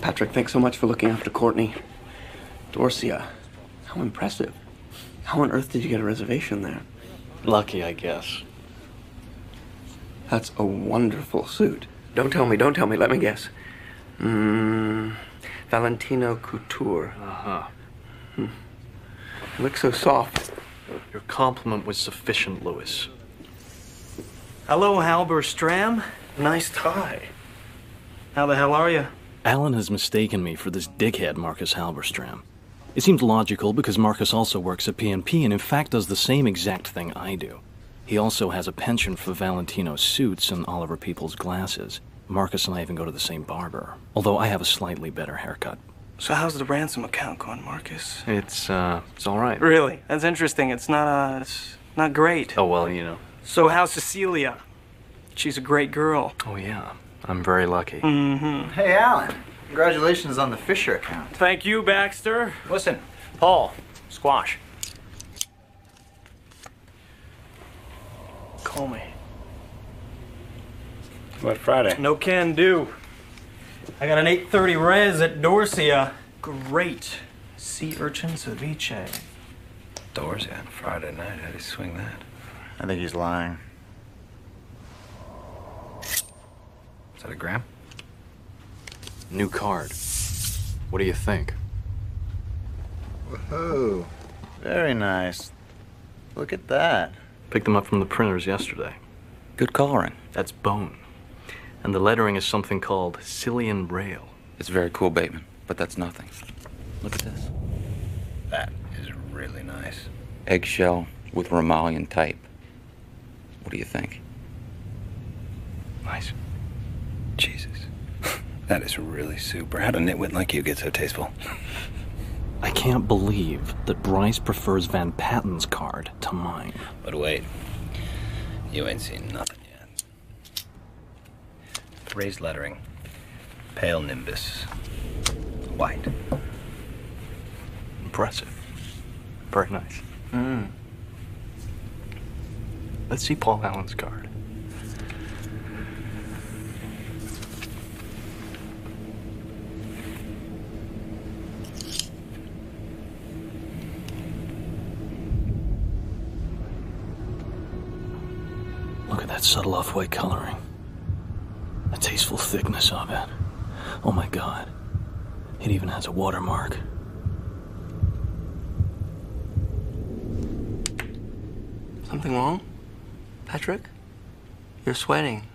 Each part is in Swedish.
Patrick, thanks so much for looking after Courtney. Dorcia, how impressive. How on earth did you get a reservation there? Lucky, I guess. That's a wonderful suit. Don't tell me, don't tell me, let me guess. Mm, Valentino Couture. Uh huh. It looks so soft. Your compliment was sufficient, Lewis. Hello, Halberstram. Nice tie. How the hell are you? Alan has mistaken me for this dickhead Marcus Halberstram. It seems logical because Marcus also works at PNP and in fact does the same exact thing I do. He also has a penchant for Valentino's suits and Oliver People's glasses. Marcus and I even go to the same barber, although I have a slightly better haircut. So how's the ransom account going, Marcus? It's, uh, it's all right. Really? That's interesting. It's not, uh, it's not great. Oh, well, you know. So how's Cecilia? She's a great girl. Oh, yeah. I'm very lucky. Mm-hmm. Hey, Alan. Congratulations on the Fisher account. Thank you, Baxter. Listen, Paul, squash. Call me. What Friday? No can do. I got an 8:30 res at Dorsia. Great. Sea urchin ceviche. Doors, yeah, Friday night. How do you swing that? I think he's lying. Is that a gram? New card. What do you think? Whoa. Very nice. Look at that. Picked them up from the printers yesterday. Good coloring. That's bone. And the lettering is something called Cillian Braille. It's very cool, Bateman, but that's nothing. Look at this. That is really nice. Eggshell with Romalian type. What do you think? Nice. Jesus. that is really super. How would a nitwit like you get so tasteful? I can't believe that Bryce prefers Van Patten's card to mine. But wait. You ain't seen nothing yet. Raised lettering. Pale nimbus. White. Impressive. Very nice. Hmm. Let's see Paul Allen's card. Look at that subtle off-white coloring. The tasteful thickness of it. Oh my god. It even has a watermark. Something wrong? Patrick? You're sweating.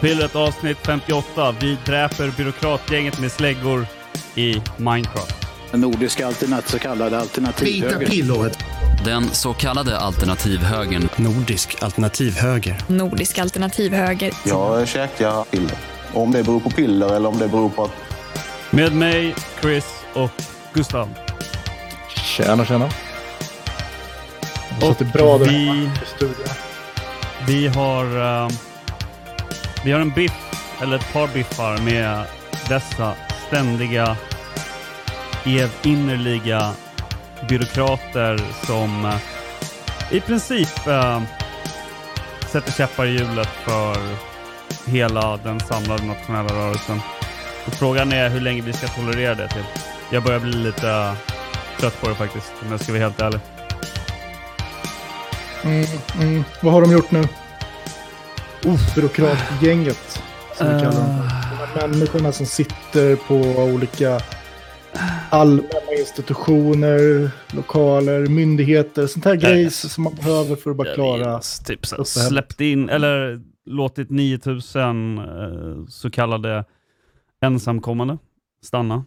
Vita pillret avsnitt 58. Vi dräper byråkratgänget med släggor i Minecraft. Nordiska alternat, så kallade alternativhöger. Vita pillret. Den så kallade alternativhögern. Nordisk alternativhöger. Nordisk alternativhöger. Jag käkar piller. Om det beror på piller eller om det beror på att... Med mig, Chris och Gustav. Tjena, tjena. Och det är bra vi, vi har uh, vi har en biff, eller ett par biffar med dessa ständiga evinnerliga byråkrater som eh, i princip eh, sätter käppar i hjulet för hela den samlade nationella rörelsen. Och frågan är hur länge vi ska tolerera det till. Jag börjar bli lite eh, trött på det faktiskt, om jag ska vara helt ärlig. Mm, mm. Vad har de gjort nu? Uh, byråkratgänget, som vi kallar dem. De här människorna som sitter på olika allmänna institutioner, lokaler, myndigheter, sånt här grejs som man behöver för att bara klara typ Släppt in, eller låtit 9000 eh, så kallade ensamkommande stanna.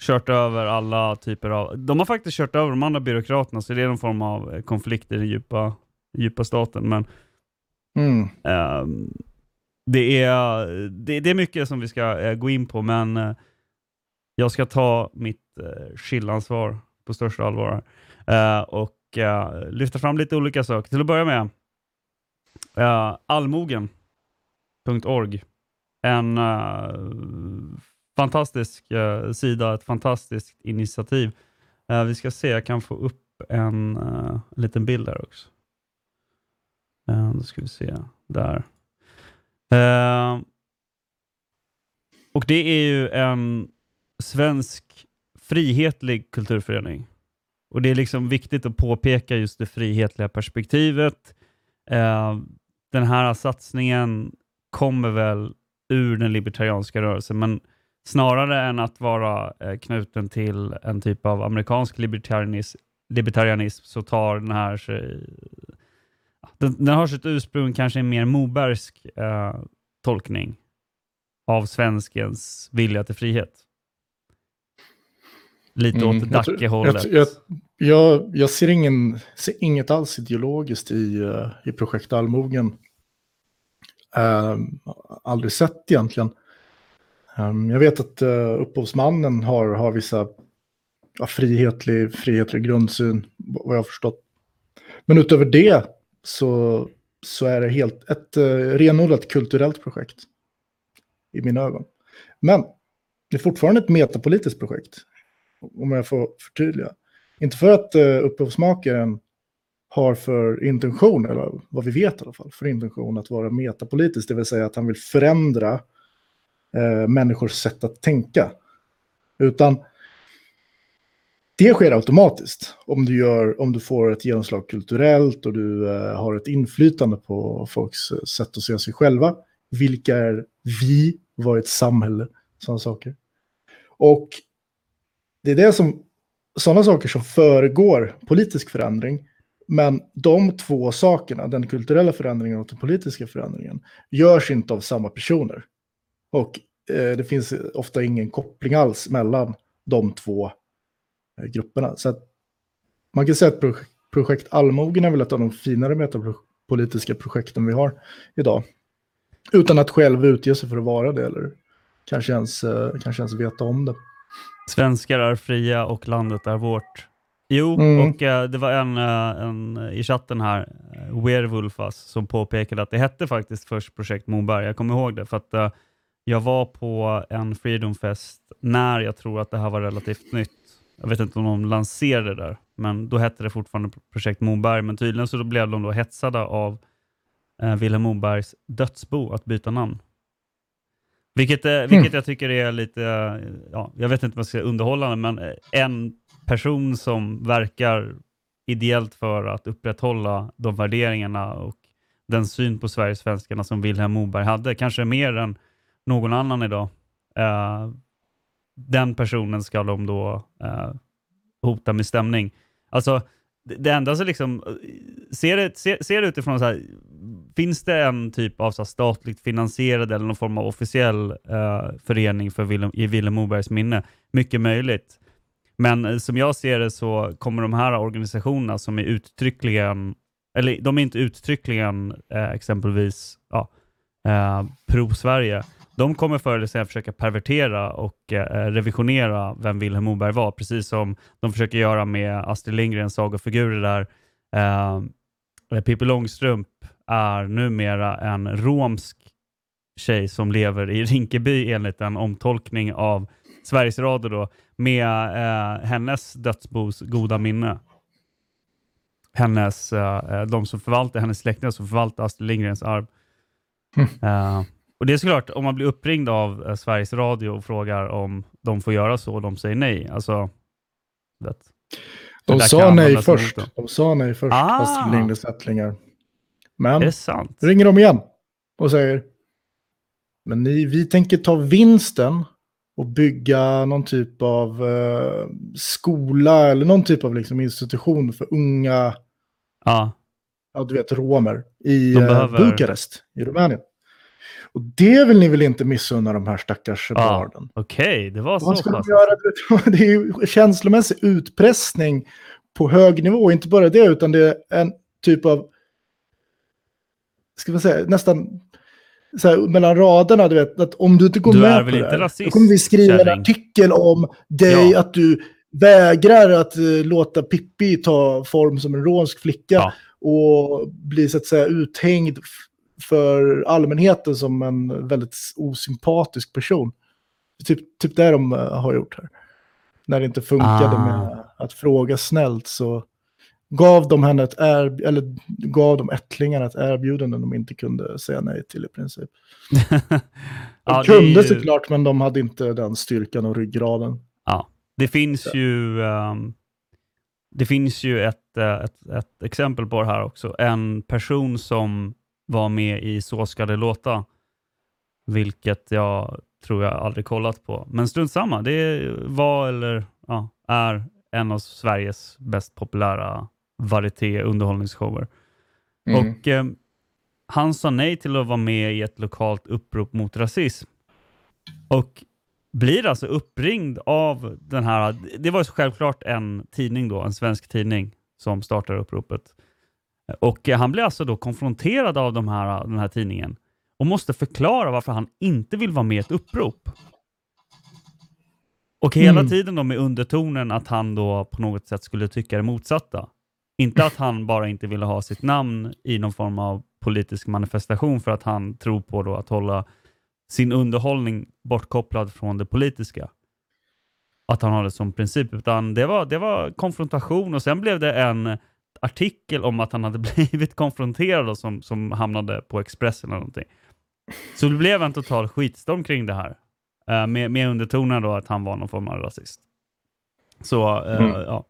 Kört över alla typer av... De har faktiskt kört över de andra byråkraterna, så det är någon form av konflikt i den djupa, djupa staten. Men mm. Ehm, det, är, det, det, är mycket som vi ska eh, gå in på, men eh, jag ska ta mitt skillansvar chillansvar på största allvar och lyfta fram lite olika saker. Till att börja med, allmogen.org. En fantastisk uh, sida, ett fantastiskt initiativ. Uh, vi ska se, jag kan få upp en, en liten bild där också. Eh, då ska vi se, där. Eh, och det är ju en svensk frihetlig kulturförening. Och Det är liksom viktigt att påpeka just det frihetliga perspektivet. Eh, den här satsningen kommer väl ur den libertarianska rörelsen, men snarare än att vara knuten till en typ av amerikansk libertarianism, libertarianism så tar den här sig, den, den har sitt ursprung kanske i en mer Mobergsk eh, tolkning av svenskens vilja till frihet. Lite mm, åt Dacke-hållet. Jag, jag, jag, jag, ser, ingen, ser inget alls ideologiskt i, uh, i projekt Allmogen. Uh, aldrig sett egentligen. Um, jag vet att uh, upphovsmannen har, har vissa ja, frihetlig, frihetlig grundsyn, vad jag har förstått. Men utöver det så, så är det helt ett uh, renodlat kulturellt projekt. I mina ögon. Men det är fortfarande ett metapolitiskt projekt om jag får förtydliga. Inte för att uh, upphovsmakaren har för intention, eller vad vi vet i alla fall, för intention att vara metapolitisk, det vill säga att han vill förändra uh, människors sätt att tänka. Utan det sker automatiskt om du, gör, om du får ett genomslag kulturellt och du uh, har ett inflytande på folks eh, sätt att se sig själva. Vilka är vi? Vad är ett samhälle? Sådana saker. Och det är det som, sådana saker som föregår politisk förändring. Men de två sakerna, den kulturella förändringen och den politiska förändringen, görs inte av samma personer. Och eh, det finns ofta ingen koppling alls mellan de två grupperna. Så man kan säga att projekt, projekt Allmogen är väl ett av de finare metapolitiska projekten vi har idag. Utan att själv utge sig för att vara det eller kanske ens, eh, kanske ens veta om det. Svenskar är fria och landet är vårt. Jo, mm. och uh, det var en, uh, en i chatten här, uh, Werewolfas, som påpekade att det hette faktiskt först Projekt Moberg. Jag kommer ihåg det för att jag var på en Freedomfest när jag tror att det här var relativt nytt. Jag vet inte om de lanserade det där, men då hette det fortfarande Projekt Moberg. Men tydligen så blev de då hetsade av uh, Vilhelm Mobergs dödsbo att byta namn. Vilket, eh, vilket mm. jag tycker är lite, ja, jag vet inte vad jag ska säga underhållande, men eh, en person som verkar ideellt för att upprätthålla de värderingarna och den syn på Sveriges svenskarna som Vilhelm Moberg hade, kanske mer än någon annan idag. Eh, den personen ska de då eh, hota med stämning. Alltså, det, det enda som liksom, eh, ser det, ser, ser det utifrån så här, finns det en typ av så här, statligt finansierad eller någon form av officiell eh, förening för Willem, i Vilhelm Mobergs minne? Mycket möjligt. Men eh, som jag ser det så kommer de här organisationerna som är uttryckligen, eller de är inte uttryckligen eh, exempelvis ja, eh, pro-Sverige, de kommer förr eller senare försöka pervertera och eh, revisionera vem Vilhelm Moberg var, precis som de försöker göra med Astrid Lindgrens sagofigurer där eh, Pippi Långstrump är numera en romsk tjej som lever i Rinkeby enligt en omtolkning av Sveriges Radio då, med eh, hennes dödsbos goda minne. Hennes, eh, de som förvaltar, hennes släktingar som förvaltar Astrid Lindgrens arv. Eh, och det är såklart, om man blir uppringd av eh, Sveriges Radio och frågar om de får göra så och de säger nej. Alltså, vet, de sa nej först. De sa nej först, Ah! fast Lindgrens ättlingar. Men Är det sant? ringer de igen och säger men ni, vi tänker ta vinsten och bygga någon typ av eh, skola eller någon typ av liksom, institution för unga, Ja. ja du vet, romer i eh, Bukarest i Rumänien. Och det vill ni väl inte missunna de här stackars Ja, barnen? Okej, det var så Vad ska pass. de göra? Det är ju känslomässig utpressning på hög nivå. Inte bara det, utan det är en typ av, ska man säga, nästan här, mellan raderna, du vet, att om du inte går Du med på det här, rasist, då kommer vi skriva en kärring? artikel om dig, Ja. att du vägrar att eh, låta Pippi ta form som en romsk flicka och bli så att säga uthängd för allmänheten som en väldigt osympatisk person. Typ, typ det de eh, har gjort här. När det inte funkade Ah. med att fråga snällt så gav de henne ett erb- eller gav de ättlingarna ett erbjudande de inte kunde säga nej till i princip. De Ja, kunde ju- såklart, men de hade inte den styrkan och ryggraden. Ja, det finns ju ehm, det finns ju ett, eh, ett, ett exempel på det här också. En person som var med i Så ska det låta, vilket jag tror jag aldrig kollat på. Men strunt samma, det var eller ja, är en av Sveriges bäst populära varieté underhållningsshower. Mm. Och ehm, han sa nej till att vara med i ett lokalt upprop mot rasism. Och blir alltså uppringd av den här, det var ju självklart en tidning då, en svensk tidning som startar uppropet. Och eh, han blir alltså då konfronterad av de här, den här tidningen och måste förklara varför han inte vill vara med i ett upprop. Och hela Mm. tiden då med undertonen att han då på något sätt skulle tycka det motsatta. Inte att han bara inte ville ha sitt namn i någon form av politisk manifestation för att han tror på då att hålla sin underhållning bortkopplad från det politiska. Att han har det som princip. Utan det var, det var konfrontation och sen blev det en artikel om att han hade blivit konfronterad och som, som hamnade på Expressen eller någonting. Så det blev en total skitstorm kring det här. Eh, med, med undertonen då att han var någon form av rasist. Så eh, Mm. ja,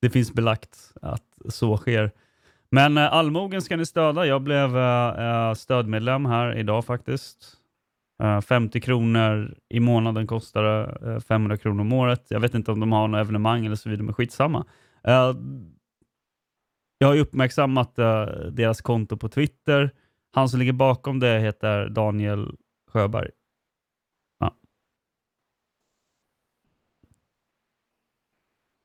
det finns belagt att så sker. Men eh, allmogen ska ni stödja. Jag blev eh, stödmedlem här idag faktiskt. Eh, 50 kronor i månaden kostar det, eh, 500 kronor om året. Jag vet inte om de har något evenemang eller så vidare, men skitsamma. Jag har ju uppmärksammat eh, deras konto på Twitter. Han som ligger bakom det heter Daniel Sjöberg. Ja.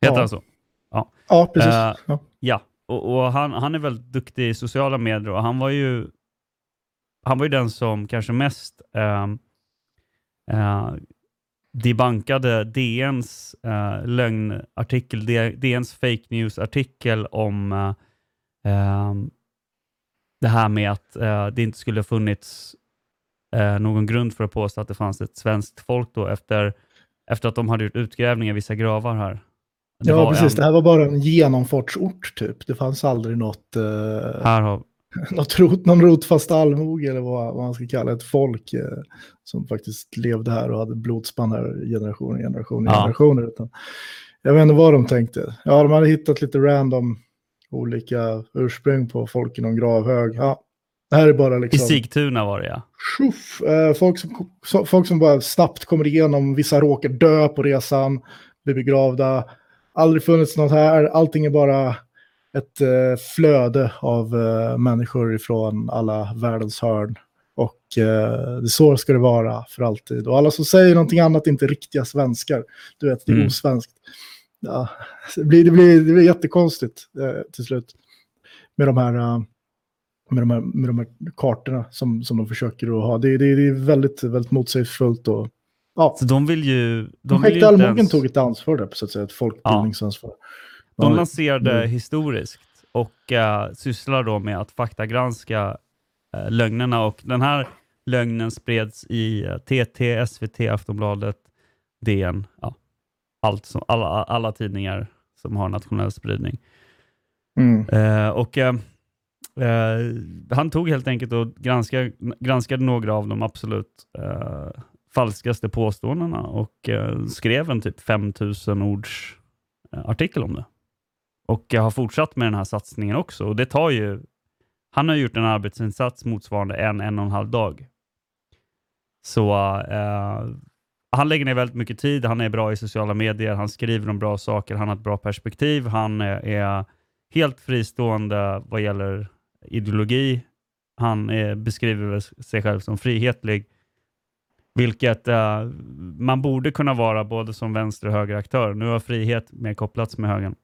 Heter Ja. han så? Ja, Ja, precis. Eh, Ja. ja. Och, och han, han är väldigt duktig i sociala medier och han var ju han var ju den som kanske mest eh, debankade DNs eh, lögnartikel, DNs fake news-artikel om eh, eh, det här med att eh, det inte skulle ha funnits eh, någon grund för att påstå att det fanns ett svenskt folk då efter, efter att de hade gjort utgrävningar i vissa gravar här. Det Ja, precis. en- Det här var bara en genomfartsort typ. Det fanns aldrig något, eh, Här har, något rot, någon rotfast allmoge eller vad, vad man ska kalla ett folk eh, som faktiskt levde här och hade blodspann här generationer, generationer, Ja. generationer. Utan, jag vet inte vad de tänkte. Ja, de hade hittat lite random olika ursprung på folk i någon gravhög. Ja, det här är bara I liksom... Sigtuna var det ja. Tjoff, eh, folk, som, folk som bara snabbt kommer igenom, vissa råkar dö på resan, blir begravda. Aldrig funnits något här, allting är bara ett eh, flöde av eh, människor ifrån alla världens hörn. Och eh, det så ska det vara för alltid. Och alla som säger någonting annat är inte riktiga svenskar. Du vet, det är Mm. osvenskt. Ja, det, blir, det, blir, det blir jättekonstigt eh, till slut. Med de här, eh, med de här, med de här kartorna som, som de försöker att ha. Det, det, det är väldigt, väldigt motsägelsefullt. Och, ja. Så de vill ju... De vill Allmogen ens- tog ett ansvar där, på så att säga, ett folkbildningsansvar. De lanserade mm. historiskt och uh, sysslar då med att faktagranska uh, lögnerna och den här lögnen spreds i eh, TT, SVT, Aftonbladet, DN, ja, allt som, alla, alla tidningar som har nationell spridning. Mm. Eh, och Han tog helt enkelt och granskade, granskade några av de absolut falskaste påståendena och skrev en typ 5000 ords artikel om det. Och jag har fortsatt med den här satsningen också. Och det tar ju, han har gjort en arbetsinsats motsvarande en, en och en halv dag. Så eh, han lägger ner väldigt mycket tid, han är bra i sociala medier, han skriver om bra saker, han har ett bra perspektiv, han är, är helt fristående vad gäller ideologi. Han är, beskriver sig själv som frihetlig, vilket eh, man borde kunna vara både som vänster och högeraktör. Nu har frihet mer kopplats med högern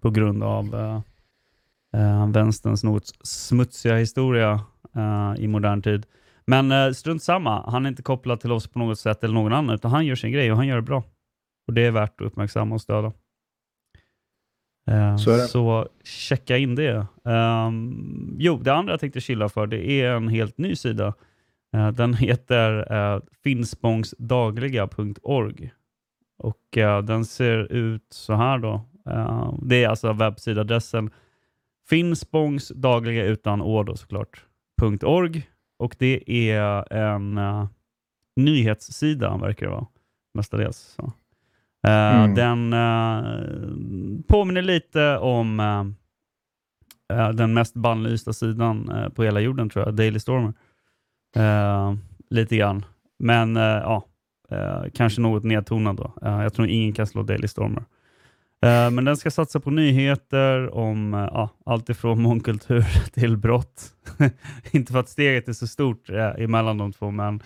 på grund av eh, eh, vänsterns något smutsiga historia eh, i modern tid. Men eh, strunt samma, han är inte kopplad till oss på något sätt eller någon annan, utan han gör sin grej och han gör det bra. Och det är värt att uppmärksamma och stödja. Eh, Så så checka in det. Ehm, jo, det andra jag tänkte chilla för, det är en helt ny sida. Eh, den heter uh, finspångsdagliga.org och eh, den ser ut så här då. Eh, det är alltså webbsidadressen finspångsdagliga utan å då såklart, .org och det är en uh, nyhetssida verkar det vara, mestadels. Så. Eh, Mm. Den eh, påminner lite om eh, den mest bannlysta sidan på hela jorden tror jag, Daily Stormer. Lite grann. Men ja, kanske något nedtonad då. Jag tror ingen kan slå Daily Stormer. Eh, men den ska satsa på nyheter om eh, ja, allt ifrån mångkultur till brott. Inte för att steget är så stort eh, emellan de två, men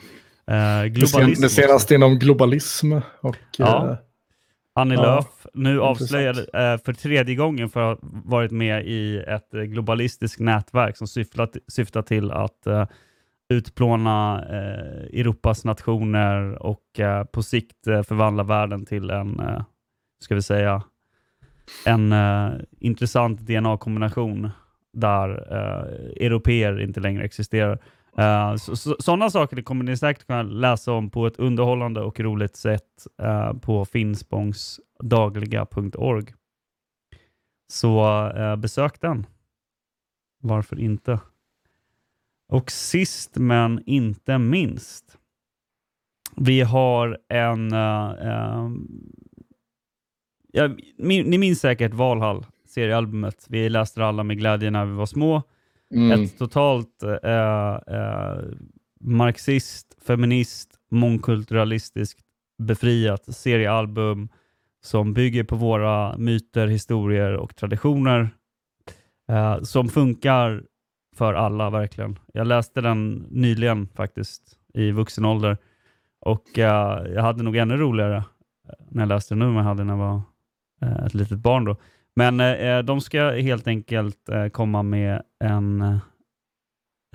eh, globalism det senaste inom globalism och... Ja. eh, Annie Ja, Lööf, nu avslöjad eh, för tredje gången för att ha varit med i ett eh, globalistiskt nätverk som syftar, syftar till att eh, utplåna Europas nationer och på sikt förvandla världen till en, ska vi säga, en uh, intressant DNA-kombination där uh, europeer inte längre existerar. Uh, så, så, sådana saker kommer ni säkert kunna läsa om på ett underhållande och roligt sätt uh, på finspångsdagliga.org. Så uh, besök den. Varför inte? Och sist men inte minst. Vi har en ja, min- ni minns säkert Valhall, seriealbumet. Vi läste alla med glädje när vi var små. Mm. Ett totalt eh, eh, marxist, feminist, mångkulturalistiskt befriat seriealbum som bygger på våra myter, historier och traditioner. Eh, som funkar för alla verkligen. Jag läste den nyligen faktiskt i vuxen ålder och eh, jag hade nog ännu roligare när jag läste den nu än jag hade när jag var Eh, ett litet barn. Då. Men eh, eh, de ska helt enkelt eh, komma med en, eh,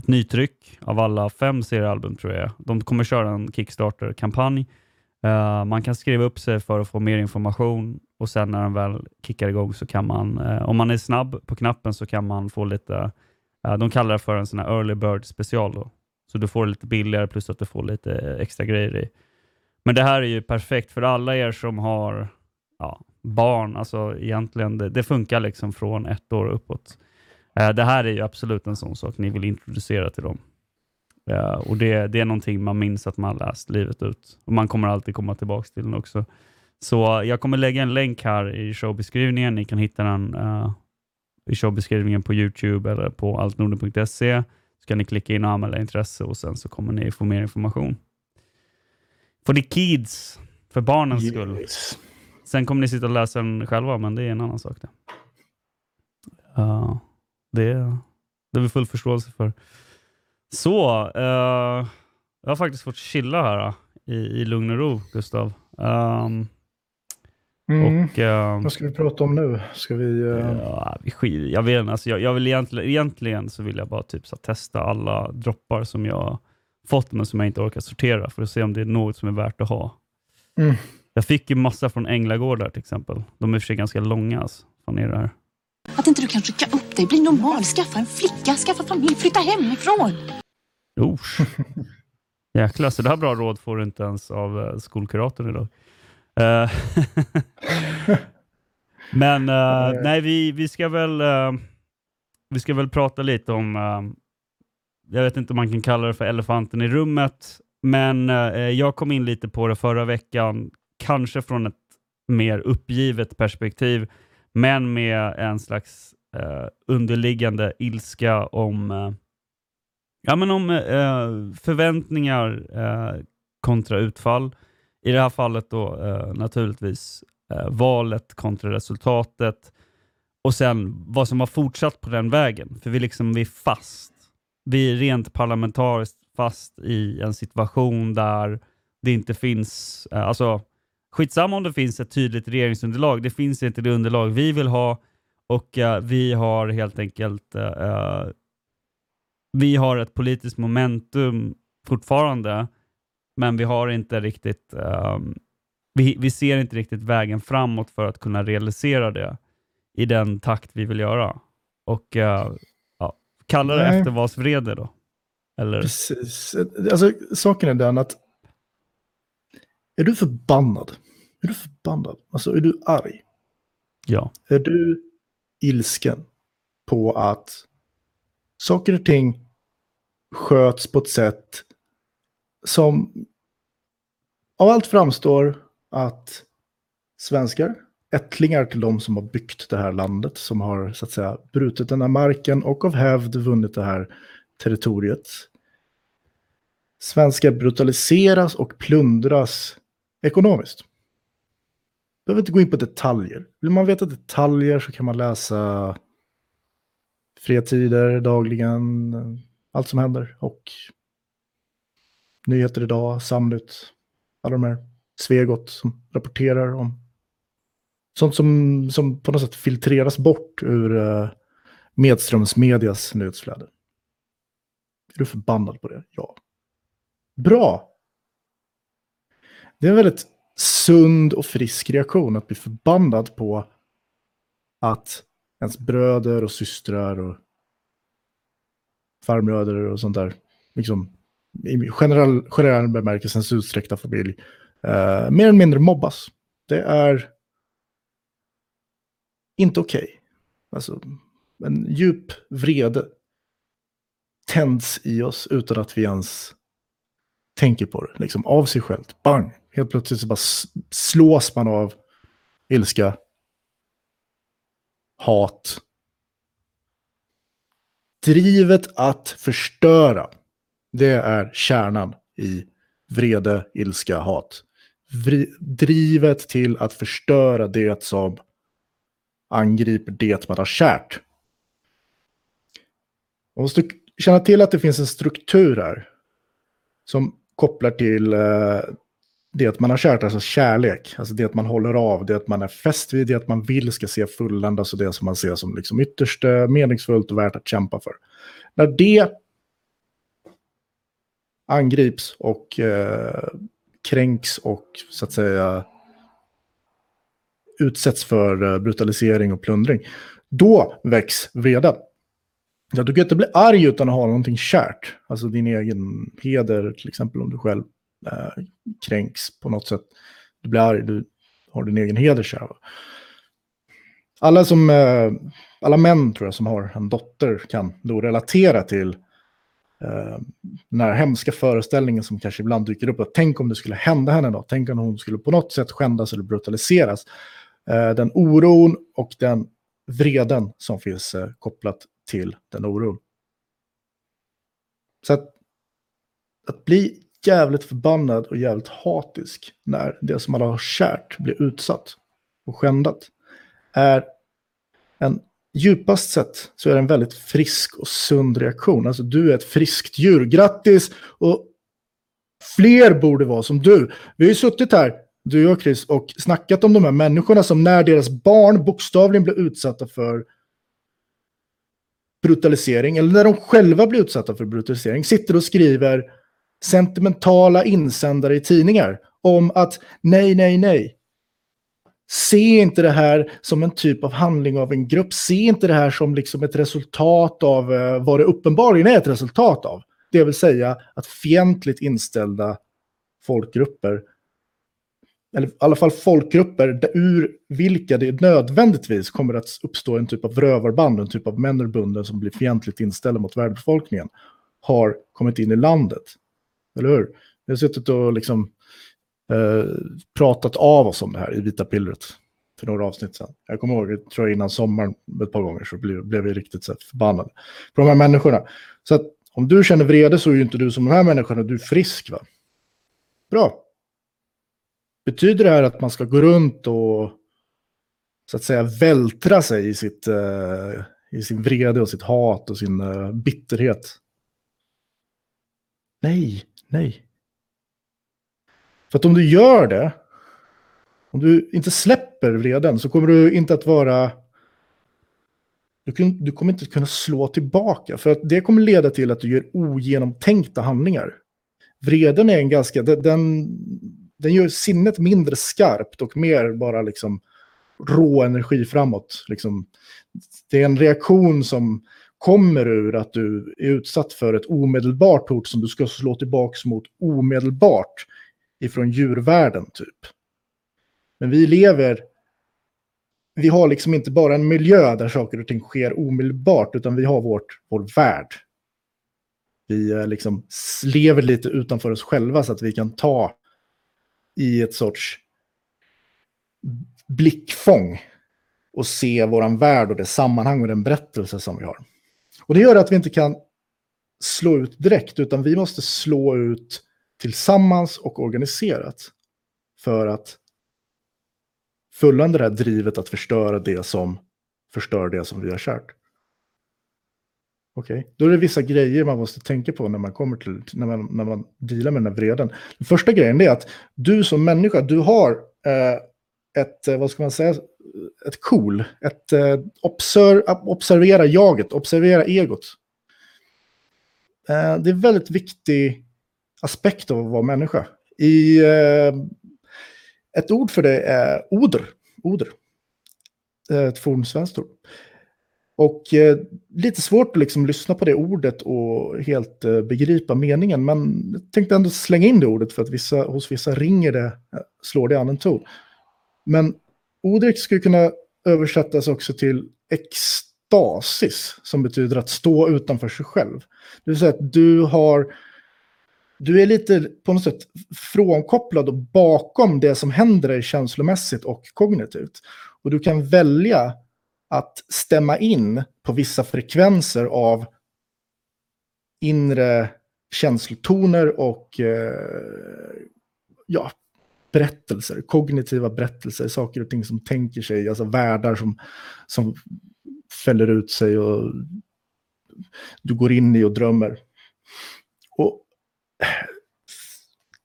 ett nytryck av alla fem seriealbum tror jag. De kommer köra en Kickstarter-kampanj. Eh, man kan skriva upp sig för att få mer information och sen när den väl kickar igång så kan man, om man är snabb på knappen så kan man få lite, de kallar det för en sån här early bird special då. Så du får det lite billigare plus att du får lite extra grejer i. Men det här är ju perfekt för alla er som har ja, barn, alltså egentligen, det, det funkar liksom från ett år uppåt. Eh, det här är ju absolut en sån sak ni vill introducera till dem. Eh, och det, det är någonting man minns att man har läst livet ut. Och man kommer alltid komma tillbaka till den också. Så jag kommer lägga en länk här i showbeskrivningen. Ni kan hitta den eh, i showbeskrivningen på Youtube eller på altnorden.se. Så kan ni klicka in och anmäla intresse och sen så kommer ni få mer information. För the kids, för barnens skull. Sen kommer ni sitta och läsa den själva, men det är en annan sak. Det. Uh, det, det är vi full förståelse för. Så, uh, jag har faktiskt fått chilla här i, i lugn och ro, Gustav. Um, Mm. Och, uh, Vad ska vi prata om nu? Ska vi... Uh... Ja, vi jag, vet, alltså, jag, jag vill egentligen, egentligen så vill jag bara typ, så, testa alla droppar som jag fått men som jag inte orkar sortera för att se om det är något som är värt att ha. Mm. Jag fick ju massa från Änglagårdar till exempel. De är för sig ganska långa. Alltså. Fan är det här? Att inte du kan rycka upp dig, bli normal, skaffa en flicka, skaffa familj, flytta hemifrån. Usch. Jäklar, så det här bra råd får du inte ens av uh, skolkuratorn idag. Uh, men uh, nej, vi, vi ska väl uh, vi ska väl prata lite om, jag vet inte om man kan kalla det för elefanten i rummet, men jag kom in lite på det förra veckan, kanske från ett mer uppgivet perspektiv, men med en slags eh, underliggande ilska om eh, ja, men om eh, förväntningar kontra utfall. I det här fallet då eh, naturligtvis eh, valet kontra resultatet och sen vad som har fortsatt på den vägen. För vi, liksom, vi är fast. Vi är rent parlamentariskt fast i en situation där det inte finns, eh, alltså skitsamma om det finns ett tydligt regeringsunderlag. Det finns inte det underlag vi vill ha och uh, vi har helt enkelt uh, vi har ett politiskt momentum fortfarande men vi har inte riktigt um, vi, vi ser inte riktigt vägen framåt för att kunna realisera det i den takt vi vill göra. Och uh, ja, kalla det eftervalsvrede då. Eller? Precis. Alltså, saken är den att är du förbannad? Är du förbannad? Alltså är du arg? Ja. Är du ilsken på att saker och ting sköts på ett sätt som av allt framstår att svenskar, ättlingar till de som har byggt det här landet, som har så att säga brutit den här marken och av hävd vunnit det här territoriet. Svenskar brutaliseras och plundras ekonomiskt. Behöver inte gå in på detaljer. Vill man veta detaljer så kan man läsa Fria Tider dagligen, allt som händer och Nyheter idag, Samnytt, alla de här Svegot som rapporterar om sånt som, som på något sätt filtreras bort ur uh, medströmsmedias nyhetsflöde. Är du förbannad på det? Ja. Bra! Det är en väldigt sund och frisk reaktion att bli förbannad på att ens bröder och systrar och farbröder och sånt där liksom i generell, generell bemärkelsens utsträckta familj eh, mer eller mindre mobbas. Det är inte okej. Okay. Alltså, en djup vrede tänds i oss utan att vi ens tänker på det. Liksom av sig självt. Bang! Helt plötsligt så bara slås man av ilska, hat. Drivet att förstöra det är kärnan i vrede, ilska, hat. Vri drivet till att förstöra det som angriper det man har kärt. Man måste känna till att det finns en struktur här som kopplar till eh, det man har kärt, alltså kärlek. Alltså det man håller av, det man är fäst vid, det man vill ska se fulländas och det som man ser som liksom ytterst eh, meningsfullt och värt att kämpa för. När det angrips och eh, kränks och så att säga utsätts för eh, brutalisering och plundring, då väcks vreden. Ja, du kan inte bli arg utan att ha någonting kärt. Alltså din egen heder, till exempel om du själv eh, kränks på något sätt. Du blir arg, du har din egen heder. Alla, som, eh, alla män tror jag som har en dotter kan då relatera till eh, den här hemska föreställningen som kanske ibland dyker upp. Att tänk om det skulle hända henne då? Tänk om hon skulle på något sätt skändas eller brutaliseras. Eh, den oron och den vreden som finns eh, kopplat till den oron. Så att, att bli jävligt förbannad och jävligt hatisk när det som alla har kärt blir utsatt och skändat är en djupast sett så är det en väldigt frisk och sund reaktion. Alltså du är ett friskt djur. Grattis! Och fler borde vara som du. Vi har ju suttit här, du och Chris, och snackat om de här människorna som när deras barn bokstavligen blir utsatta för brutalisering, eller när de själva blir utsatta för brutalisering, sitter och skriver sentimentala insändare i tidningar om att nej, nej, nej. Se inte det här som en typ av handling av en grupp. Se inte det här som liksom ett resultat av eh, vad det uppenbarligen är ett resultat av. Det vill säga att fientligt inställda folkgrupper, eller i alla fall folkgrupper där, ur vilka det nödvändigtvis kommer att uppstå en typ av rövarband, en typ av männerbunden som blir fientligt inställda mot världsbefolkningen, har kommit in i landet. Eller hur? Vi har suttit och liksom eh, pratat av oss om det här i Vita pillret för några avsnitt sedan. Jag kommer ihåg, jag tror innan sommaren ett par gånger så blev, blev vi riktigt så förbannade på de här människorna. Så att om du känner vrede så är ju inte du som de här människorna, du är frisk va? Bra. Betyder det här att man ska gå runt och så att säga vältra sig i, sitt, uh, i sin vrede och sitt hat och sin uh, bitterhet? Nej, nej. För att om du gör det, om du inte släpper vreden så kommer du inte att vara... Du, du kommer inte kunna slå tillbaka, för att det kommer leda till att du gör ogenomtänkta handlingar. Vreden är en ganska... Den, den gör sinnet mindre skarpt och mer bara liksom rå energi framåt. Liksom, det är en reaktion som kommer ur att du är utsatt för ett omedelbart hot som du ska slå tillbaka mot omedelbart ifrån djurvärlden typ. Men vi lever, vi har liksom inte bara en miljö där saker och ting sker omedelbart, utan vi har vårt, vår värld. Vi liksom lever lite utanför oss själva så att vi kan ta i ett sorts blickfång och se våran värld och det sammanhang och den berättelse som vi har. Och det gör att vi inte kan slå ut direkt, utan vi måste slå ut tillsammans och organiserat för att fullända det här drivet att förstöra det som förstör det som vi har kärt. Okej, okay. då är det vissa grejer man måste tänka på när man kommer till, när man, när man dealar med den här vreden. Den första grejen är att du som människa, du har eh, ett, eh, vad ska man säga, ett cool, ett eh, obser, observera jaget, observera egot. Eh, det är en väldigt viktig aspekt av att vara människa. I, eh, ett ord för det är oder. oder. Eh, ett fornsvenskt ord. Och eh, lite svårt att liksom lyssna på det ordet och helt eh, begripa meningen. Men jag tänkte ändå slänga in det ordet för att vissa, hos vissa ringer det, eh, slår det an en ton. Men odrik skulle kunna översättas också till extasis, som betyder att stå utanför sig själv. Det vill säga att du har du är lite på något sätt frånkopplad och bakom det som händer dig känslomässigt och kognitivt. Och du kan välja att stämma in på vissa frekvenser av inre känslotoner och eh, ja, berättelser, kognitiva berättelser, saker och ting som tänker sig, alltså världar som, som fäller ut sig och du går in i och drömmer. Och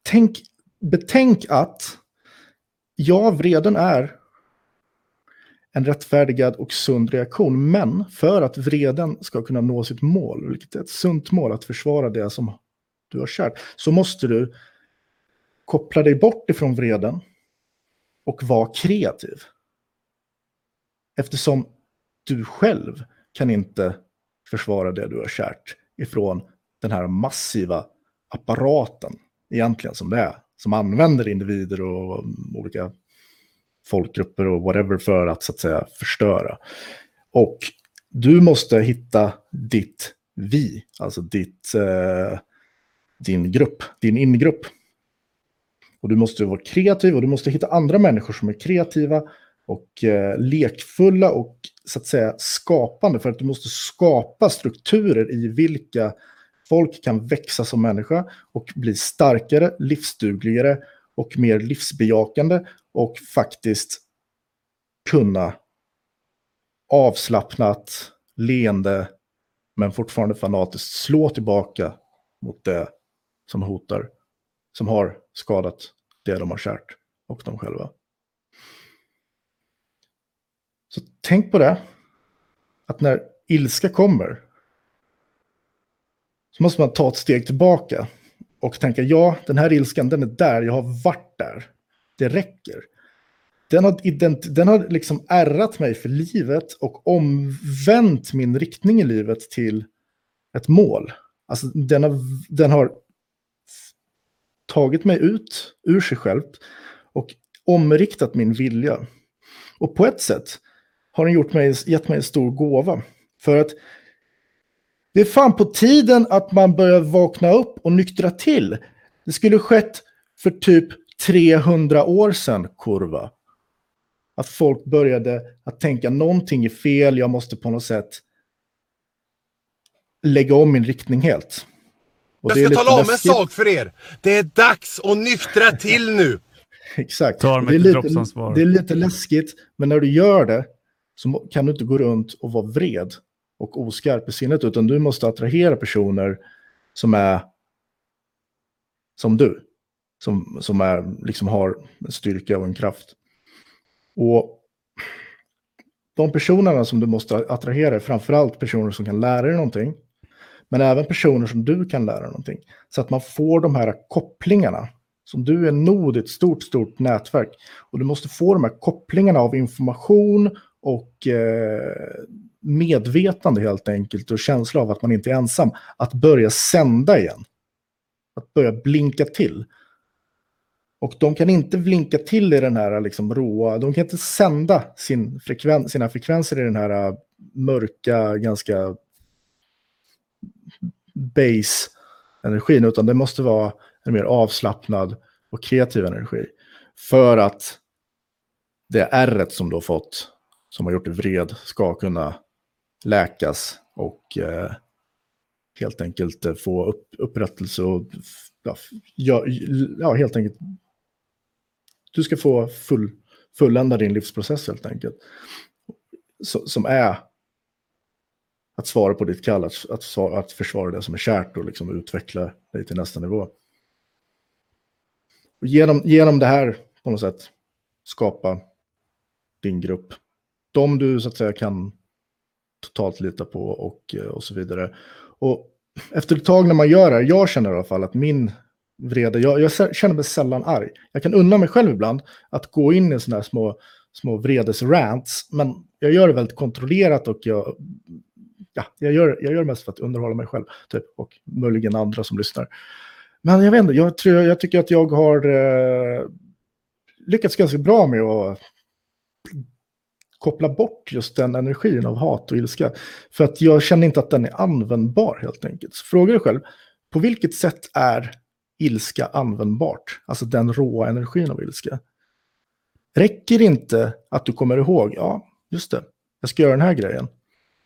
tänk, betänk att ja, vreden är en rättfärdigad och sund reaktion. Men för att vreden ska kunna nå sitt mål, vilket är ett sunt mål att försvara det som du har kärt, så måste du koppla dig bort ifrån vreden och vara kreativ. Eftersom du själv kan inte försvara det du har kärt ifrån den här massiva apparaten egentligen som det är. Som använder individer och olika folkgrupper och whatever för att så att säga förstöra. Och du måste hitta ditt vi, alltså ditt, eh, din grupp, din ingrupp. Och du måste vara kreativ och du måste hitta andra människor som är kreativa och eh, lekfulla och så att säga skapande. För att du måste skapa strukturer i vilka Folk kan växa som människa och bli starkare, livsdugligare och mer livsbejakande och faktiskt kunna avslappnat, leende, men fortfarande fanatiskt slå tillbaka mot det som hotar, som har skadat det de har kärt och de själva. Så tänk på det, att när ilska kommer så måste man ta ett steg tillbaka och tänka ja, den här ilskan, den är där, jag har varit där. Det räcker. Den har, ident- den har liksom ärrat mig för livet och omvänt min riktning i livet till ett mål. Alltså den har, den har tagit mig ut ur sig själv och omriktat min vilja. Och på ett sätt har den gjort mig, gett mig en stor gåva. För att det är fan på tiden att man börjar vakna upp och nyktra till. Det skulle skett för typ 300 år sedan, kurva. Att folk började att tänka någonting är fel, jag måste på något sätt lägga om min riktning helt. Och det är Jag ska tala om en läskigt. sak för er. Det är dags att nyktra till nu. Exakt. Det, är lite, det är lite läskigt, men när du gör det så kan du inte gå runt och vara vred och oskarp i sinnet, utan du måste attrahera personer som är som du. Som, som är, liksom har en styrka och en kraft. Och de personerna som du måste attrahera är framförallt personer som kan lära dig någonting. Men även personer som du kan lära någonting. Så att man får de här kopplingarna. Som du är nod i ett stort, stort nätverk. Och du måste få de här kopplingarna av information och eh, medvetande helt enkelt. Och känsla av att man inte är ensam. Att börja sända igen. Att börja blinka till. Och de kan inte blinka till i den här liksom råa, de kan inte sända sin frekven, sina frekvenser i den här eh, mörka, ganska base-energin, utan det måste vara en mer avslappnad och kreativ energi. För att det ärret som du har fått, som har gjort dig vred, ska kunna läkas och eh, helt enkelt eh, få upp, upprättelse och ja, ja, ja, helt enkelt du ska få full, fullända din livsprocess helt enkelt. Så, som är att svara på ditt kall, att, att, att försvara det som är kärt och liksom utveckla dig till nästa nivå. Och genom, genom det här på något sätt skapa din grupp. De du så att säga kan totalt lita på och, och så vidare. Och efter ett tag när man gör det, jag känner i alla fall att min vrede. Jag, jag känner mig sällan arg. Jag kan unna mig själv ibland att gå in i sådana här små, små vredesrants. Men jag gör det väldigt kontrollerat och jag, ja, jag, gör, jag gör det mest för att underhålla mig själv. Typ, och möjligen andra som lyssnar. Men jag vet inte, jag, tror, jag tycker att jag har eh, lyckats ganska bra med att koppla bort just den energin av hat och ilska. För att jag känner inte att den är användbar helt enkelt. Så fråga dig själv, på vilket sätt är ilska användbart? Alltså den råa energin av ilska. Räcker inte att du kommer ihåg, ja, just det, jag ska göra den här grejen.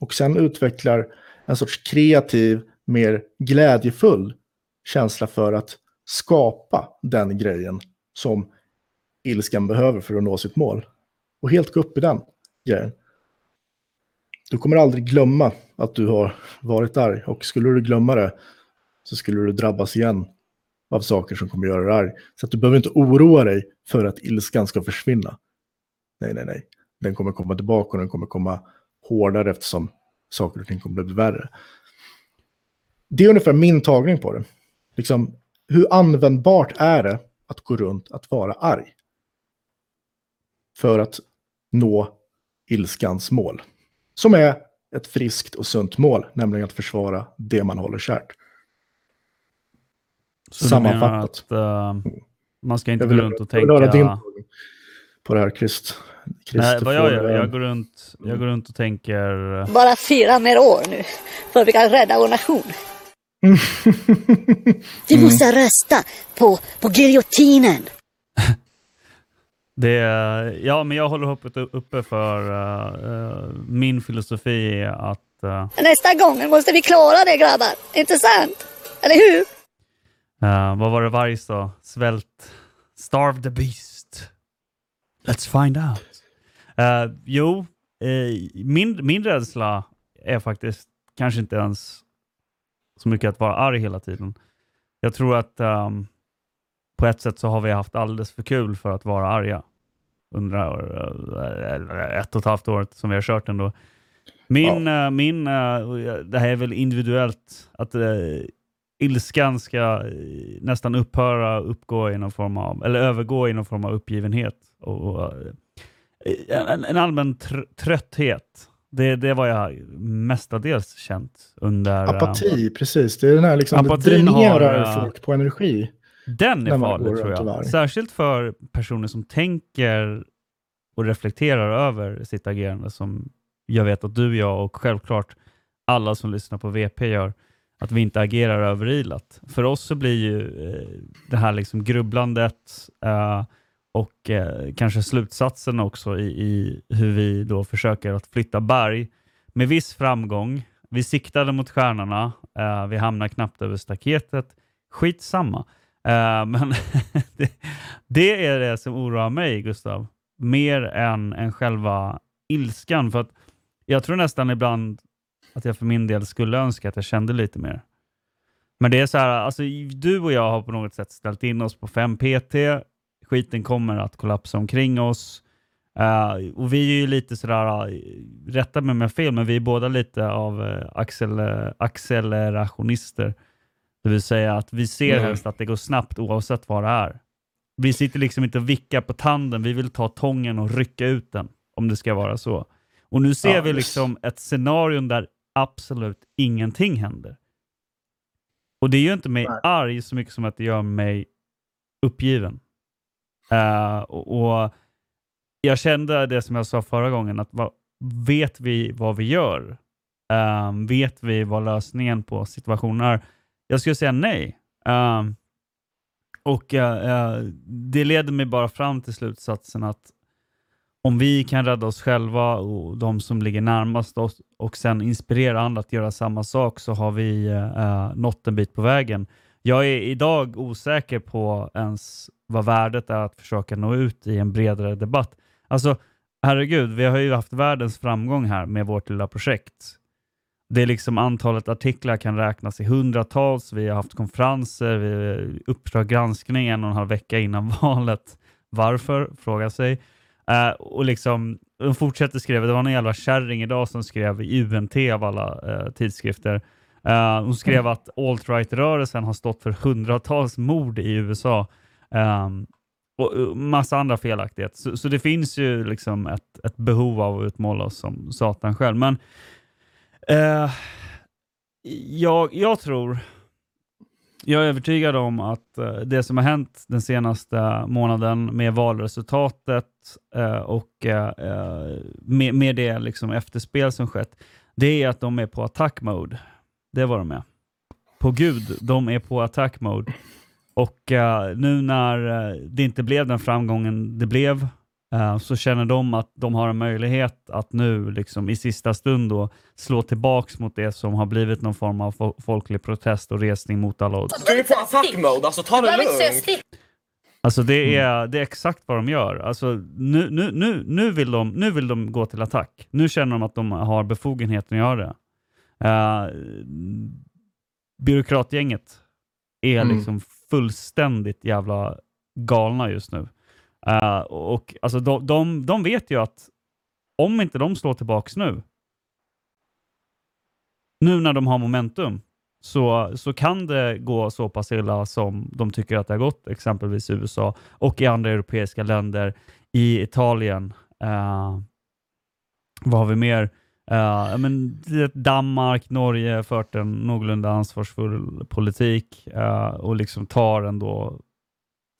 Och sen utvecklar en sorts kreativ, mer glädjefull känsla för att skapa den grejen som ilskan behöver för att nå sitt mål. Och helt gå upp i den grejen. Du kommer aldrig glömma att du har varit arg. Och skulle du glömma det så skulle du drabbas igen av saker som kommer göra dig arg. Så att du behöver inte oroa dig för att ilskan ska försvinna. Nej, nej, nej. Den kommer komma tillbaka och den kommer komma hårdare eftersom saker och ting kommer bli värre. Det är ungefär min tagning på det. Liksom, hur användbart är det att gå runt att vara arg? För att nå ilskans mål. Som är ett friskt och sunt mål, nämligen att försvara det man håller kärt. Så menar att uh, man ska inte gå runt och jag vill höra tänka... din på det här, Krist. Nej, vad jag gör? Jag går runt, jag går runt och tänker... eh, Bara fyra mer år nu för att vi kan rädda vår nation. Vi Mm. måste rösta på, på giljotinen. Det, ja, men jag håller hoppet uppe för eh, eh, min filosofi är att eh, Nästa gång måste vi klara det grabbar. Inte sant? Eller hur? eh, vad var det varg sa? Svält. Starve the beast. Let's find out. Eh, jo, eh, min, min rädsla är faktiskt kanske inte ens så mycket att vara arg hela tiden. Jag tror att um, på ett sätt så har vi haft alldeles för kul för att vara arga under uh, ett och ett halvt år som vi har kört ändå. Min, ja. uh, min uh, det här är väl individuellt, att uh, ilskan ska nästan upphöra, uppgå i någon form av, eller övergå i någon form av uppgivenhet. Och, och en, en allmän tr trötthet. Det, det var jag mestadels känt under... Apati, precis. Det är den här liksom, det dränerar har, folk på energi. Den är farlig tror jag. Särskilt för personer som tänker och reflekterar över sitt agerande som jag vet att du, jag och självklart alla som lyssnar på VP gör. Att vi inte agerar överilat. För oss så blir ju eh, det här liksom grubblandet eh, och eh, kanske slutsatsen också i, i, hur vi då försöker att flytta berg med viss framgång. Vi siktade mot stjärnorna, eh, vi hamnar knappt över staketet. Skitsamma. Eh, men det, det är det som oroar mig, Gustav. Mer än, än själva ilskan. För att jag tror nästan ibland att jag för min del skulle önska att jag kände lite mer. Men det är så här, alltså, du och jag har på något sätt ställt in oss på 5 PT skiten kommer att kollapsa omkring oss. Uh, och vi är ju lite sådär, uh, rätta mig om jag fel, men vi är båda lite av uh, accel accelerationister. Det vill säga att vi ser mm. helst att det går snabbt oavsett vad det är. Vi sitter liksom inte och vickar på tanden, vi vill ta tången och rycka ut den om det ska vara så. Och nu ser ja, vi liksom ett scenario där absolut ingenting händer. Och det gör inte mig Nej. arg så mycket som att det gör mig uppgiven. Uh, och, jag kände det som jag sa förra gången, att va, vet vi vad vi gör? Um, vet vi vad lösningen på situationen är? Jag skulle säga nej. Um, och uh, uh, Det leder mig bara fram till slutsatsen att om vi kan rädda oss själva och de som ligger närmast oss och sen inspirera andra att göra samma sak så har vi uh, nått en bit på vägen. Jag är idag osäker på ens vad värdet är att försöka nå ut i en bredare debatt. Alltså, herregud, vi har ju haft världens framgång här med vårt lilla projekt. Det är liksom antalet artiklar kan räknas i hundratals. Vi har haft konferenser, vi Uppdrag granskning en och en halv vecka innan valet. Varför? Fråga sig. Uh, och liksom, de fortsätter skriva. Det var en jävla kärring idag som skrev i UNT av alla uh, tidskrifter. Uh, hon skrev att alt-right-rörelsen har stått för hundratals mord i USA. Um, ehm, och massa andra felaktigheter. Så, så, det finns ju liksom ett, ett behov av att utmåla oss som Satan själv. Men uh, jag, jag tror, jag är övertygad om att uh, det som har hänt den senaste månaden med valresultatet uh, och med, med det liksom efterspel som skett, det är att de är på attack mode. Det var de är. På Gud, de är på attack mode. Och uh, nu när uh, det inte blev den framgången det blev uh, så känner de att de har en möjlighet att nu liksom, i sista stund då, slå tillbaks mot det som har blivit någon form av fo folklig protest och resning mot alla odds. Du är på attack-mode, alltså ta det lugnt! Alltså det är, det är exakt vad de gör. Alltså nu, nu, nu, nu, vill de, nu vill de gå till attack. Nu känner de att de har befogenheten att göra det. Uh, byråkratgänget är mm. liksom fullständigt jävla galna just nu. Uh, och alltså de, de, de vet ju att om inte de slår tillbaks nu, nu när de har momentum, så, så kan det gå så pass illa som de tycker att det har gått, exempelvis i USA och i andra europeiska länder, i Italien. Uh, vad har vi mer? Uh, men Danmark, Norge har fört en någorlunda ansvarsfull politik uh, och liksom tar ändå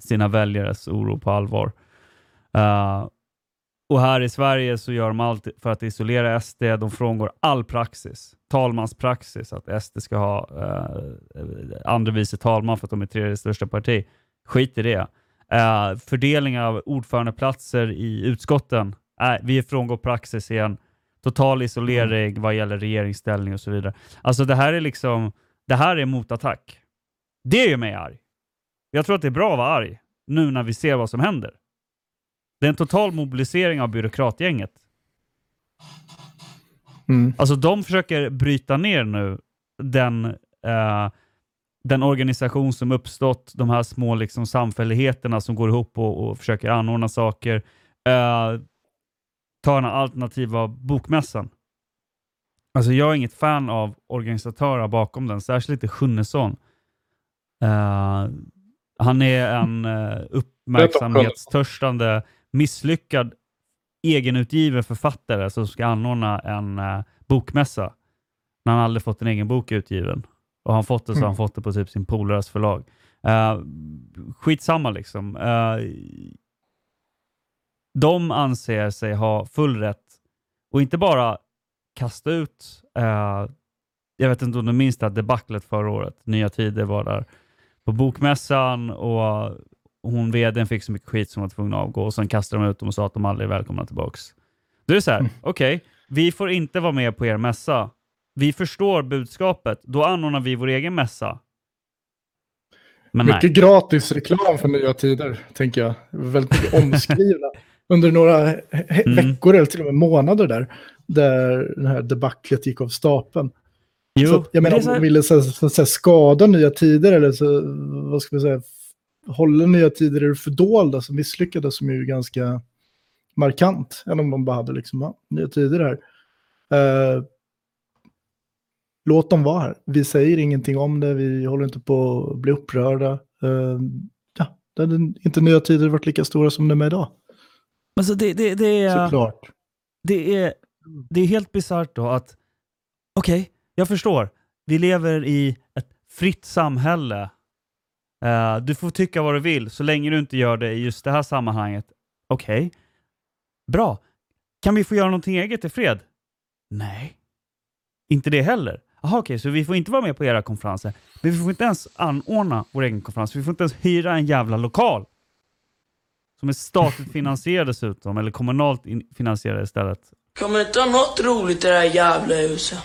sina väljares oro på allvar. Uh, och här i Sverige så gör de allt för att isolera SD. De frångår all praxis. Talmanspraxis, att SD ska ha eh, uh, andre vice talman för att de är tredje största parti. Skit i det. Uh, fördelning av ordförandeplatser i utskotten. Uh, vi frångår praxis igen total isolering mm. vad gäller regeringsställning och så vidare. Alltså det här är liksom, det här är motattack. Det gör mig arg. Jag tror att det är bra att vara arg nu när vi ser vad som händer. Det är en total mobilisering av byråkratgänget. Mm. Alltså de försöker bryta ner nu den, eh, den organisation som uppstått, de här små liksom, samfälligheterna som går ihop och, och försöker anordna saker. Eh, ta den alternativa bokmässan. Alltså jag är inget fan av organisatörer bakom den, särskilt inte Sjunnesson. Eh, han är en uh, uppmärksamhetstörstande, misslyckad egenutgiven författare som ska anordna en uh, bokmässa när han aldrig fått en egen bok utgiven. Och har han fått det så har han Mm. fått det på typ sin polares förlag. Uh, skitsamma liksom. Uh, de anser sig ha full rätt och inte bara kasta ut, uh, jag vet inte om du minns det här debaclet förra året, Nya Tider var där på bokmässan och hon vdn fick så mycket skit som var tvungen att avgå och sen kastade de ut dem och sa att de aldrig är välkomna tillbaks. Då är det så här, okej, vi får inte vara med på er mässa. Vi förstår budskapet, då anordnar vi vår egen mässa. Men mycket nej. gratis reklam för nya tider, tänker jag. Väldigt mycket omskrivna. Under några Mm. veckor eller till och med månader där, där det här debaclet gick av stapeln. Jo, att, jag men menar, är så om de ville så, så, så, skada nya tider eller så, vad ska vi säga, hålla nya tider det fördolda så misslyckades som ju ganska markant. Än om de bara hade liksom, ja, nya tider här. Eh, låt dem vara här. Vi säger ingenting om det, vi håller inte på att bli upprörda. Eh, ja, det hade inte nya tider varit lika stora som de är idag. Alltså det, det, det är... Såklart. Det är, det är helt bisarrt då att, okej, jag förstår. Vi lever i ett fritt samhälle. Eh, du får tycka vad du vill så länge du inte gör det i just det här sammanhanget. Okej, bra. Kan vi få göra någonting eget i fred? Nej, inte det heller. Jaha, okej, så vi får inte vara med på era konferenser. Men vi får inte ens anordna vår egen konferens. Vi får inte ens hyra en jävla lokal. Som är statligt finansierad dessutom, eller kommunalt in- finansierad istället. Man inte ha något roligt i det här jävla huset?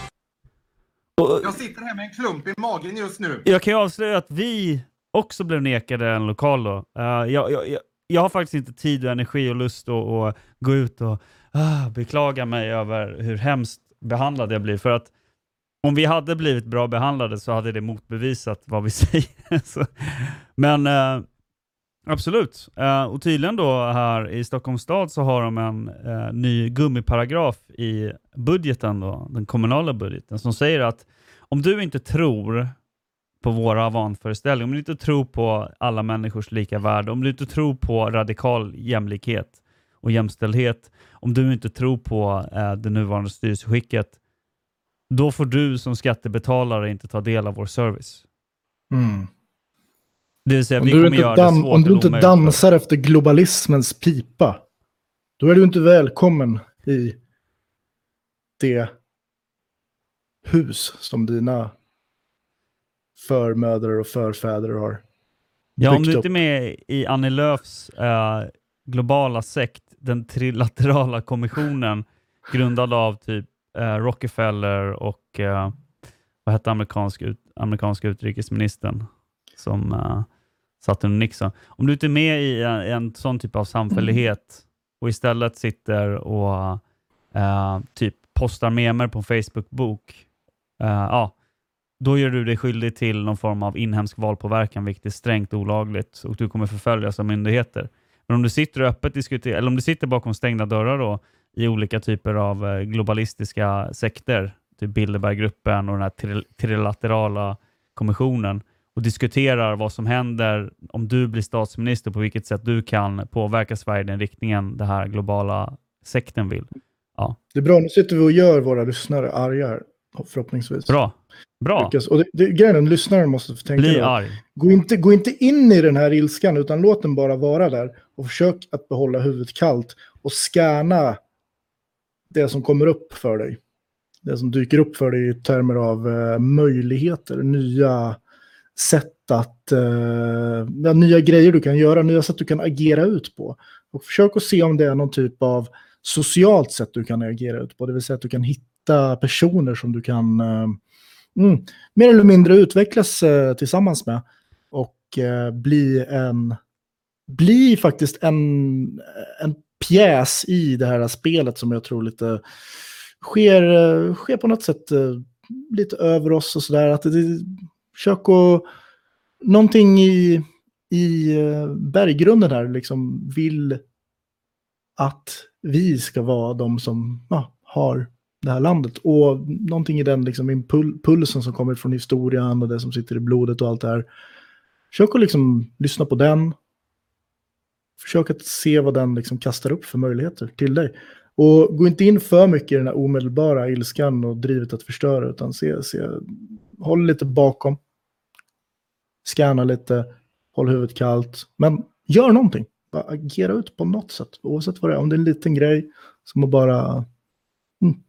Jag sitter här med en klump i magen just nu. Jag kan ju avslöja att vi också blev nekade en lokal då. Eh, jag, jag, jag, jag har faktiskt inte tid och energi och lust att, att gå ut och ah, beklaga mig över hur hemskt behandlad jag blir. För att om vi hade blivit bra behandlade så hade det motbevisat vad vi säger. så, men eh, absolut. Uh, och tydligen då här i Stockholms stad så har de en uh, ny gummiparagraf i budgeten, då, den kommunala budgeten, som säger att om du inte tror på våra vanföreställningar, om du inte tror på alla människors lika värde, om du inte tror på radikal jämlikhet och jämställdhet, om du inte tror på uh, det nuvarande styrelseskicket, då får du som skattebetalare inte ta del av vår service. Mm. Det vill säga, Om vi du kommer inte, göra det svårt om du inte dansar efter globalismens pipa, då är du inte välkommen i det hus som dina förmödrar och förfäder har Ja, om byggt du inte är med i Annie Lööfs eh, globala sekt, den trilaterala kommissionen, grundad av typ eh, Rockefeller och eh, vad hette amerikansk ut, amerikanska utrikesministern som eh, under Nixon. Om du inte är med i en, en sån typ av samfällighet och istället sitter och uh, typ postar memer på en Facebook-bok, uh, ja, då gör du dig skyldig till någon form av inhemsk valpåverkan, vilket är strängt olagligt och du kommer förföljas av myndigheter. Men om du sitter öppet diskuterar, eller om du sitter bakom stängda dörrar då, i olika typer av eh, globalistiska sekter, typ Bilderberggruppen och den här tri- trilaterala kommissionen och diskuterar vad som händer om du blir statsminister, på vilket sätt du kan påverka Sverige i den riktningen den här globala sekten vill. Ja, Det är bra, nu sitter vi och gör våra lyssnare arga förhoppningsvis. bra. Bra. Och det, det, grejen lyssnaren måste få tänka Bli arg. Gå inte, gå inte in i den här ilskan, utan låt den bara vara där. Och försök att behålla huvudet kallt och scanna det som kommer upp för dig. Det som dyker upp för dig i termer av eh, möjligheter, nya sätt att, eh, ja, nya grejer du kan göra, nya sätt du kan agera ut på. Och försök att se om det är någon typ av socialt sätt du kan agera ut på, det vill säga att du kan hitta personer som du kan eh, mm, mer eller mindre utvecklas eh, tillsammans med och eh, bli en bli faktiskt en, en pjäs i det här spelet som jag tror lite sker, eh, sker på något sätt eh, lite över oss och sådär. Att det, försök att, någonting i, i eh, berggrunden här liksom vill att vi ska vara de som ja, har det här landet. Och någonting i den liksom, impulsen som kommer från historien och det som sitter i blodet och allt det här. Försök att liksom lyssna på den. Försök att se vad den liksom kastar upp för möjligheter till dig. Och gå inte in för mycket i den här omedelbara ilskan och drivet att förstöra, utan se, se, håll lite bakom. Scanna lite, håll huvudet kallt, men gör någonting. Bara agera ut på något sätt, oavsett vad det är. Om det är en liten grej, som att bara mm,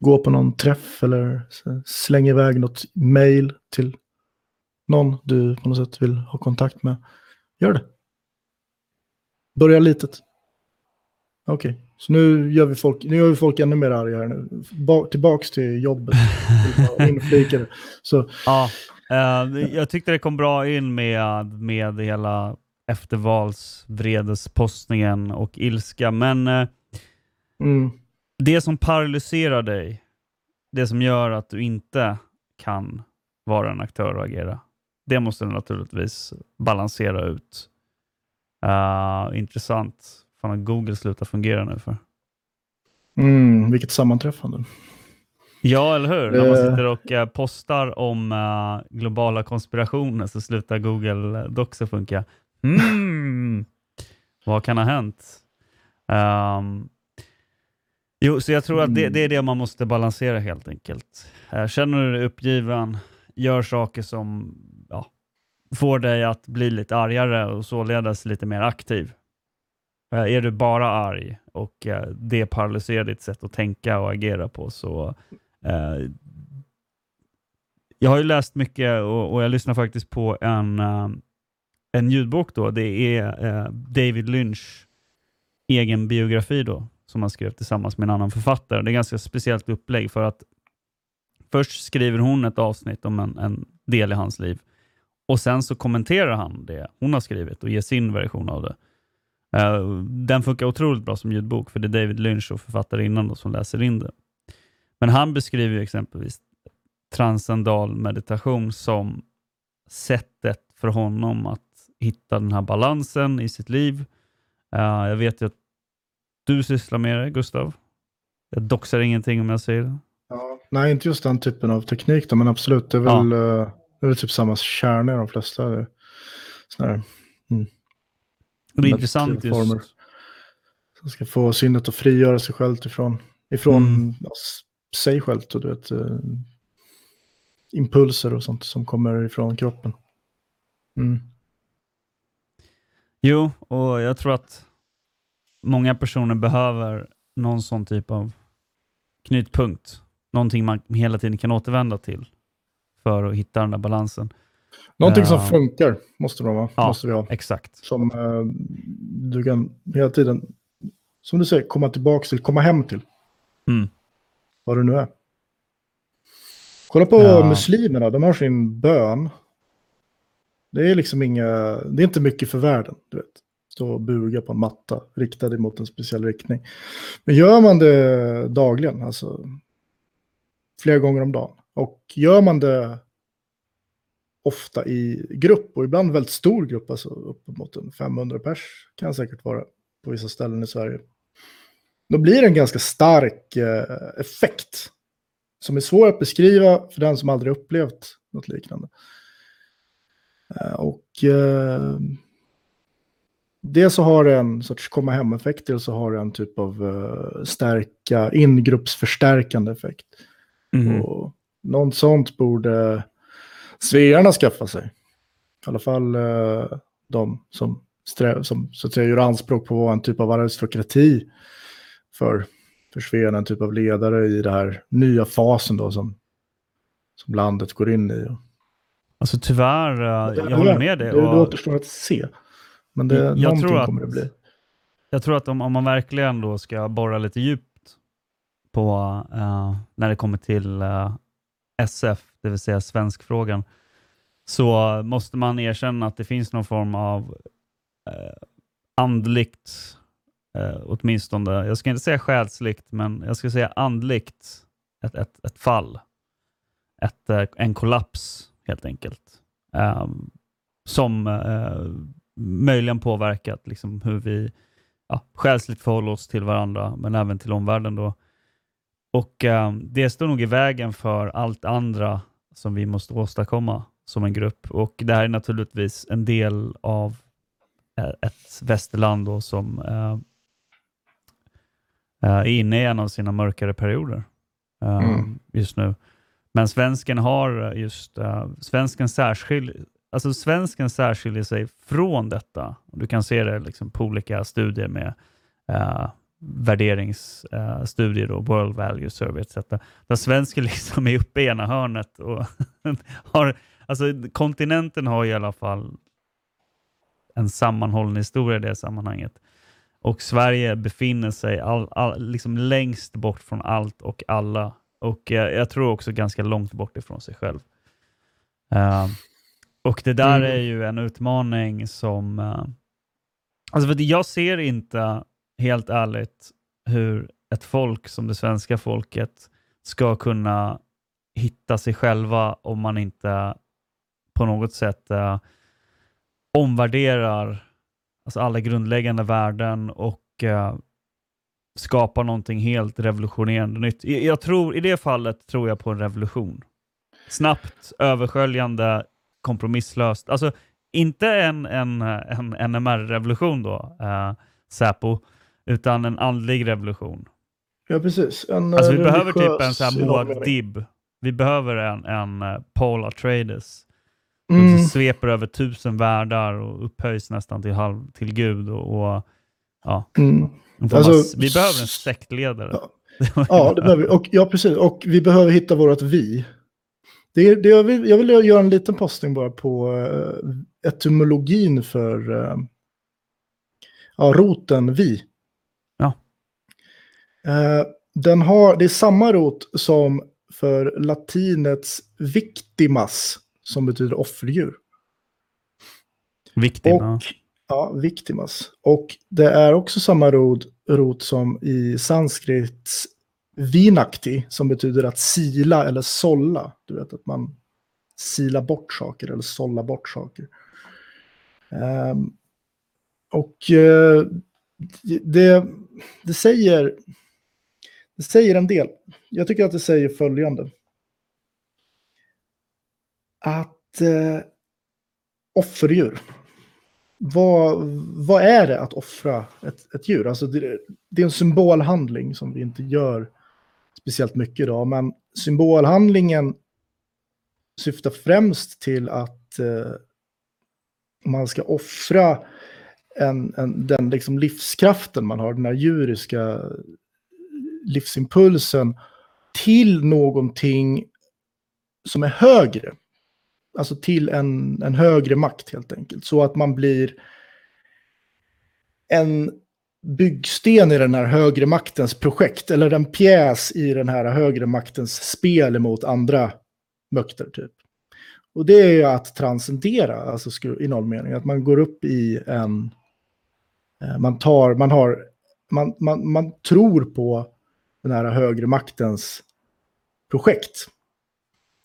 gå på någon träff eller slänga iväg något mail till någon du på något sätt vill ha kontakt med. Gör det. Börja litet. Okej, okay. så nu gör, vi folk, nu gör vi folk ännu mer arga här nu. Ba tillbaks till jobbet. Inflikade. Så. Ja, eh, jag tyckte det kom bra in med, med hela eftervalsvredespostningen och ilska, men eh, mm. det som paralyserar dig, det som gör att du inte kan vara en aktör och agera, det måste du naturligtvis balansera ut. Uh, intressant. Fan Google slutat fungera nu för? Mm, vilket sammanträffande. Ja, eller hur? När man sitter och uh, postar om uh, globala konspirationer så slutar Google Docs att funka. Mm. Vad kan ha hänt? Um, jo, så jag tror att det, det, är det man måste balansera helt enkelt. Uh, känner du dig uppgiven, gör saker som ja, får dig att bli lite argare och således lite mer aktiv. Eh, är du bara arg och eh, det paralyserar ditt sätt att tänka och agera på så eh, Eh, jag har ju läst mycket och, och jag lyssnar faktiskt på en, eh, en ljudbok. Då. Det är eh, David Lynch egen biografi då, som han skrev tillsammans med en annan författare. Det är ganska speciellt upplägg för att först skriver hon ett avsnitt om en, en del i hans liv och sen så kommenterar han det hon har skrivit och ger sin version av det. Uh, den funkar otroligt bra som ljudbok, för det är David Lynch och författarinnan då, som läser in det. Men han beskriver exempelvis transcendal meditation som sättet för honom att hitta den här balansen i sitt liv. Uh, jag vet ju att du sysslar med det, Gustav. Jag doxar ingenting om jag säger det. Ja, nej, inte just den typen av teknik då, men absolut. Det är väl, ja. uh, det är väl typ samma kärna i de flesta. Sådär. Mm. Det är intressant just. Som ska få sinnet att frigöra sig självt ifrån, ifrån mm. Sig självt och du vet, uh, impulser och sånt som kommer ifrån kroppen. Mm. Jo, och jag tror att många personer behöver någon sån typ av knutpunkt. Någonting man hela tiden kan återvända till för att hitta den där balansen. Någonting som funkar måste, vara, ja, måste vi ha. Exakt. Som uh, du kan hela tiden, som du säger, komma tillbaka till, komma hem till. Mm. Vad det nu är. Kolla på ja. muslimerna, de har sin bön. Det är liksom inga, det är inte mycket för världen, du vet. Stå och buga på en matta riktad mot en speciell riktning. Men gör man det dagligen, alltså flera gånger om dagen, och gör man det ofta i grupp och ibland väldigt stor grupp, alltså uppemot en 500 pers kan säkert vara på vissa ställen i Sverige. Då blir det en ganska stark eh, effekt som är svår att beskriva för den som aldrig upplevt något liknande. Eh, och eh, det så har det en sorts komma hem-effekt, eller så har det en typ av uh, stärka, ingruppsförstärkande effekt. Mm. Och något sånt borde svearna skaffa sig. I alla fall uh, de som, som så att säga, gör anspråk på att vara en typ av aristokrati för, för svearna, en typ av ledare i den här nya fasen då som, som landet går in i. Alltså tyvärr, uh, jag håller med dig. Det, det återstår att se. Men det, jag någonting tror att, kommer det bli. Jag tror att om, om man verkligen då ska borra lite djupt på uh, när det kommer till uh, SF, det vill säga svenskfrågan, så måste man erkänna att det finns någon form av uh, andligt eh, åtminstone, jag ska inte säga själsligt, men jag ska säga andligt, ett, ett, ett fall. Ett, eh, en kollaps helt enkelt. Eh, som eh, möjligen påverkat liksom, hur vi ja, själsligt förhåller oss till varandra, men även till omvärlden. Då. Och eh, Det står nog i vägen för allt andra som vi måste åstadkomma som en grupp. Och Det här är naturligtvis en del av eh, ett västerland då som eh, är inne i en av sina mörkare perioder uh, mm. just nu. Men svensken har just, uh, svensken särskilj, alltså svensken särskiljer sig från detta. Du kan se det liksom på olika studier med uh, värderingsstudier, uh, World Value Survey etc. Där svensken liksom är uppe i ena hörnet och har, alltså kontinenten har i alla fall en sammanhållen historia i det sammanhanget. Och Sverige befinner sig all, all, liksom längst bort från allt och alla. Och eh, jag tror också ganska långt bort ifrån sig själv. Uh, och det där mm. är ju en utmaning som... Uh, alltså för jag ser inte, helt ärligt, hur ett folk som det svenska folket ska kunna hitta sig själva om man inte på något sätt uh, omvärderar alltså alla grundläggande värden och uh, skapar någonting helt revolutionerande nytt. Jag tror, I det fallet tror jag på en revolution. Snabbt, översköljande, kompromisslöst. Alltså inte en, en, en NMR-revolution då, uh, Säpo, utan en andlig revolution. Ja, precis. En, alltså, vi behöver typ en sån här Moad Dib. Vi behöver en, en uh, Paul Atreides Mm. Som sveper över tusen världar och upphöjs nästan till, halv, till Gud. Och, och ja. Mm. Alltså, vi behöver en sektledare. Ja, ja det behöver vi. Och, ja, precis. Och vi behöver hitta vårt vi. Det, det jag, vill, jag vill göra en liten postning bara på uh, etymologin för uh, ja, roten vi. Ja. Uh, den har, det är samma rot som för latinets victimas som betyder offerdjur. Victima. Och, ja, victimas. Och det är också samma rot, rot som i sanskrits vinakti, som betyder att sila eller sålla. Du vet att man silar bort saker eller sålla bort saker. Um, och uh, det, det, säger, det säger en del. Jag tycker att det säger följande att eh, offerdjur. Vad, vad är det att offra ett, ett djur? Alltså det, det, är en symbolhandling som vi inte gör speciellt mycket idag, men symbolhandlingen syftar främst till att eh, man ska offra en, en, den liksom livskraften man har, den här djuriska livsimpulsen till någonting som är högre alltså till en, en högre makt helt enkelt. Så att man blir en byggsten i den här högre maktens projekt, eller en pjäs i den här högre maktens spel mot andra mökter. Typ. Och det är ju att transcendera, alltså i någon mening, att man går upp i en... Eh, man tar, man har, man, man, man tror på den här högre maktens projekt.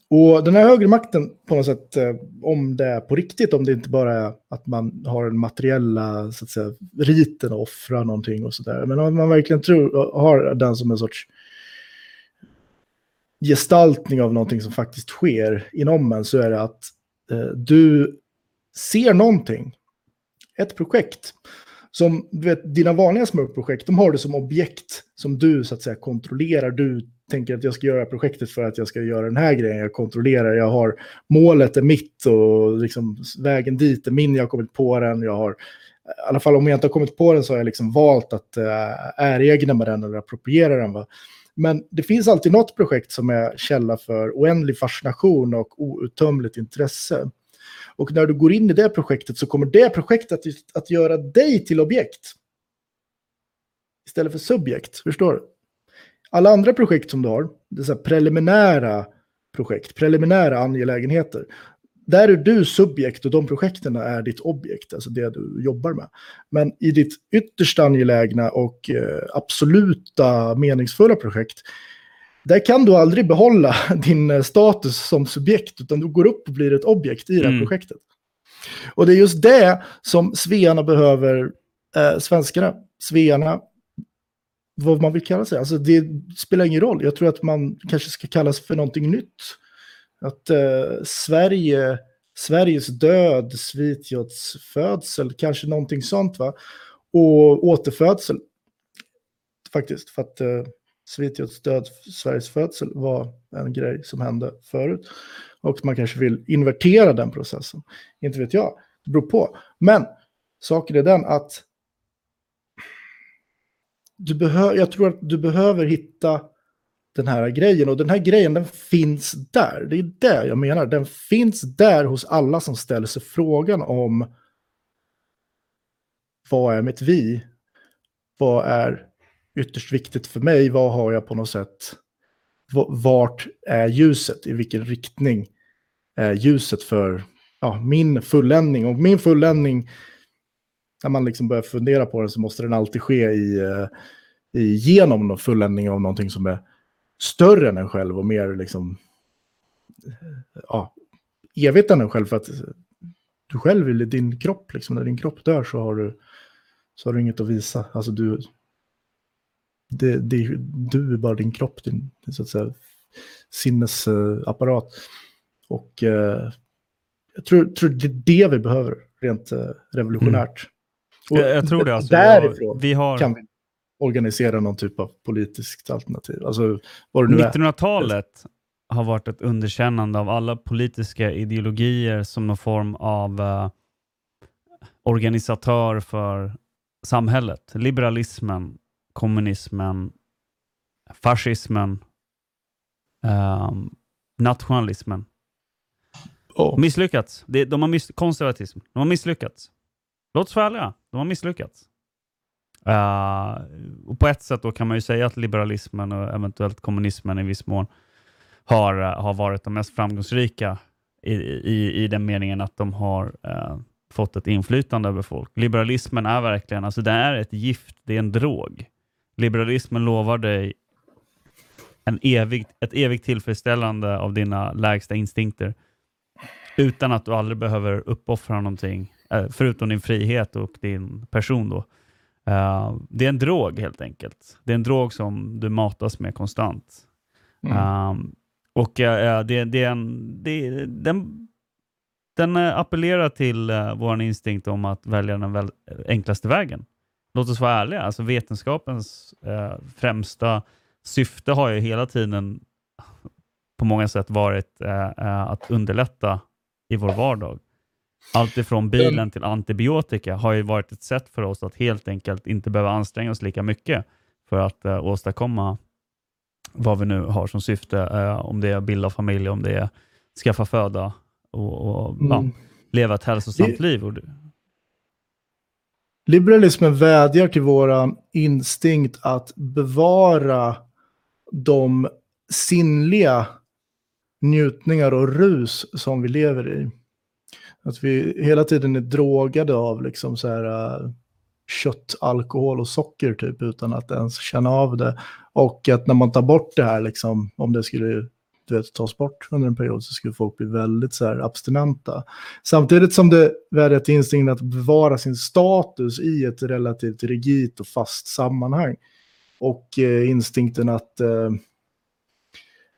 Och den här högre makten på något sätt, eh, om det är på riktigt, om det inte bara är att man har den materiella så att säga, riten och offra någonting och sådär. Men om man verkligen tror, har den som en sorts gestaltning av någonting som faktiskt sker inom en så är det att eh, du ser någonting, ett projekt, som du vet, dina vanliga smörprojekt, de har det som objekt som du så att säga kontrollerar, du tänker att jag ska göra projektet för att jag ska göra den här grejen. Jag kontrollerar, jag har målet är mitt och liksom vägen dit är min, jag har kommit på den. Jag har, i alla fall om jag inte har kommit på den så har jag liksom valt att eh, äh, äregna med den eller appropriera den. Va? Men det finns alltid något projekt som är källa för oändlig fascination och outtömligt intresse. Och när du går in i det projektet så kommer det projektet att, att göra dig till objekt. Istället för subjekt, förstår du? Alla andra projekt som du har, det är så preliminära projekt, preliminära angelägenheter, där är du subjekt och de projekten är ditt objekt, alltså det du jobbar med. Men i ditt ytterst angelägna och eh, absoluta meningsfulla projekt, där kan du aldrig behålla din eh, status som subjekt, utan du går upp och blir ett objekt i det här Mm. projektet. Och det är just det som svearna behöver, eh, svenskarna, svearna, vad man vill kalla sig. Alltså det spelar ingen roll. Jag tror att man kanske ska kallas för någonting nytt. Att eh, Sverige, Sveriges död, Svitjots födsel, kanske någonting sånt va. Och återfödsel. Faktiskt, för att eh, Svitjots död, Sveriges födsel var en grej som hände förut. Och man kanske vill invertera den processen. Inte vet jag, det beror på. Men saken är den att du behö- jag tror att du behöver hitta den här grejen. Och den här grejen, den finns där. Det är det jag menar. Den finns där hos alla som ställer sig frågan om vad är mitt vi? Vad är ytterst viktigt för mig? Vad har jag på något sätt? Vart är ljuset? I vilken riktning är ljuset för ja, min fulländning? Och min fulländning, när man liksom börjar fundera på den så måste den alltid ske i, eh, i genom någon fulländning av någonting som är större än en själv och mer liksom eh, ja, evigt än en själv. För att eh, du själv eller din kropp, liksom, när din kropp dör så har du, så har du inget att visa. Alltså du, det, det, du är bara din kropp, din, så att säga, sinnesapparat. Och eh, jag tror, tror det är det vi behöver, rent eh, revolutionärt. Och Jag, jag tror det. Alltså. därifrån vi har... kan vi organisera någon typ av politiskt alternativ. Alltså vad det nu är. 1900-talet har varit ett underkännande av alla politiska ideologier som någon form av eh, organisatör för samhället. Liberalismen, kommunismen, fascismen, ehm, nationalismen. Misslyckats. Det, de har miss, konservatism. De har misslyckats. Låt oss vara ärliga. De har misslyckats. Uh, och på ett sätt då kan man ju säga att liberalismen och eventuellt kommunismen i viss mån har, eh, har varit de mest framgångsrika i, i, i den meningen att de har uh, fått ett inflytande över folk. Liberalismen är verkligen, alltså det är ett gift, det är en drog. Liberalismen lovar dig en evig, ett evigt tillfredsställande av dina lägsta instinkter utan att du aldrig behöver uppoffra någonting, förutom din frihet och din person då. Eh, det är en drog helt enkelt. Det är en drog som du matas med konstant. Mm. Um, och eh, det, det är en, det, den, den eh, appellerar till uh, vår instinkt om att välja den väl, enklaste vägen. Låt oss vara ärliga, alltså vetenskapens eh, främsta syfte har ju hela tiden på många sätt varit eh, eh, att underlätta i vår vardag. Allt ifrån bilen till antibiotika har ju varit ett sätt för oss att helt enkelt inte behöva anstränga oss lika mycket för att eh, åstadkomma vad vi nu har som syfte. Eh, om det är bilda familj, om det är skaffa föda och, och ja, Mm. leva ett hälsosamt Det- liv. Och Liberalismen vädjar till våran instinkt att bevara de sinnliga njutningar och rus som vi lever i. Att vi hela tiden är drogade av liksom så här, äh, kött, alkohol och socker typ utan att ens känna av det. Och att när man tar bort det här, liksom, om det skulle du vet, tas bort under en period så skulle folk bli väldigt så här, abstinenta. Samtidigt som det vädjar till instinkten att bevara sin status i ett relativt rigitt och fast sammanhang. Och eh, instinkten att, eh,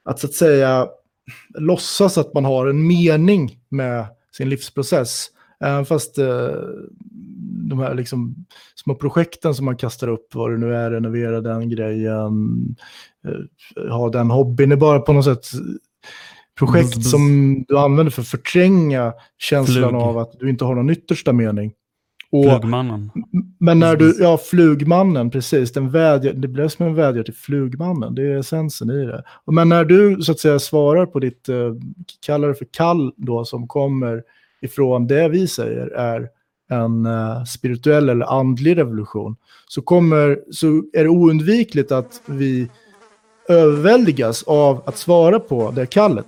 att så att säga låtsas att man har en mening med sin livsprocess. Även fast eh, de här liksom små projekten som man kastar upp, vad det nu är, renovera den grejen, eh, ha den hobbyn, är bara på något sätt projekt som du använder för att förtränga känslan Flug. av att du inte har någon yttersta mening. Och, Flugmannen. men när du, ja, flugmannen, precis, den vädjar, det blev som en vädjar till flugmannen, det är essensen i det. Men när du så att säga svarar på ditt, eh, kallar det för kall då, som kommer ifrån det vi säger är en eh, spirituell eller andlig revolution, så, kommer, så är det oundvikligt att vi överväldigas av att svara på det kallet.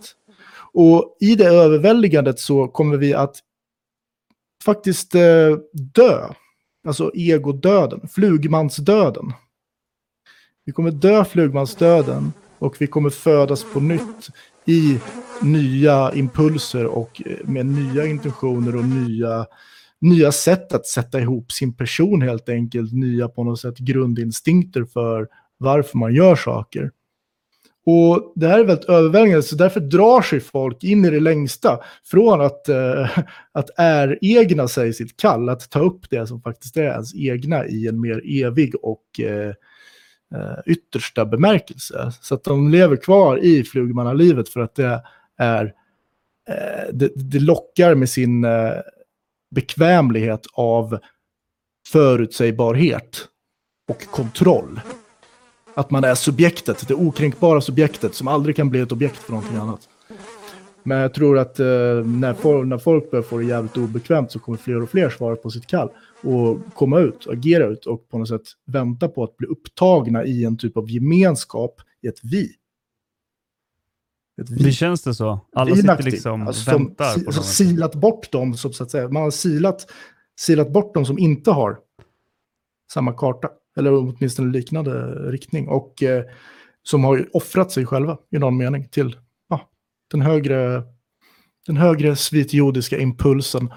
Och i det överväldigandet så kommer vi att faktiskt eh, dö. Alltså egodöden, flugmansdöden. Vi kommer dö flugmansdöden och vi kommer födas på nytt i nya impulser och eh, med nya intentioner och nya, nya sätt att sätta ihop sin person helt enkelt. Nya på något sätt grundinstinkter för varför man gör saker. Och det här är väldigt överväldigande, så därför drar sig folk in i det längsta från att, eh, att äregna sig sitt kall, att ta upp det som faktiskt är ens egna i en mer evig och eh, eh yttersta bemärkelse. Så att de lever kvar i flugmannalivet för att det är eh, det, det, lockar med sin eh, bekvämlighet av förutsägbarhet och kontroll. Att man är subjektet, det okränkbara subjektet som aldrig kan bli ett objekt för någonting annat. Men jag tror att eh, när, folk, när folk börjar få det jävligt obekvämt så kommer fler och fler svara på sitt kall och komma ut, agera ut och på något sätt vänta på att bli upptagna i en typ av gemenskap i ett vi. Ett vi. Det känns det så? Alla sitter liksom alltså, väntar? Som, på som silat bort dem, så att säga. Man har silat, silat bort dem som inte har samma karta, eller åtminstone liknande riktning, och eh, som har offrat sig själva i någon mening till ja, den högre den högre svitjordiska impulsen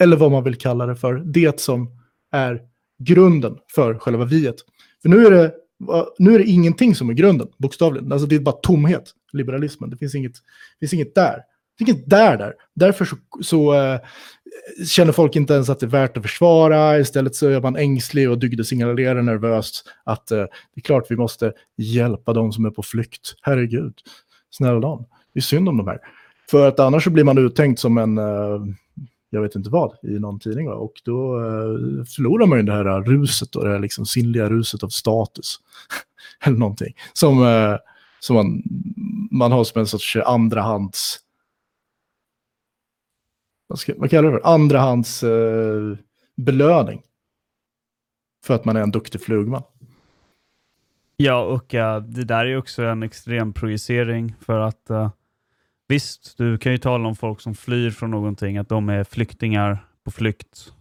eller vad man vill kalla det för, det som är grunden för själva viet. För nu är det, nu är det ingenting som är grunden, bokstavligen. Alltså det är bara tomhet, liberalismen. Det finns inget, det finns inget där. Det finns inget där där. Därför så, så eh, känner folk inte ens att det är värt att försvara. Istället så är man ängslig och dygdesignalerar nervöst att eh, det är klart vi måste hjälpa de som är på flykt. Herregud, snälla dem. Det är synd om de här. För att annars så blir man uttänkt som en eh, jag vet inte vad, i någon tidning. Va? Och då eh, förlorar man ju det här eh, ruset och det här liksom sinnliga ruset av status. Eller någonting. Som, eh, som man, man har som en sorts andrahands... Vad, ska, vad kallar det för? Andrahands eh, belöning. För att man är en duktig flugman. Ja, och uh, det där är också en extrem projicering för att uh, Visst, du kan ju tala om folk som flyr från någonting, att de är flyktingar på flykt.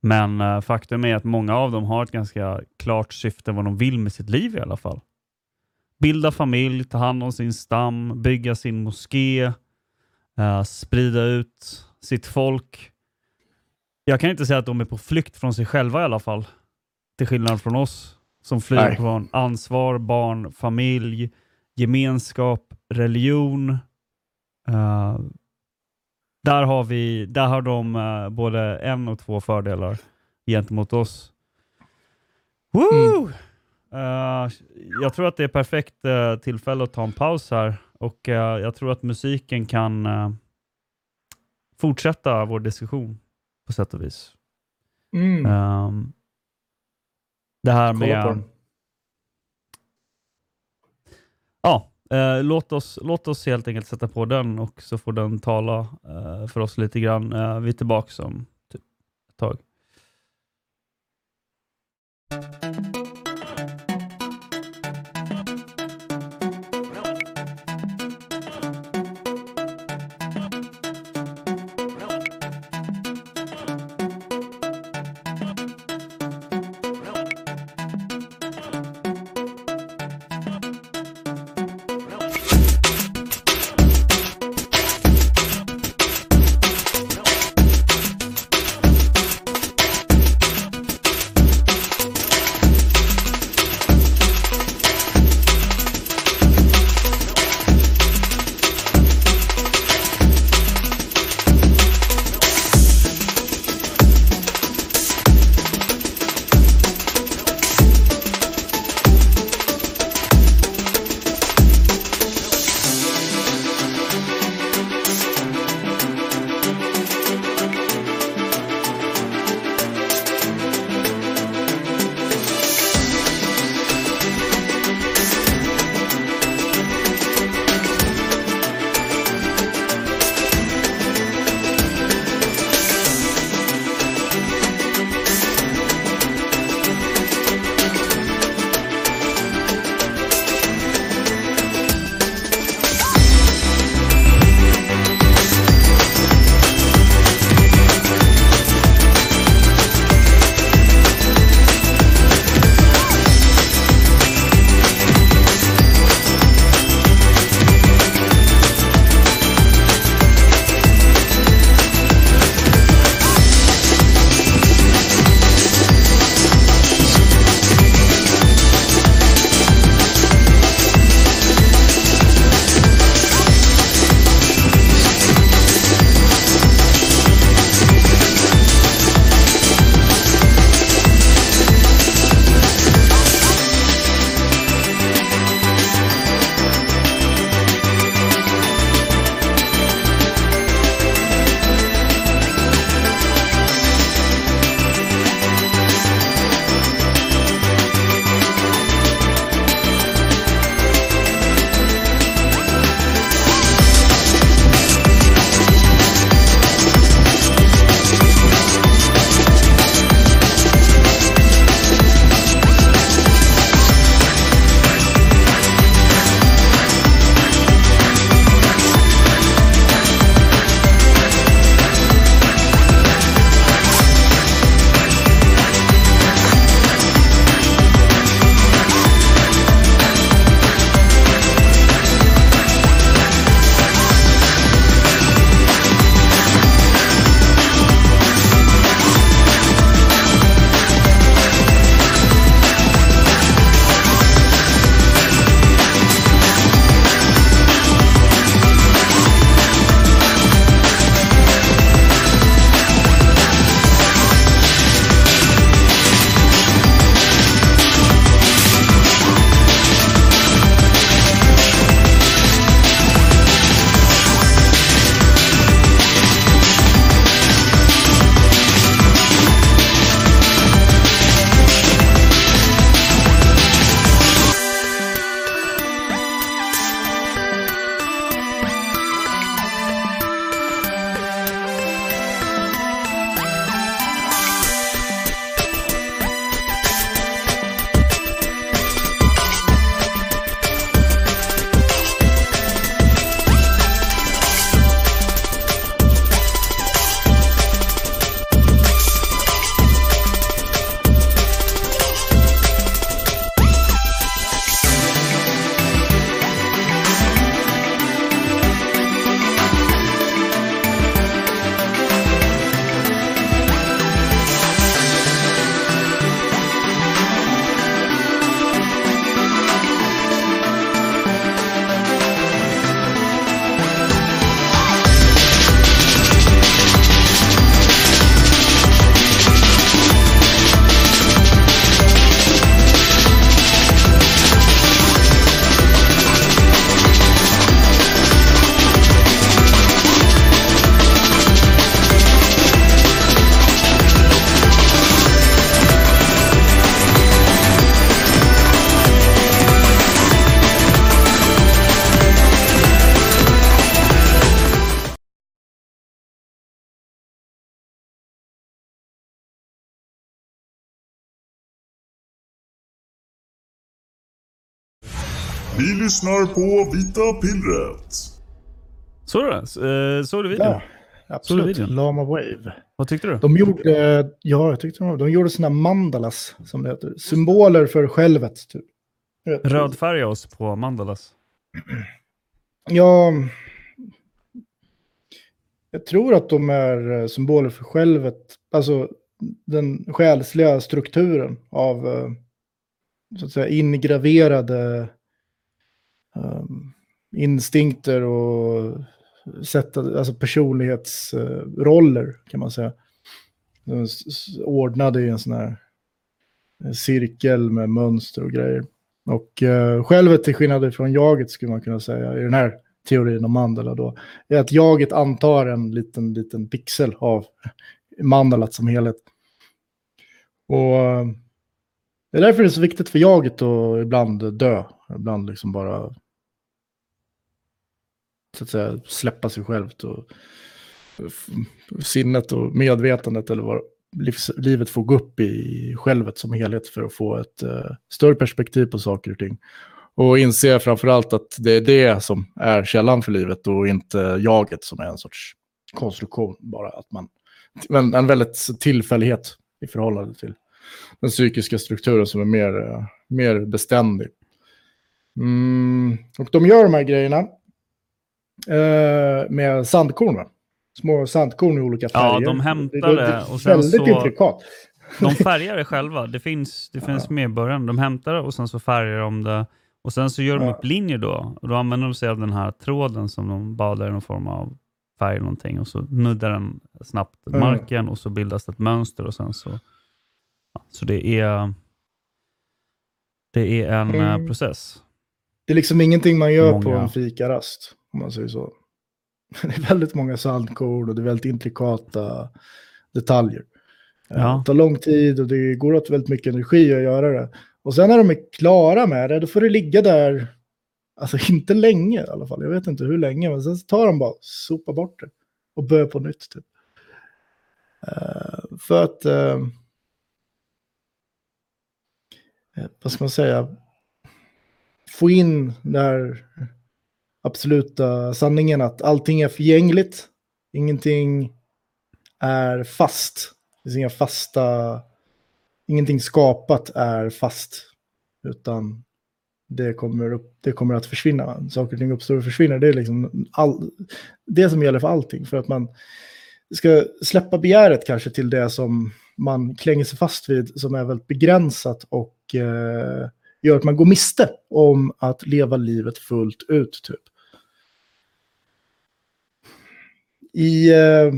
Men uh, faktum är att många av dem har ett ganska klart syfte vad de vill med sitt liv i alla fall. Bilda familj, ta hand om sin stam, bygga sin moské, sprida ut sitt folk. Jag kan inte säga att de är på flykt från sig själva i alla fall. Till skillnad från oss som flyr Nej. från ansvar, barn, familj, gemenskap, religion, Uh, där har vi, där har de uh, både en och två fördelar gentemot oss. Woo! Mm. Uh, jag tror att det är perfekt tillfälle att ta en paus här och jag tror att musiken kan fortsätta vår diskussion på sätt och vis. Mm. Um, det här med... Ja, Eh, låt, oss, låt oss helt enkelt sätta på den och så får den tala eh, för oss lite grann. Eh, vi är tillbaka om typ ett tag. Lyssnar på Vita Pillret. Såg du det? Eh, Såg du videon? Ja, absolut. videon? Lama Wave. Vad tyckte du? De gjorde, ja jag tyckte de, de gjorde såna mandalas, som det heter. Symboler för självet. Typ. Rödfärga oss på mandalas. Ja, jag tror att de är eh, symboler för självet. Alltså den själsliga strukturen av eh, så att säga ingraverade um, instinkter och sätt, alltså personlighetsroller eh, kan man säga. De ordnade i en sån här eh, cirkel med mönster och grejer. Och uh, självet till skillnad från jaget skulle man kunna säga i den här teorin om mandala då, är att jaget antar en liten, liten pixel av mandalat som helhet. Och det är därför det är så viktigt för jaget att ibland dö, ibland liksom bara så att säga släppa sig självt och sinnet och medvetandet eller vad livs, livet får gå upp i självet som helhet för att få ett uh, större perspektiv på saker och ting. Och inse framförallt att det är det som är källan för livet och inte jaget som är en sorts konstruktion. Bara att man, en, en väldigt tillfällighet i förhållande till den psykiska strukturen som är mer, eh, mer beständig. Mm, och de gör de här grejerna eh, med sandkorn. Va? Små sandkorn i olika Ja, färger. de Det- hämtar det, det och sen väldigt så... intrikat. De färgar det själva. Det finns, det finns med i början. De hämtar det och sen så färgar de det. Och sen så gör de Ja. upp linjer då. Och då använder de sig av den här tråden som de badar i någon form av färg eller någonting. Och så nuddar den snabbt Mm. marken och så bildas ett mönster och sen så... Ja, så det är... Det är en eh, Mm. process. Det är liksom ingenting man gör på Många. en fikarast, om man säger så. Det är väldigt många sandkorn och det är väldigt intrikata detaljer. Eh, Ja. Det tar lång tid och det går åt väldigt mycket energi att göra det. Och sen när de är klara med det, då får det ligga där, alltså inte länge i alla fall, jag vet inte hur länge, men sen tar de bara sopa bort det och börjar på nytt. Typ. Eh, för att, eh, vad ska man säga, få in den här absoluta sanningen att allting är förgängligt, ingenting är fast. Det finns inga fasta, ingenting skapat är fast, utan det kommer, upp, det kommer att försvinna. Saker och ting uppstår och försvinner. Det är liksom all, det som gäller för allting. För att man ska släppa begäret kanske till det som man klänger sig fast vid, som är väldigt begränsat och eh, gör att man går miste om att leva livet fullt ut. Typ. I, eh,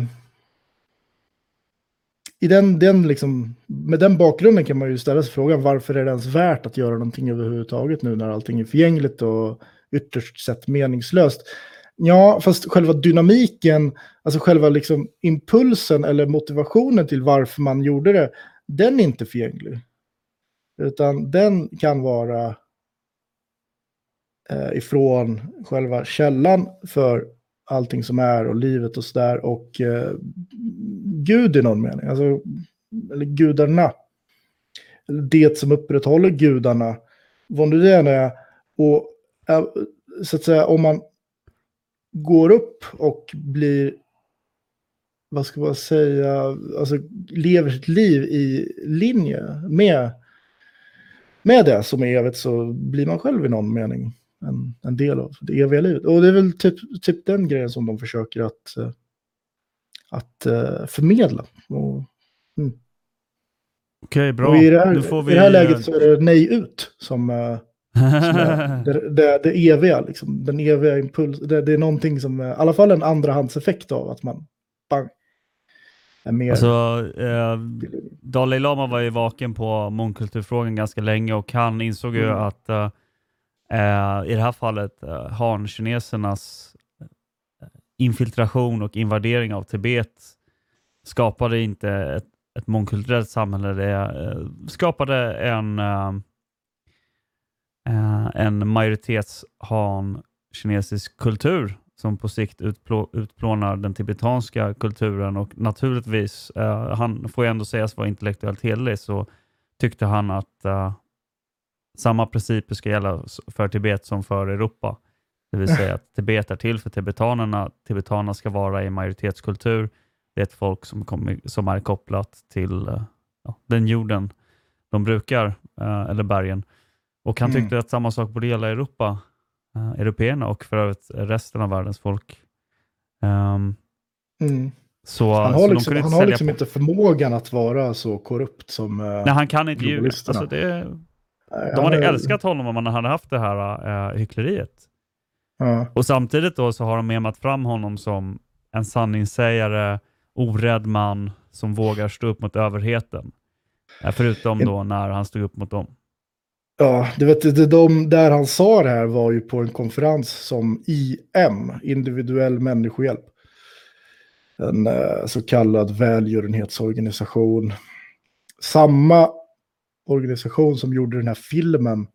i den, den liksom, med den bakgrunden kan man ju ställa sig frågan varför är det ens värt att göra någonting överhuvudtaget nu när allting är förgängligt och ytterst sett meningslöst. Ja, fast själva dynamiken, alltså själva liksom impulsen eller motivationen till varför man gjorde det, den är inte förgänglig. Utan den kan vara eh, ifrån själva källan för allting som är och livet och sådär och eh, Gud i någon mening, alltså, eller gudarna. Eller det som upprätthåller gudarna, vad nu det än är. Och eh, så att säga, om man går upp och blir, vad ska man säga, alltså lever sitt liv i linje med, med det som är evigt så blir man själv i någon mening en, en del av det eviga livet. Och det är väl typ, typ den grejen som de försöker att, eh, att eh, förmedla. Och, mm. Okej, bra. och i, det här, vi... I det här läget så är det nej ut som, eh, som är det, det, det eviga. Liksom. Den eviga impuls. Det, det är någonting som, i alla fall en andrahandseffekt av att man bang, mer... Alltså, eh, Dalai Lama var ju vaken på mångkulturfrågan ganska länge och han insåg ju Mm. att eh, eh, Eh, i det här fallet eh, han-kinesernas eh, infiltration och invadering av Tibet skapade inte ett, ett mångkulturellt samhälle. Det eh, skapade en, eh, eh en majoritets han-kinesisk kultur som på sikt utplå, utplånar den tibetanska kulturen och naturligtvis, eh, han får ju ändå sägas vara intellektuellt helig, så tyckte han att eh, samma principer ska gälla för Tibet som för Europa. Det vill säga att Tibet är till för tibetanerna. Tibetanerna ska vara i majoritetskultur. Det är ett folk som, kommer, som är kopplat till eh, ja, den jorden de brukar, eh, eller bergen. Och han Mm. tyckte att samma sak borde gälla Europa, uh, européerna och för övrigt resten av världens folk. Ehm, Mm. så, Han så har de liksom, han inte har liksom på- inte förmågan att vara så korrupt som eh, Nej, han kan inte ljuga. Alltså det, de hade älskat honom om han hade haft det här uh, hyckleriet. Ja. Och samtidigt då så har de memat fram honom som en sanningssägare, orädd man som vågar stå upp mot överheten. Eh, förutom då när han stod upp mot dem. Ja, du vet, det, de, där han sa det här var ju på en konferens som IM, individuell människohjälp. En eh, så kallad välgörenhetsorganisation. Samma organisation som gjorde den här filmen,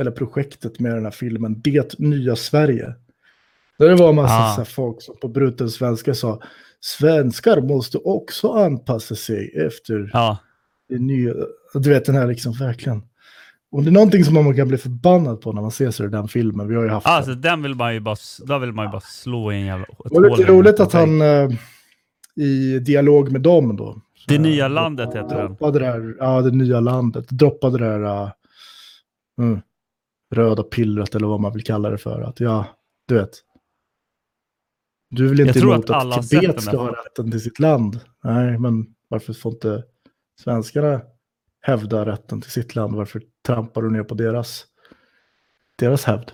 eller projektet med den här filmen, Det nya Sverige. Där det var en massa Ah. folk som på bruten svenska sa, svenskar måste också anpassa sig efter Ja. det nya. Du vet den här liksom verkligen. Om det är någonting som man kan bli förbannad på när man ser sig i den filmen, vi har ju haft den. Alltså den vill man ju bara, där vill man ju bara slå i en jävla... Det var lite roligt att han eh, i dialog med dem då. Det nya landet heter den. droppade det här, ja det nya landet, droppade det här mm, röda pillret eller vad man vill kalla det för. Att ja, du vet. Du vill inte emot att att, Tibet ska ha rätten till sitt land. Nej, men varför får inte svenskarna hävda rätten till sitt land? Varför trampar du ner på deras, deras hävd?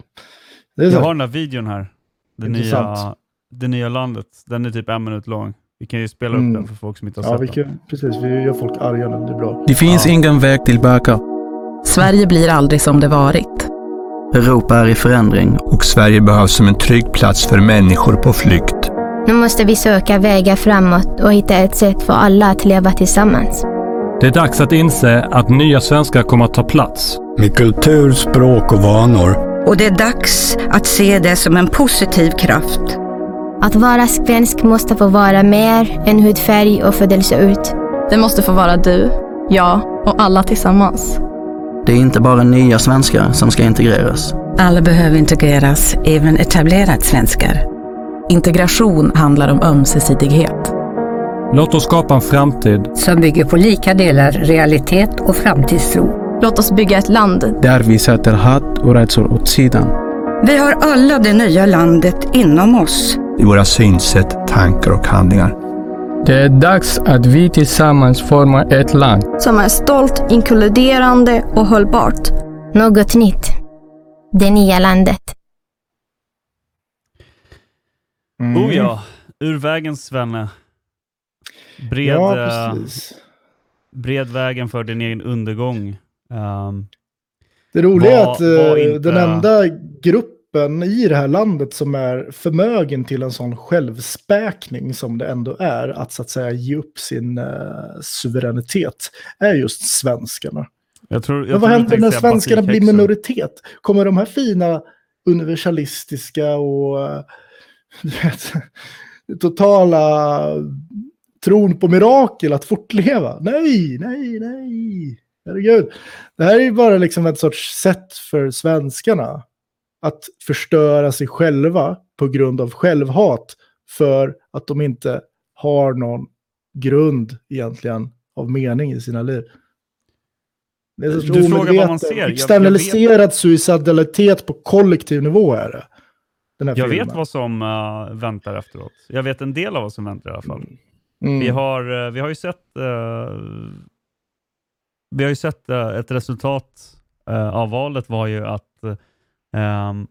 Det är Jag har den där videon här. Det nya, det nya landet. Den är typ en minut lång. Vi kan ju spela upp Mm. den för folk som inte har Ja, sett vi den. kan, precis. Vi gör folk arga nu. Det är bra. Det finns ingen väg tillbaka. Sverige blir aldrig som det varit. Europa är i förändring. Och Sverige behövs som en trygg plats för människor på flykt. Nu måste vi söka vägar framåt och hitta ett sätt för alla att leva tillsammans. Det är dags att inse att nya svenskar kommer att ta plats. Med kultur, språk och vanor. Och det är dags att se det som en positiv kraft. Att vara svensk måste få vara mer än hudfärg och födelseort. Det måste få vara du, jag och alla tillsammans. Det är inte bara nya svenskar som ska integreras. Alla behöver integreras, även etablerade svenskar. Integration handlar om ömsesidighet. Låt oss skapa en framtid Som bygger på lika delar realitet och framtidstro. Låt oss bygga ett land. Där vi sätter hat och rädsla åt sidan. Vi har alla det nya landet inom oss. I våra synsätt, tankar och handlingar. Det är dags att vi tillsammans formar ett land. Som är stolt, inkluderande och hållbart. Något nytt. Det nya landet. Mm. Oh ja, ur vägen Svenne. Bred, Ja, eh, precis. bred vägen för din egen undergång. Ehm, Det roliga är Var- att var eh, inte- den enda gruppen i det här landet som är förmögen till en sån självspäkning som det ändå är, att så att säga ge upp sin eh, suveränitet, är just svenskarna. jag tror, jag Men vad händer när svenskarna blir minoritet? Kommer de här fina universalistiska och eh, vet, totala tron på mirakel att fortleva? Nej, nej, nej. Herregud. Det här är ju bara liksom ett sorts sätt för svenskarna att förstöra sig själva på grund av självhat för att de inte har någon grund egentligen av mening i sina liv. Det är Du frågar vad man ser. Externaliserad suicidalitet på kollektiv nivå är det. Jag filmen. vet vad som eh, väntar efteråt. Jag vet en del av vad som väntar i alla fall. Mm. Vi, har, eh, vi har ju sett, eh, vi har ju sett eh, ett resultat eh, av valet var ju att ehm,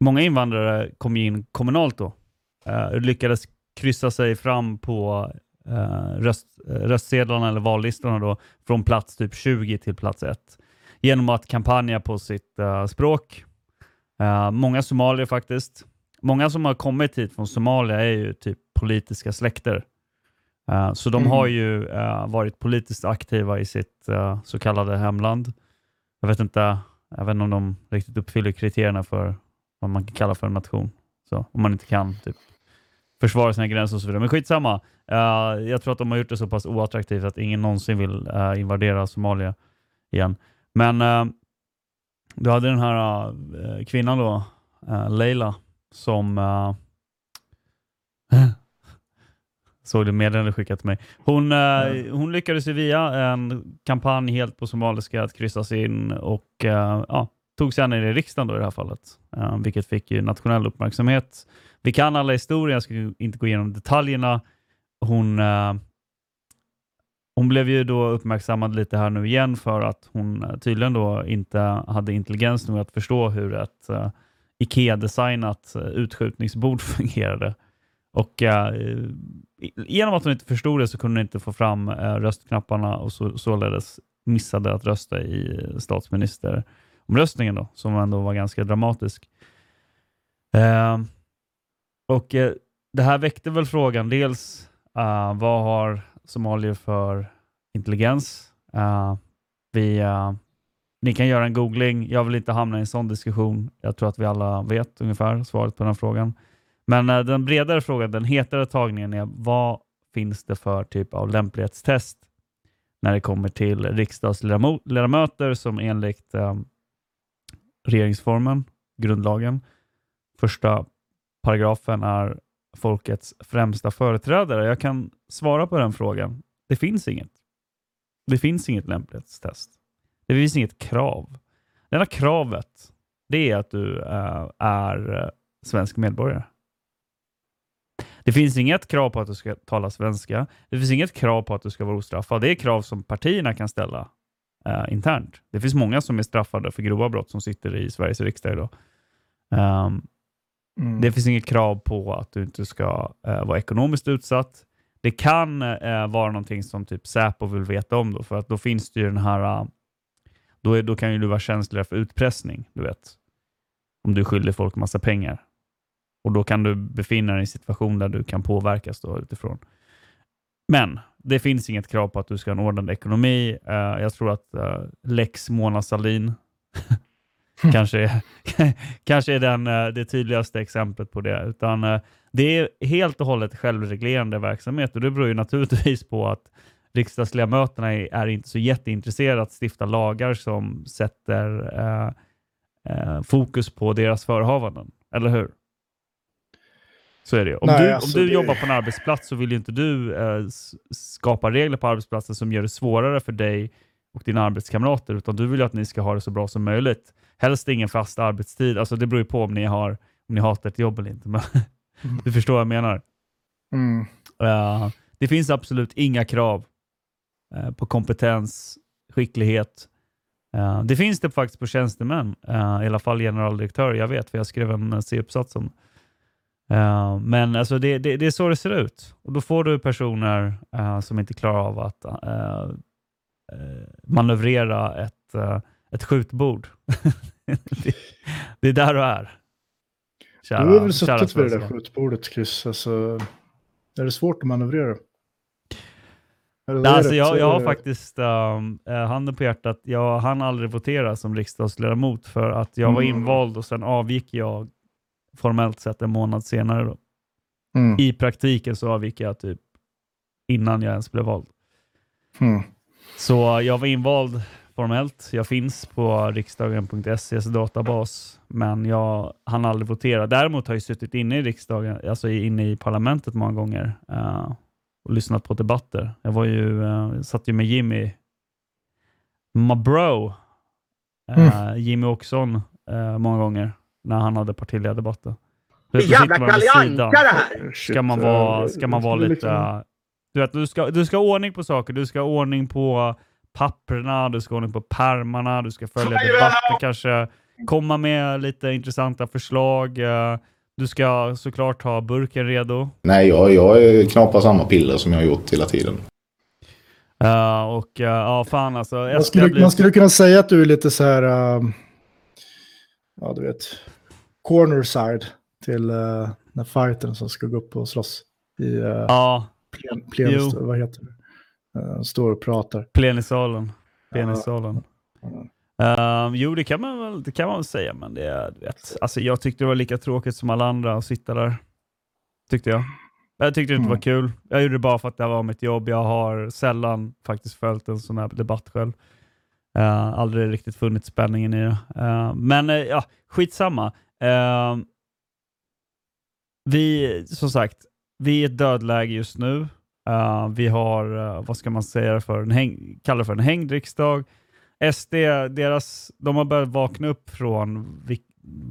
många invandrare kom in kommunalt då. Uh, lyckades kryssa sig fram på röst, röstsedlarna eller vallistorna då, från plats typ 20 till plats 1 genom att kampanja på sitt språk. Många somalier faktiskt. Många som har kommit hit från Somalia är ju typ politiska släkter. Eh, så de Mm. har ju eh, varit politiskt aktiva i sitt eh, så kallade hemland. Jag vet inte, jag vet inte om de riktigt uppfyller kriterierna för vad man kan kalla för en nation. Så, om man inte kan typ, försvara sina gränser och så vidare. Men skitsamma. Uh, jag tror att de har gjort det så pass oattraktivt att ingen någonsin vill invadera Somalia igen. Men du hade den här kvinnan då, Leila, som såg det meddelande skickat till mig. Hon, mm. hon lyckades ju via en kampanj helt på somaliska att kryssas in och ja, tog sig an i riksdagen då i det här fallet, vilket fick ju nationell uppmärksamhet. Vi kan alla historier, jag ska inte gå igenom detaljerna. Hon hon blev ju då uppmärksammad lite här nu igen för att hon eh, tydligen då inte hade intelligens nog att förstå hur ett uh, IKEA-designat utskjutningsbord fungerade. Och eh, genom att hon inte förstod det så kunde hon inte få fram eh, röstknapparna och så, således missade att rösta i statsministeromröstningen då, som ändå var ganska dramatisk. Ehm, och eh, det här väckte väl frågan dels eh, vad har somalier för intelligens. Uh, vi, uh, ni kan göra en googling. Jag vill inte hamna i en sån diskussion. Jag tror att vi alla vet ungefär svaret på den frågan. Men uh, den bredare frågan, den hetare tagningen är vad finns det för typ av lämplighetstest när det kommer till riksdagsledamöter som enligt ehm, regeringsformen, grundlagen, första paragrafen är folkets främsta företrädare? Jag kan svara på den frågan. Det finns inget. Det finns inget lämplighetstest. Det finns inget krav. Det enda kravet det är att du eh, är eh, svensk medborgare. Det finns inget krav på att du ska tala svenska. Det finns inget krav på att du ska vara ostraffad. Det är krav som partierna kan ställa äh, internt. Det finns många som är straffade för grova brott som sitter i Sveriges riksdag idag. Um, Mm. Det finns inget krav på att du inte ska uh, vara ekonomiskt utsatt. Det kan uh, vara någonting som typ Säpo vill veta om då, för att då finns det ju den här, uh, då, är, då kan ju du vara känsligare för utpressning, du vet. Om du skyller folk massa pengar. Och då kan du befinna dig i en situation där du kan påverkas då utifrån. Men det finns inget krav på att du ska ha en ordnad ekonomi. jag tror att Lex Mona Sahlin kanske, kanske är den, eh, det tydligaste exemplet på det. Utan eh, det är helt och hållet självreglerande verksamhet och det beror ju naturligtvis på att riksdagsledamöterna är, är inte så jätteintresserade att stifta lagar som sätter fokus på deras förehavanden. Eller hur? Så är det. Om Nej, du, alltså om du det... jobbar på en arbetsplats så vill ju inte du eh, skapa regler på arbetsplatsen som gör det svårare för dig och dina arbetskamrater, utan du vill ju att ni ska ha det så bra som möjligt. Helst ingen fast arbetstid. Alltså det beror ju på om ni, har, om ni hatar ett jobb eller inte. Men mm. du förstår vad jag menar. Mm. Uh, det finns absolut inga krav uh, på kompetens, skicklighet. Uh, det finns det faktiskt på tjänstemän, i alla fall generaldirektörer. Jag vet, för jag skrev en C-uppsats om Uh, men alltså det, det, det, är så det ser ut. Och Då får du personer uh, som inte klarar av att uh, manövrera ett, ett skjutbord. det, det, är där du är. Kära, du har väl suttit vid det där skjutbordet, Chris. Alltså, är det svårt att manövrera? Nej, alltså jag, jag har faktiskt um, handen på hjärtat. Jag hann aldrig votera som riksdagsledamot för att jag mm. var invald och sen avgick jag formellt sett en månad senare. Då. Mm. I praktiken så avgick jag typ innan jag ens blev vald. Mm. Så jag var invald formellt. Jag finns på riksdagen.ses databas, men jag hann aldrig votera. Däremot har jag suttit inne i riksdagen, alltså inne i parlamentet många gånger uh, och lyssnat på debatter. Jag var ju, uh, satt ju med Jimmy, my bro, uh, mm. Jimmy Åkesson många gånger när han hade partiledardebatter. Jävla Kalle Anka det här! Ska man vara, ska man vara lite... Du, vet, du, ska, du ska ha ordning på saker. Du ska ha ordning på papperna, du ska ordning på permarna, du ska följa debatten, kanske komma med lite intressanta förslag. Eh, du ska såklart ha burken redo. Nej, jag, jag knapar samma piller som jag har gjort hela tiden. Uh, och uh, ja, fan alltså. Man skulle, blir... man skulle kunna säga att du är lite så här, uh, ja du vet, corner side till uh, den fighten som ska gå upp och slåss i uh, ja. plen, plen, vad heter det? Uh, står och pratar. Plenisalen. Plenisalen. Uh, jo, det kan man väl, det kan man väl säga, men det är, vet, alltså, jag tyckte det var lika tråkigt som alla andra att sitta där. Tyckte jag. Jag tyckte det inte mm. var kul. Jag gjorde det bara för att det var mitt jobb. Jag har sällan faktiskt följt en sån här debatt själv. Uh, aldrig riktigt funnit spänningen i det. Uh, men uh, ja, skitsamma. Uh, vi, som sagt, vi är i ett dödläge just nu. Uh, vi har, uh, vad ska man säga för, en häng, kallar för en hängd riksdag. SD, deras, de har börjat vakna upp från vilk,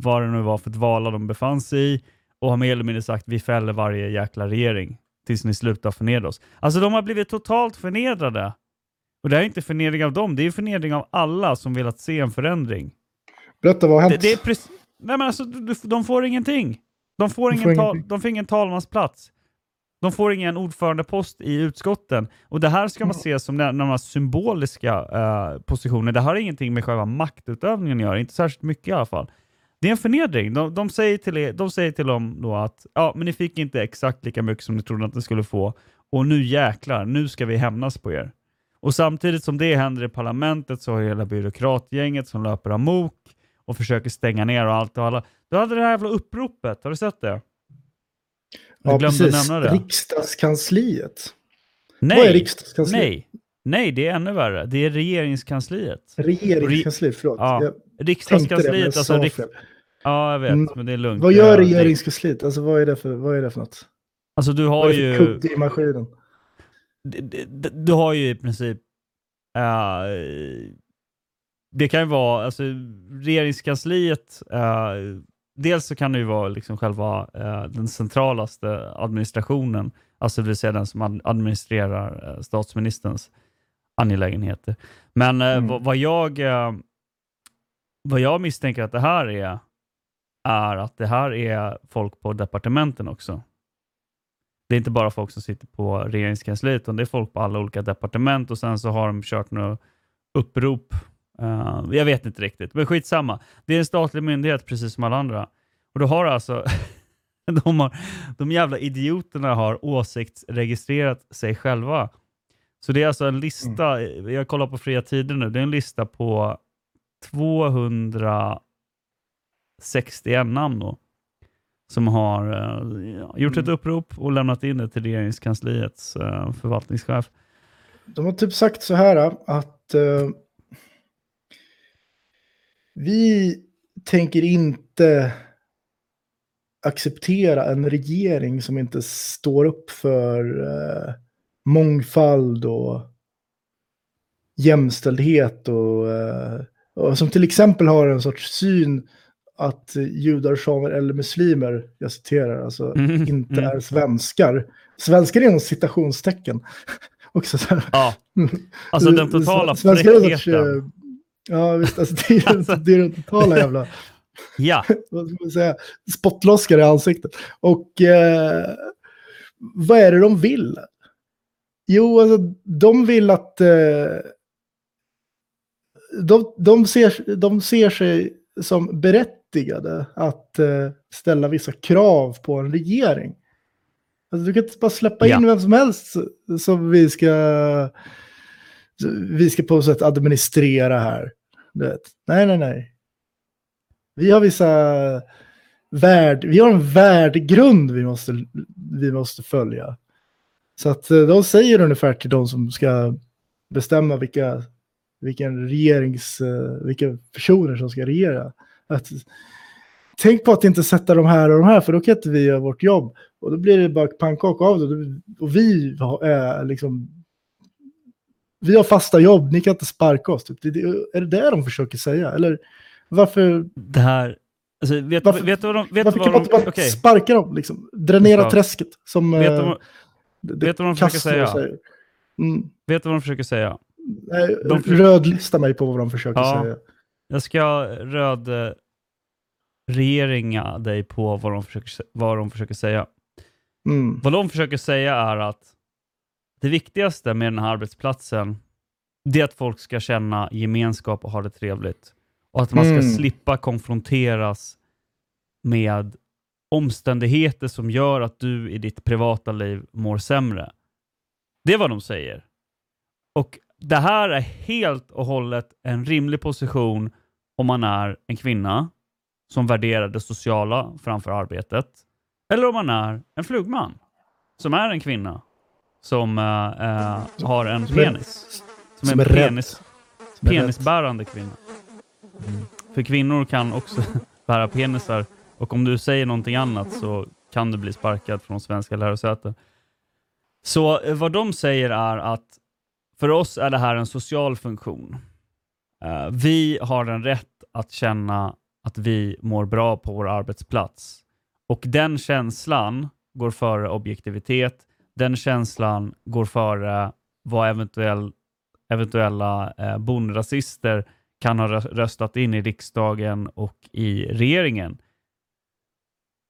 vad det nu var för val de befann sig i och har mer eller mindre sagt vi fäller varje jäkla regering tills ni slutar förnedra oss. Alltså de har blivit totalt förnedrade. Och det är inte förnedring av dem, det är förnedring av alla som velat se en förändring. Berätta, vad har hänt? Det, det är nej men alltså, de får ingenting. De får, de ingen, får ta, de får ingen talmansplats. De får ingen ordförandepost i utskotten. Och Det här ska man se som några symboliska uh, positioner. Det här har ingenting med själva maktutövningen att göra, inte särskilt mycket i alla fall. Det är en förnedring. De, de, säger, till er, de säger till dem då att ja, men ni fick inte exakt lika mycket som ni trodde att ni skulle få och nu jäklar, nu ska vi hämnas på er. Och samtidigt som det händer i parlamentet så har hela byråkratgänget som löper amok och försöker stänga ner och allt och alla. Du hade det här jävla uppropet, har du sett det? Jag ja, precis. Nämna det. Riksdagskansliet. Nej, Vad är riksdagskansliet? Nej. Nej, det är ännu värre. Det är regeringskansliet. Regeringskansliet, förlåt. Ja. Riksdagskansliet, det, alltså... Riks... Ja, jag vet, mm. men det är lugnt. Vad gör regeringskansliet? Alltså vad är det för, vad är det för något? Alltså du har ju... Kudd i maskinen? Du, du, du har ju i princip... Uh, det kan ju vara, alltså regeringskansliet, uh, dels så kan det ju vara liksom själva uh, den centralaste administrationen, alltså det vill säga den som administrerar uh, statsministerns angelägenheter. Men mm. vad, jag, vad jag misstänker att det här är, är att det här är folk på departementen också. Det är inte bara folk som sitter på regeringskansliet, utan det är folk på alla olika departement och sen så har de kört några upprop Uh, jag vet inte riktigt, men skitsamma. Det är en statlig myndighet precis som alla andra. Och då har alltså de, har, de jävla idioterna har åsiktsregistrerat sig själva. Så det är alltså en lista, mm. jag kollar på fria tider nu, det är en lista på 261 namn då, som har uh, gjort ett mm. upprop och lämnat in det till regeringskansliets uh, förvaltningschef. De har typ sagt så här att vi tänker inte acceptera en regering som inte står upp för eh, mångfald och jämställdhet och, eh, och, som till exempel har en sorts syn att judar, samer eller muslimer, jag citerar, alltså mm, inte mm. är svenskar. Svenskar inom citationstecken. Också så Ja, alltså den totala fräckheten. Ja, visst. Alltså, det, är, alltså. det är den totala jävla... ja. vad ska man säga? Spottloskar i ansiktet. Och eh, vad är det de vill? Jo, alltså, de vill att... Eh, de, de, ser, de ser sig som berättigade att eh, ställa vissa krav på en regering. Alltså, du kan inte bara släppa in ja. vem som helst som vi ska vi ska på något sätt administrera här. Du vet. Nej, nej, nej. Vi har vissa värd, vi har en värdegrund vi måste, vi måste följa. Så att eh, de säger ungefär till de som ska bestämma vilka, vilken regerings, eh, vilka personer som ska regera. Att, tänk på att inte sätta de här och de här, för då kan inte vi göra vårt jobb. Och då blir det bara pannkaka av det. Och vi är eh, liksom vi har fasta jobb, ni kan inte sparka oss. Typ. är det det de försöker säga? Eller varför? Det här... Alltså, vet, varför, vet du vad de... Vet varför kan man inte okay. sparka dem? Liksom? Dränera träsket. Som, vet du vad, det, vet vad de försöker säga? Mm. Vet du vad de försöker säga? Nej, de försöker... Rödlista mig på vad de försöker ja, säga. Jag ska röd eh, regeringa dig på vad de försöker, vad de försöker säga. Mm. Vad de försöker säga är att det viktigaste med den här arbetsplatsen det är att folk ska känna gemenskap och ha det trevligt. Och att man ska mm. slippa konfronteras med omständigheter som gör att du i ditt privata liv mår sämre. Det är vad de säger. Och Det här är helt och hållet en rimlig position om man är en kvinna som värderar det sociala framför arbetet. Eller om man är en flugman som är en kvinna som uh, har en som penis. Är, som, som är, är penis. penisbärande kvinna. Mm. För kvinnor kan också bära penisar och om du säger någonting annat så kan du bli sparkad från svenska lärosäten. Så eh, vad de säger är att för oss är det här en social funktion. Uh, vi har en rätt att känna att vi mår bra på vår arbetsplats. Och den känslan går före objektivitet. Den känslan går före vad eventuell, eventuella eh, bondrasister kan ha röstat in i riksdagen och i regeringen.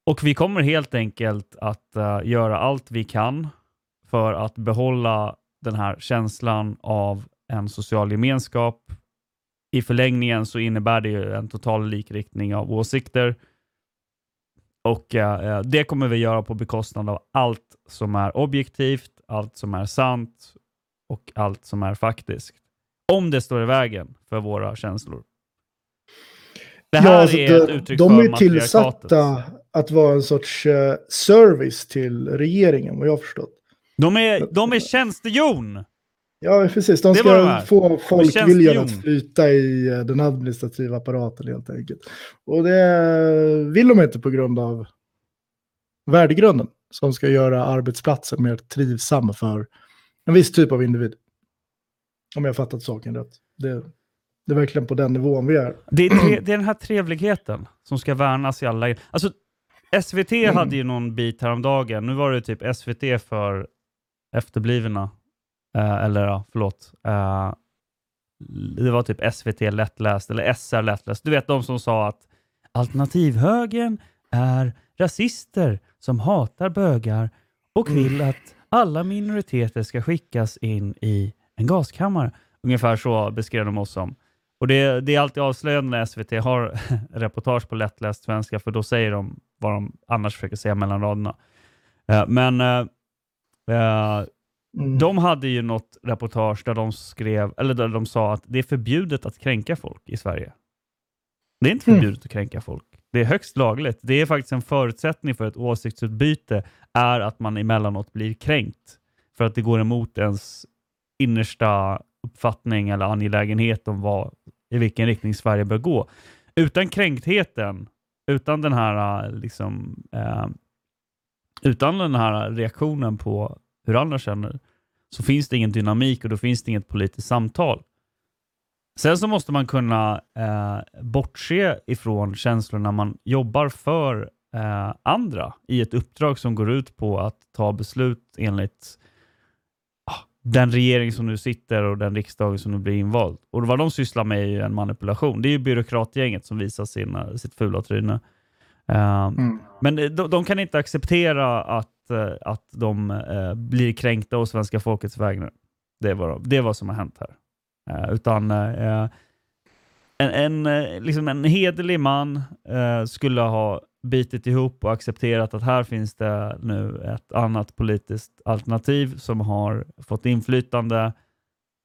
Och vi kommer helt enkelt att uh, göra allt vi kan för att behålla den här känslan av en social gemenskap. I förlängningen så innebär det ju en total likriktning av åsikter. Och uh, det kommer vi göra på bekostnad av allt som är objektivt, allt som är sant och allt som är faktiskt. Om det står i vägen för våra känslor. Det här ja, alltså är det, ett uttryck de för är tillsatta att vara en sorts uh, service till regeringen, vad jag har förstått. De är, de är tjänstehjon! Ja, precis. De ska de få folkviljan att flyta i uh, den administrativa apparaten helt enkelt. Och det vill de inte på grund av värdegrunden som ska göra arbetsplatsen mer trivsam för en viss typ av individ. Om jag fattat saken rätt. Det, det är verkligen på den nivån vi är. Det är, tre, det är den här trevligheten som ska värnas i alla... Alltså, SVT mm. hade ju någon bit häromdagen. Nu var det typ SVT för efterblivna. Eh, eller ja, förlåt. Eh, det var typ SVT lättläst, eller SR lättläst. Du vet de som sa att alternativhögern är rasister som hatar bögar och vill mm. att alla minoriteter ska skickas in i en gaskammare. Ungefär så beskrev de oss som. Och det, det är alltid avslöjande när SVT har reportage på lättläst svenska, för då säger de vad de annars försöker säga mellan raderna. Uh, men uh, uh, mm. de hade ju något reportage där de skrev, eller där de sa att det är förbjudet att kränka folk i Sverige. Det är inte mm. förbjudet mm. att kränka folk. Det är högst lagligt. Det är faktiskt en förutsättning för ett åsiktsutbyte är att man emellanåt blir kränkt för att det går emot ens innersta uppfattning eller angelägenhet om vad, i vilken riktning Sverige bör gå. Utan kränktheten, utan den här liksom, eh, utan den här reaktionen på hur andra känner, så finns det ingen dynamik och då finns det inget politiskt samtal. Sen så måste man kunna eh, bortse ifrån känslor när man jobbar för eh, andra i ett uppdrag som går ut på att ta beslut enligt den regering som nu sitter och den riksdag som nu blir invald. Och vad de sysslar med är ju en manipulation. Det är ju byråkratgänget som visar sina, sitt fula tryne. Uh, mm. Men de, de, kan inte acceptera att, att de uh, blir kränkta av svenska folkets vägnar. Det vad, det vad som har hänt här. Uh, utan en, en, liksom en hederlig man skulle ha bitit ihop och accepterat att här finns det nu ett annat politiskt alternativ som har fått inflytande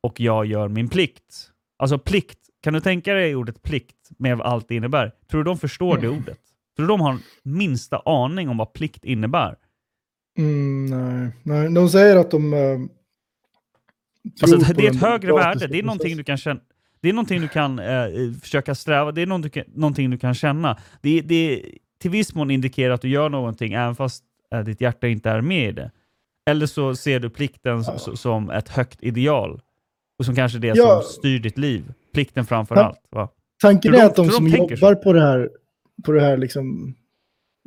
och jag gör min plikt. Alltså plikt, kan du tänka dig ordet plikt med allt det innebär? Tror du de förstår det ordet? Tror du de har minsta aning om vad plikt innebär? Mm, nej. nej, de säger att de... Uh, alltså, det är ett högre värde, det är någonting du kan känna. Det är någonting du kan eh, försöka sträva, det är någonting, någonting du kan känna. Det, det, till viss mån indikerar att du gör någonting även fast äh, ditt hjärta inte är med i det. Eller så ser du plikten ja. som ett högt ideal och som kanske det ja. som styr ditt liv. Plikten framför Ta allt. Va? Tanken är att de, de som jobbar så? på det här, på det här liksom,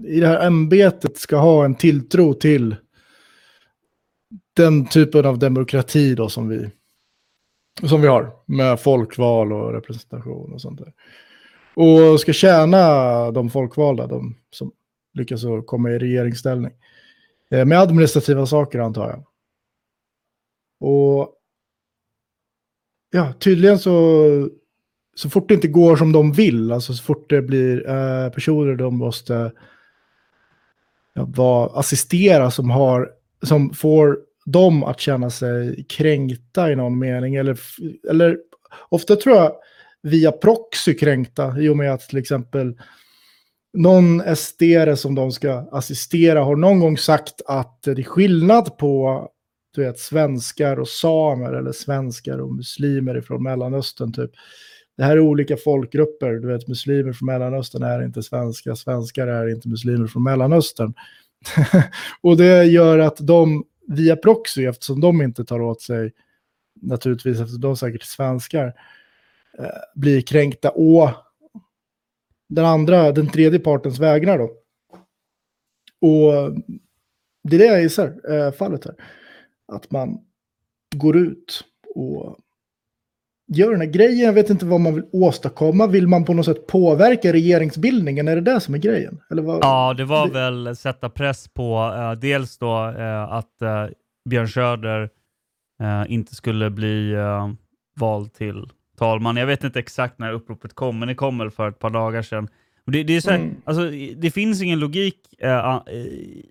i det här ämbetet ska ha en tilltro till den typen av demokrati då som vi, som vi har med folkval och representation och sånt där. Och ska tjäna de folkvalda, de som lyckas komma i regeringsställning. Eh, med administrativa saker antar jag. Och ja, tydligen så, så fort det inte går som de vill, alltså så fort det blir eh, personer de måste ja, assistera som, har, som får dem att känna sig kränkta i någon mening. Eller, eller ofta tror jag via proxy kränkta i och med att till exempel någon SD som de ska assistera har någon gång sagt att det är skillnad på du vet, svenskar och samer eller svenskar och muslimer från Mellanöstern typ. Det här är olika folkgrupper, du vet muslimer från Mellanöstern är inte svenska, svenskar är inte muslimer från Mellanöstern. och det gör att de via proxy, eftersom de inte tar åt sig, naturligtvis eftersom de säkert är svenskar, eh, blir kränkta å den andra, den tredje partens vägnar då. Och det är det jag gissar eh, fallet här. Att man går ut och gör den här grejen. Jag vet inte vad man vill åstadkomma. Vill man på något sätt påverka regeringsbildningen? Är det det som är grejen? Eller vad? Ja, det var väl sätta press på uh, dels då uh, att uh, Björn Söder inte skulle bli vald till talman. Jag vet inte exakt när uppropet kom, men det kom väl för ett par dagar sedan. Det, det, här, mm. alltså, det finns ingen logik äh,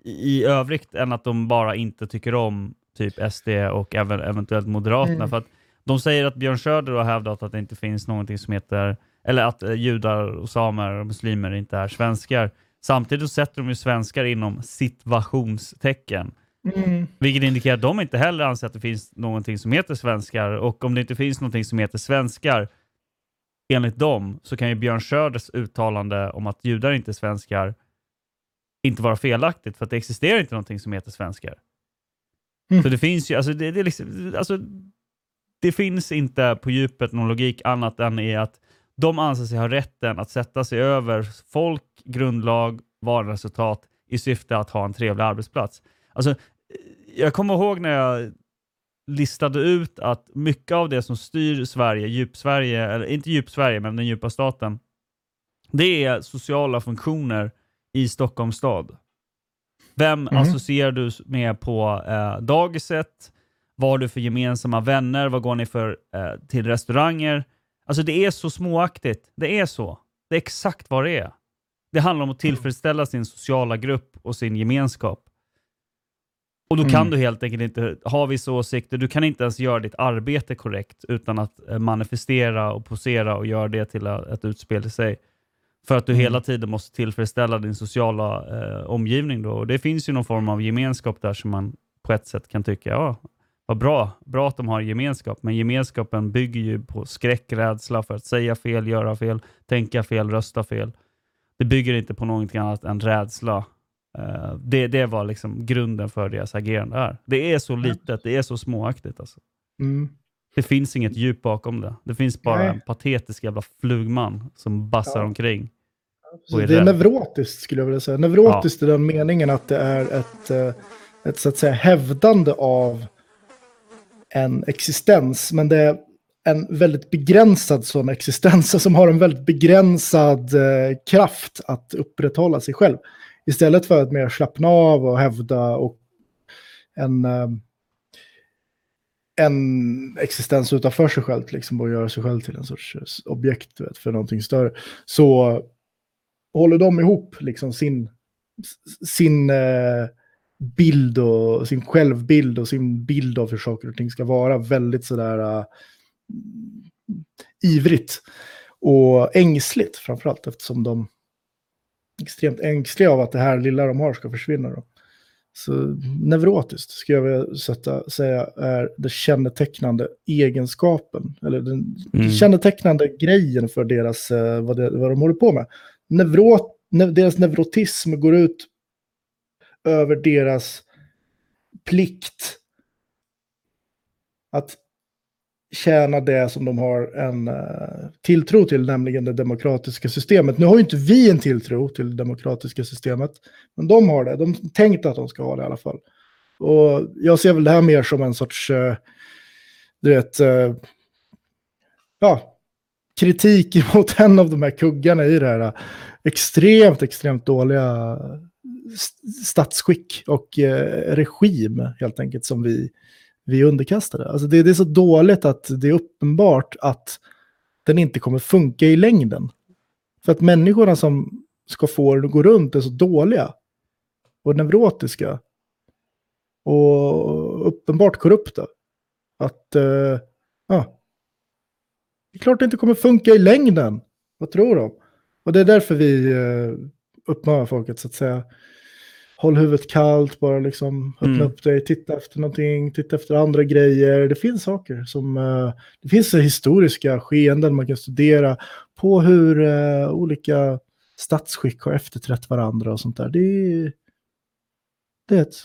i övrigt än att de bara inte tycker om typ SD och även eventuellt Moderaterna. Mm. För att de säger att Björn Söder har hävdat att det inte finns någonting som heter, eller att äh, judar och samer och muslimer inte är svenskar. Samtidigt sätter de ju svenskar inom situationstecken. Mm. Vilket indikerar att de inte heller anser att det finns någonting som heter svenskar. Och om det inte finns någonting som heter svenskar, enligt dem, så kan ju Björn Söders uttalande om att judar inte är svenskar inte vara felaktigt, för att det existerar inte någonting som heter svenskar. Mm. Så det finns ju, alltså det, det, liksom, alltså det finns inte på djupet någon logik annat än i att de anser sig ha rätten att sätta sig över folk, grundlag, valresultat i syfte att ha en trevlig arbetsplats. Alltså, jag kommer ihåg när jag listade ut att mycket av det som styr Sverige, djup-Sverige, eller inte djup-Sverige, men den djupa staten, det är sociala funktioner i Stockholms stad. Vem mm. associerar du med på eh, dagiset? Vad har du för gemensamma vänner? Vad går ni för eh, till restauranger? Alltså det är så småaktigt. Det är så. Det är exakt vad det är. Det handlar om att tillfredsställa sin sociala grupp och sin gemenskap. Och då kan mm. du helt enkelt inte ha vissa åsikter. Du kan inte ens göra ditt arbete korrekt utan att eh, manifestera och posera och göra det till ett utspel i sig. För att du mm. hela tiden måste tillfredsställa din sociala eh, omgivning. Då. Och det finns ju någon form av gemenskap där som man på ett sätt kan tycka, ja, vad bra, bra att de har gemenskap. Men gemenskapen bygger ju på skräck, rädsla för att säga fel, göra fel, tänka fel, rösta fel. Det bygger inte på någonting annat än rädsla Uh, det, det var liksom grunden för deras agerande här. Det är så litet, det är så småaktigt. Alltså. Mm. Det finns inget djup bakom det. Det finns bara Nej. en patetisk jävla flugman som bassar ja. omkring. Är det är neurotiskt skulle jag vilja säga. Neurotiskt ja. i den meningen att det är ett, eh, ett så att säga hävdande av en existens. Men det är en väldigt begränsad sån existens som har en väldigt begränsad eh, kraft att upprätthålla sig själv. Istället för att mer slappna av och hävda och en, eh, en existens utanför sig själv, liksom, och göra sig själv till en sorts eh, objekt vet, för någonting större, så håller de ihop liksom, sin, sin eh, bild och sin självbild och sin bild av hur saker och ting ska vara väldigt sådär uh, ivrigt och ängsligt framförallt eftersom de extremt ängsliga av att det här lilla de har ska försvinna. Då. Så neurotiskt skulle jag vilja sätta, säga är det kännetecknande egenskapen, eller den mm. kännetecknande grejen för deras, eh, vad, det, vad de håller på med. Neuro, ne, deras neurotism går ut över deras plikt att tjäna det som de har en eh, tilltro till, nämligen det demokratiska systemet. Nu har ju inte vi en tilltro till det demokratiska systemet, men de har det. De tänkte att de ska ha det i alla fall. Och jag ser väl det här mer som en sorts, eh, du vet, eh, ja, kritik mot en av de här kuggarna i det här extremt, extremt dåliga statsskick och eh, regim helt enkelt som vi vi är underkastade. Alltså det, det, är så dåligt att det är uppenbart att den inte kommer funka i längden. För att människorna som ska få den att gå runt är så dåliga och neurotiska och uppenbart korrupta. Att, eh, ja, det är klart det inte kommer funka i längden. Vad tror de? Och det är därför vi eh, uppmanar folket så att säga håll huvudet kallt, bara liksom öppna Mm. upp dig, titta efter någonting, titta efter andra grejer. Det finns saker som, eh, det finns historiska skeenden man kan studera på hur eh, olika statsskick har efterträtt varandra och sånt där. Det är, det är ett,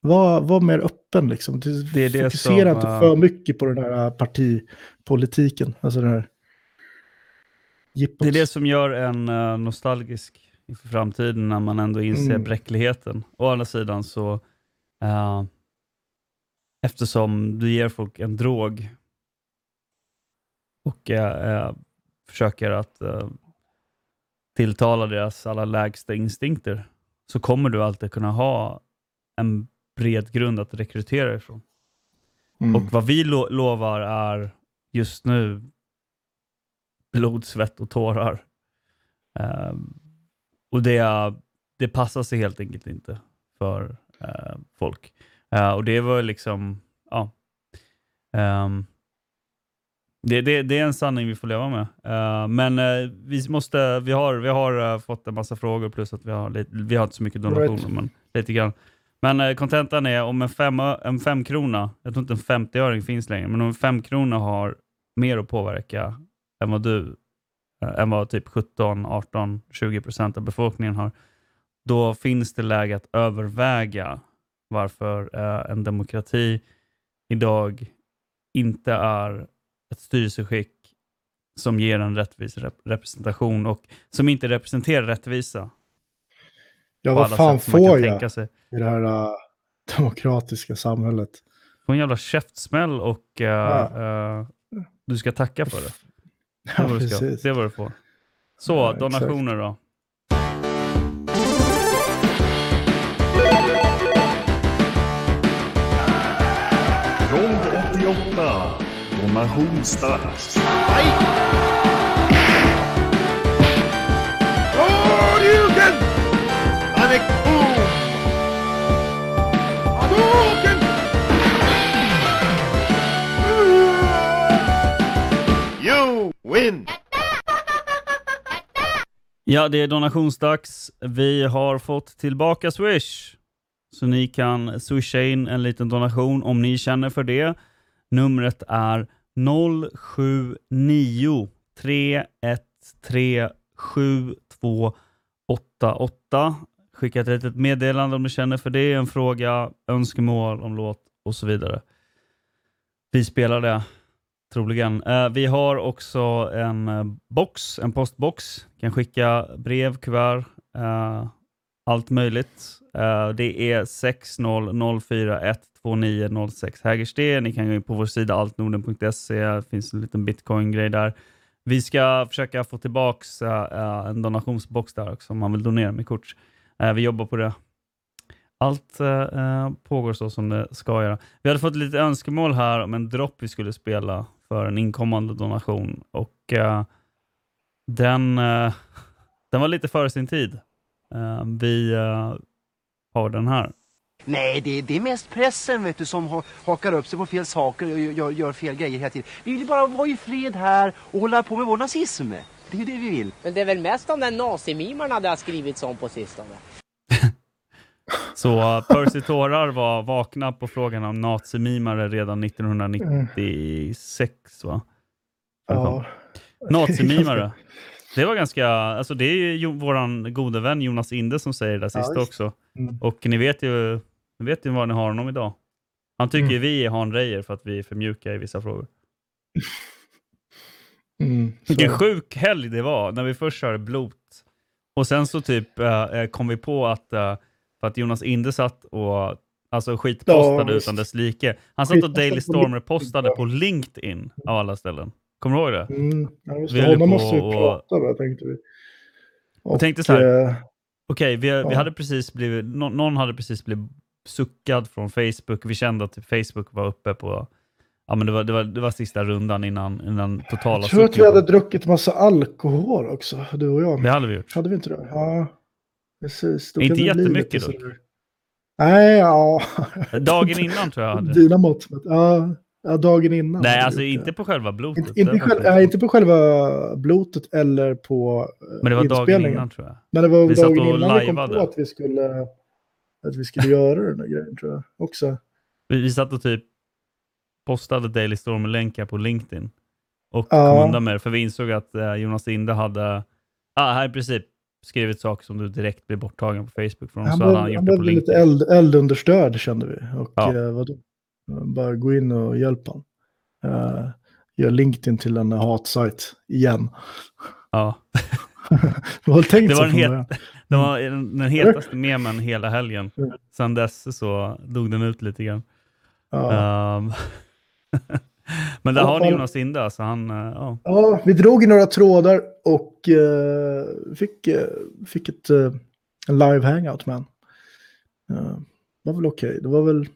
var, var mer öppen liksom. Det, Det är det Fokusera som, inte eh, för mycket på den här partipolitiken. Alltså den här. Det är det som gör en nostalgisk inför framtiden när man ändå inser Mm. bräckligheten. Å andra sidan så, eh, eftersom du ger folk en drog och eh, försöker att eh, tilltala deras alla lägsta instinkter, så kommer du alltid kunna ha en bred grund att rekrytera ifrån. Mm. Och vad vi lo- lovar är just nu blod, svett och tårar. Ehm, och det, det passar sig helt enkelt inte för eh, folk. Eh, och det var liksom, ja. Ehm, det, det, det är en sanning vi får leva med. Eh, men eh, vi, måste, vi har, vi har eh, fått en massa frågor plus att vi har, lite, vi har inte så mycket donationer, Right. men lite grann. Men kontentan är om en, fem, en femkrona, jag tror inte en 50-öring finns längre, men om en femkrona har mer att påverka än vad du, än vad typ 17, 18, 20 procent av befolkningen har, då finns det läge att överväga varför eh, en demokrati idag inte är ett styrelseskick som ger en rättvis rep- representation och som inte representerar rättvisa. Ja, vad fan får jag i det här äh, demokratiska samhället? Få en jävla käftsmäll och eh, Ja. eh, du ska tacka för det. Det Ja, du, ska. precis. Det vad du får. Så, Ja, exakt. donationer då. Rond 88. Donationsdags. Hadouken! Avec boom! Hadouken! Win! Ja, det är donationsdags. Vi har fått tillbaka Swish. Så ni kan swisha in en liten donation om ni känner för det. Numret är 079 313 7288. Skicka ett litet meddelande om ni känner för det, en fråga, önskemål om låt och så vidare. Vi spelar det troligen. Eh, vi har också en eh, box, en postbox. Kan skicka brev, kuvert, eh, allt möjligt. Eh, det är 600412912906 Hägersten. Ni kan gå in på vår sida altnorden.se. Det finns en liten bitcoin-grej där. Vi ska försöka få tillbaka eh, eh, en donationsbox där också om man vill donera med kort. Eh, vi jobbar på det. Allt eh, eh, pågår så som det ska göra. Vi hade fått lite önskemål här om en dropp vi skulle spela för en inkommande donation och eh, den, eh, den var lite före sin tid. Eh, vi har den här. Nej, det, det är mest pressen vet du, som ha, hakar upp sig på fel saker och gör, gör fel grejer hela tiden. Vi vill bara vara i fred här och hålla på med vår nazism. Det är ju det vi vill. Men det är väl mest de där nazimimarna det har skrivits om på sistone? Så Percy Tårar var vakna på frågan om nazimimare redan 1996 va? Ja. Nazimimare. Det var ganska, alltså det är ju våran gode vän Jonas Inde som säger det där Ja, sista visst. också. Mm. Och ni vet ju, ni vet ju vad ni har honom idag. Han tycker Mm. vi är hanrejer för att vi är för mjuka i vissa frågor. Mm, Vilken sjuk helg det var när vi först körde blot. Och sen så typ eh, kom vi på att, eh, för att Jonas Inde satt och alltså skitpostade Ja, utan dess like. Han satt och Daily på Stormer LinkedIn, postade ja. på LinkedIn av alla ställen. Kommer du ihåg det? Mm, ja, just Vi det. höll Honom måste vi och- prata med, tänkte vi. Jag tänkte så här, eh, Okej, vi, vi ja. hade precis blivit, nå- någon hade precis blivit suckad från Facebook. Vi kände att Facebook var uppe på, ja men det var, det var, det var sista rundan innan, innan totala jag tror att vi hade druckit massa alkohol också, du och jag. Det hade vi gjort. Hade vi inte det? Ja, precis. Inte jättemycket dock. Nej, ja. Dagen innan tror jag hade. Dina mått. Ja, ja, dagen innan. Nej, alltså inte på själva blotet. Inte, inte, sjukt. nej, inte på själva blotet eller på eh, Men det var dagen innan tror jag. Men det var Vi dagen innan vi kom på att vi skulle... att vi skulle göra den där grejen tror jag också. Vi, vi satt och typ postade Daily Storm-länkar på LinkedIn och Ja. kom undan med det, för vi insåg att eh, Jonas Inde hade, ah, här i princip skrivit saker som du direkt blev borttagen på Facebook från, Han så blev, han han blev på lite eld, eldunderstöd kände vi. Och Ja. eh, vadå? Bara gå in och hjälp han. Uh, gör LinkedIn till en hatsajt igen. Ja. det var tänkt Det var, den, het, det var den, den hetaste memen hela helgen. Sen dess så dog den ut lite grann. Ja. Ehm, men där har ni Jonas Inde, alltså han, eh, ja. Ja, vi drog i några trådar och eh, fick, eh, fick ett eh, en live hangout med. Eh, det var väl okej. Det var väl...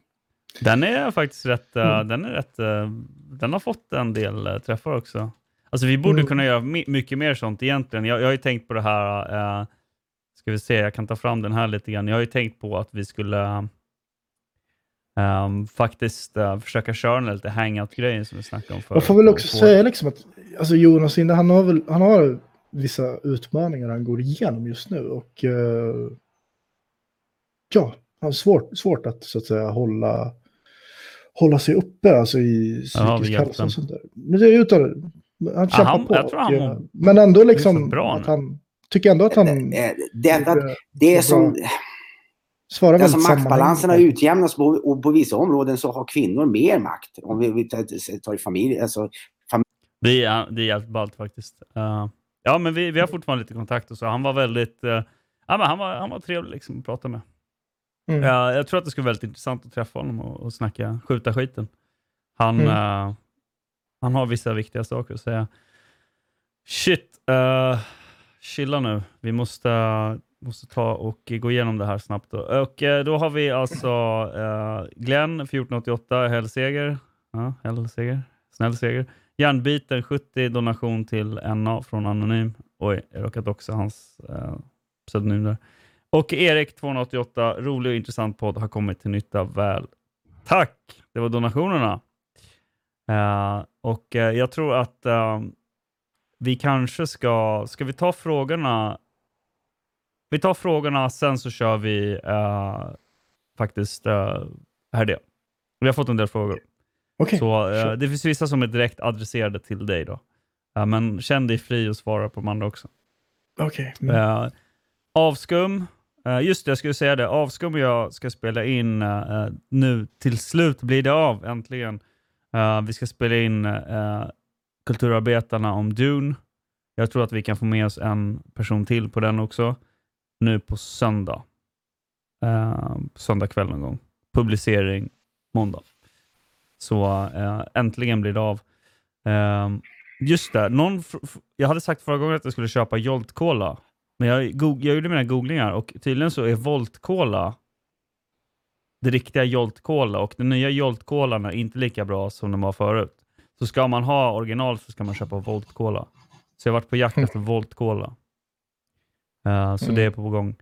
Den är faktiskt rätt, eh, Mm. den är rätt, eh, den har fått en del träffar också. Alltså vi borde Mm. kunna göra my- mycket mer sånt egentligen. Jag, jag har ju tänkt på det här, ska vi se, jag kan ta fram den här lite grann. Jag har ju tänkt på att vi skulle ehm, faktiskt eh, försöka köra den lite hangout-grejen som vi snackade om förut. Jag får väl också säga liksom att alltså Jonas Inde, han har väl han har vissa utmaningar han går igenom just nu och eh, ja, han har svårt, svårt att så att säga hålla, hålla sig uppe alltså i psykisk hälsa och sånt där. Men det är utan, han kämpar han- på. jag tror han och, men ändå liksom bra att han tycker ändå att han Det, är att gjorde- det är som... svarar som maktbalanserna utjämnas på, och på vissa områden så har kvinnor mer makt. Om vi, vi tar, tar i familj, alltså Det är, det är jävligt ballt faktiskt. Eh, ja, men vi, vi har fortfarande lite kontakt och så. Han var väldigt, eh, ja, men han var, han var trevlig liksom att prata med. Mm. Eh, jag tror att det skulle vara väldigt intressant att träffa honom och, och snacka, skjuta skiten. Han, Mm. eh, han har vissa viktiga saker att säga. Shit, uh, chilla nu. Vi måste, måste ta och gå igenom det här snabbt. Då. Och eh, då har vi alltså uh, Glenn 1488, Hellseger. Ja, Hellseger. Snäll seger. Järnbiten 70 donation till NA från Anonym. Oj, jag råkat också hans uh, pseudonym där. Och Erik 288, rolig och intressant podd, har kommit till nytta väl. Tack! Det var donationerna. Eh, och eh, jag tror att vi kanske ska, ska vi ta frågorna? Vi tar frågorna, sen så kör vi eh, faktiskt, uh, här är det. Vi har fått en del frågor. Okej, så sure. det finns vissa som är direkt adresserade till dig då. Men känn dig fri att svara på de andra också. Okej. Mm. Eh, avskum. Just det, jag skulle säga det. Avskum och jag ska spela in nu. Till slut blir det av, äntligen. Vi ska spela in Kulturarbetarna om Dune. Jag tror att vi kan få med oss en person till på den också. Nu på söndag. Eh, söndag kväll någon gång. Publicering måndag. Så eh, äntligen blir det av. Eh, just det, någon jag hade sagt förra gången att jag skulle köpa Jolt Cola. Men jag, jag gjorde mina googlingar och tydligen så är Volt Cola det riktiga Jolt Cola och den nya Jolt Colan är inte lika bra som den var förut. Så ska man ha original så ska man köpa Volt Cola. Så jag har varit på jakt efter Volt Cola. Eh, så Mm. det är på gång.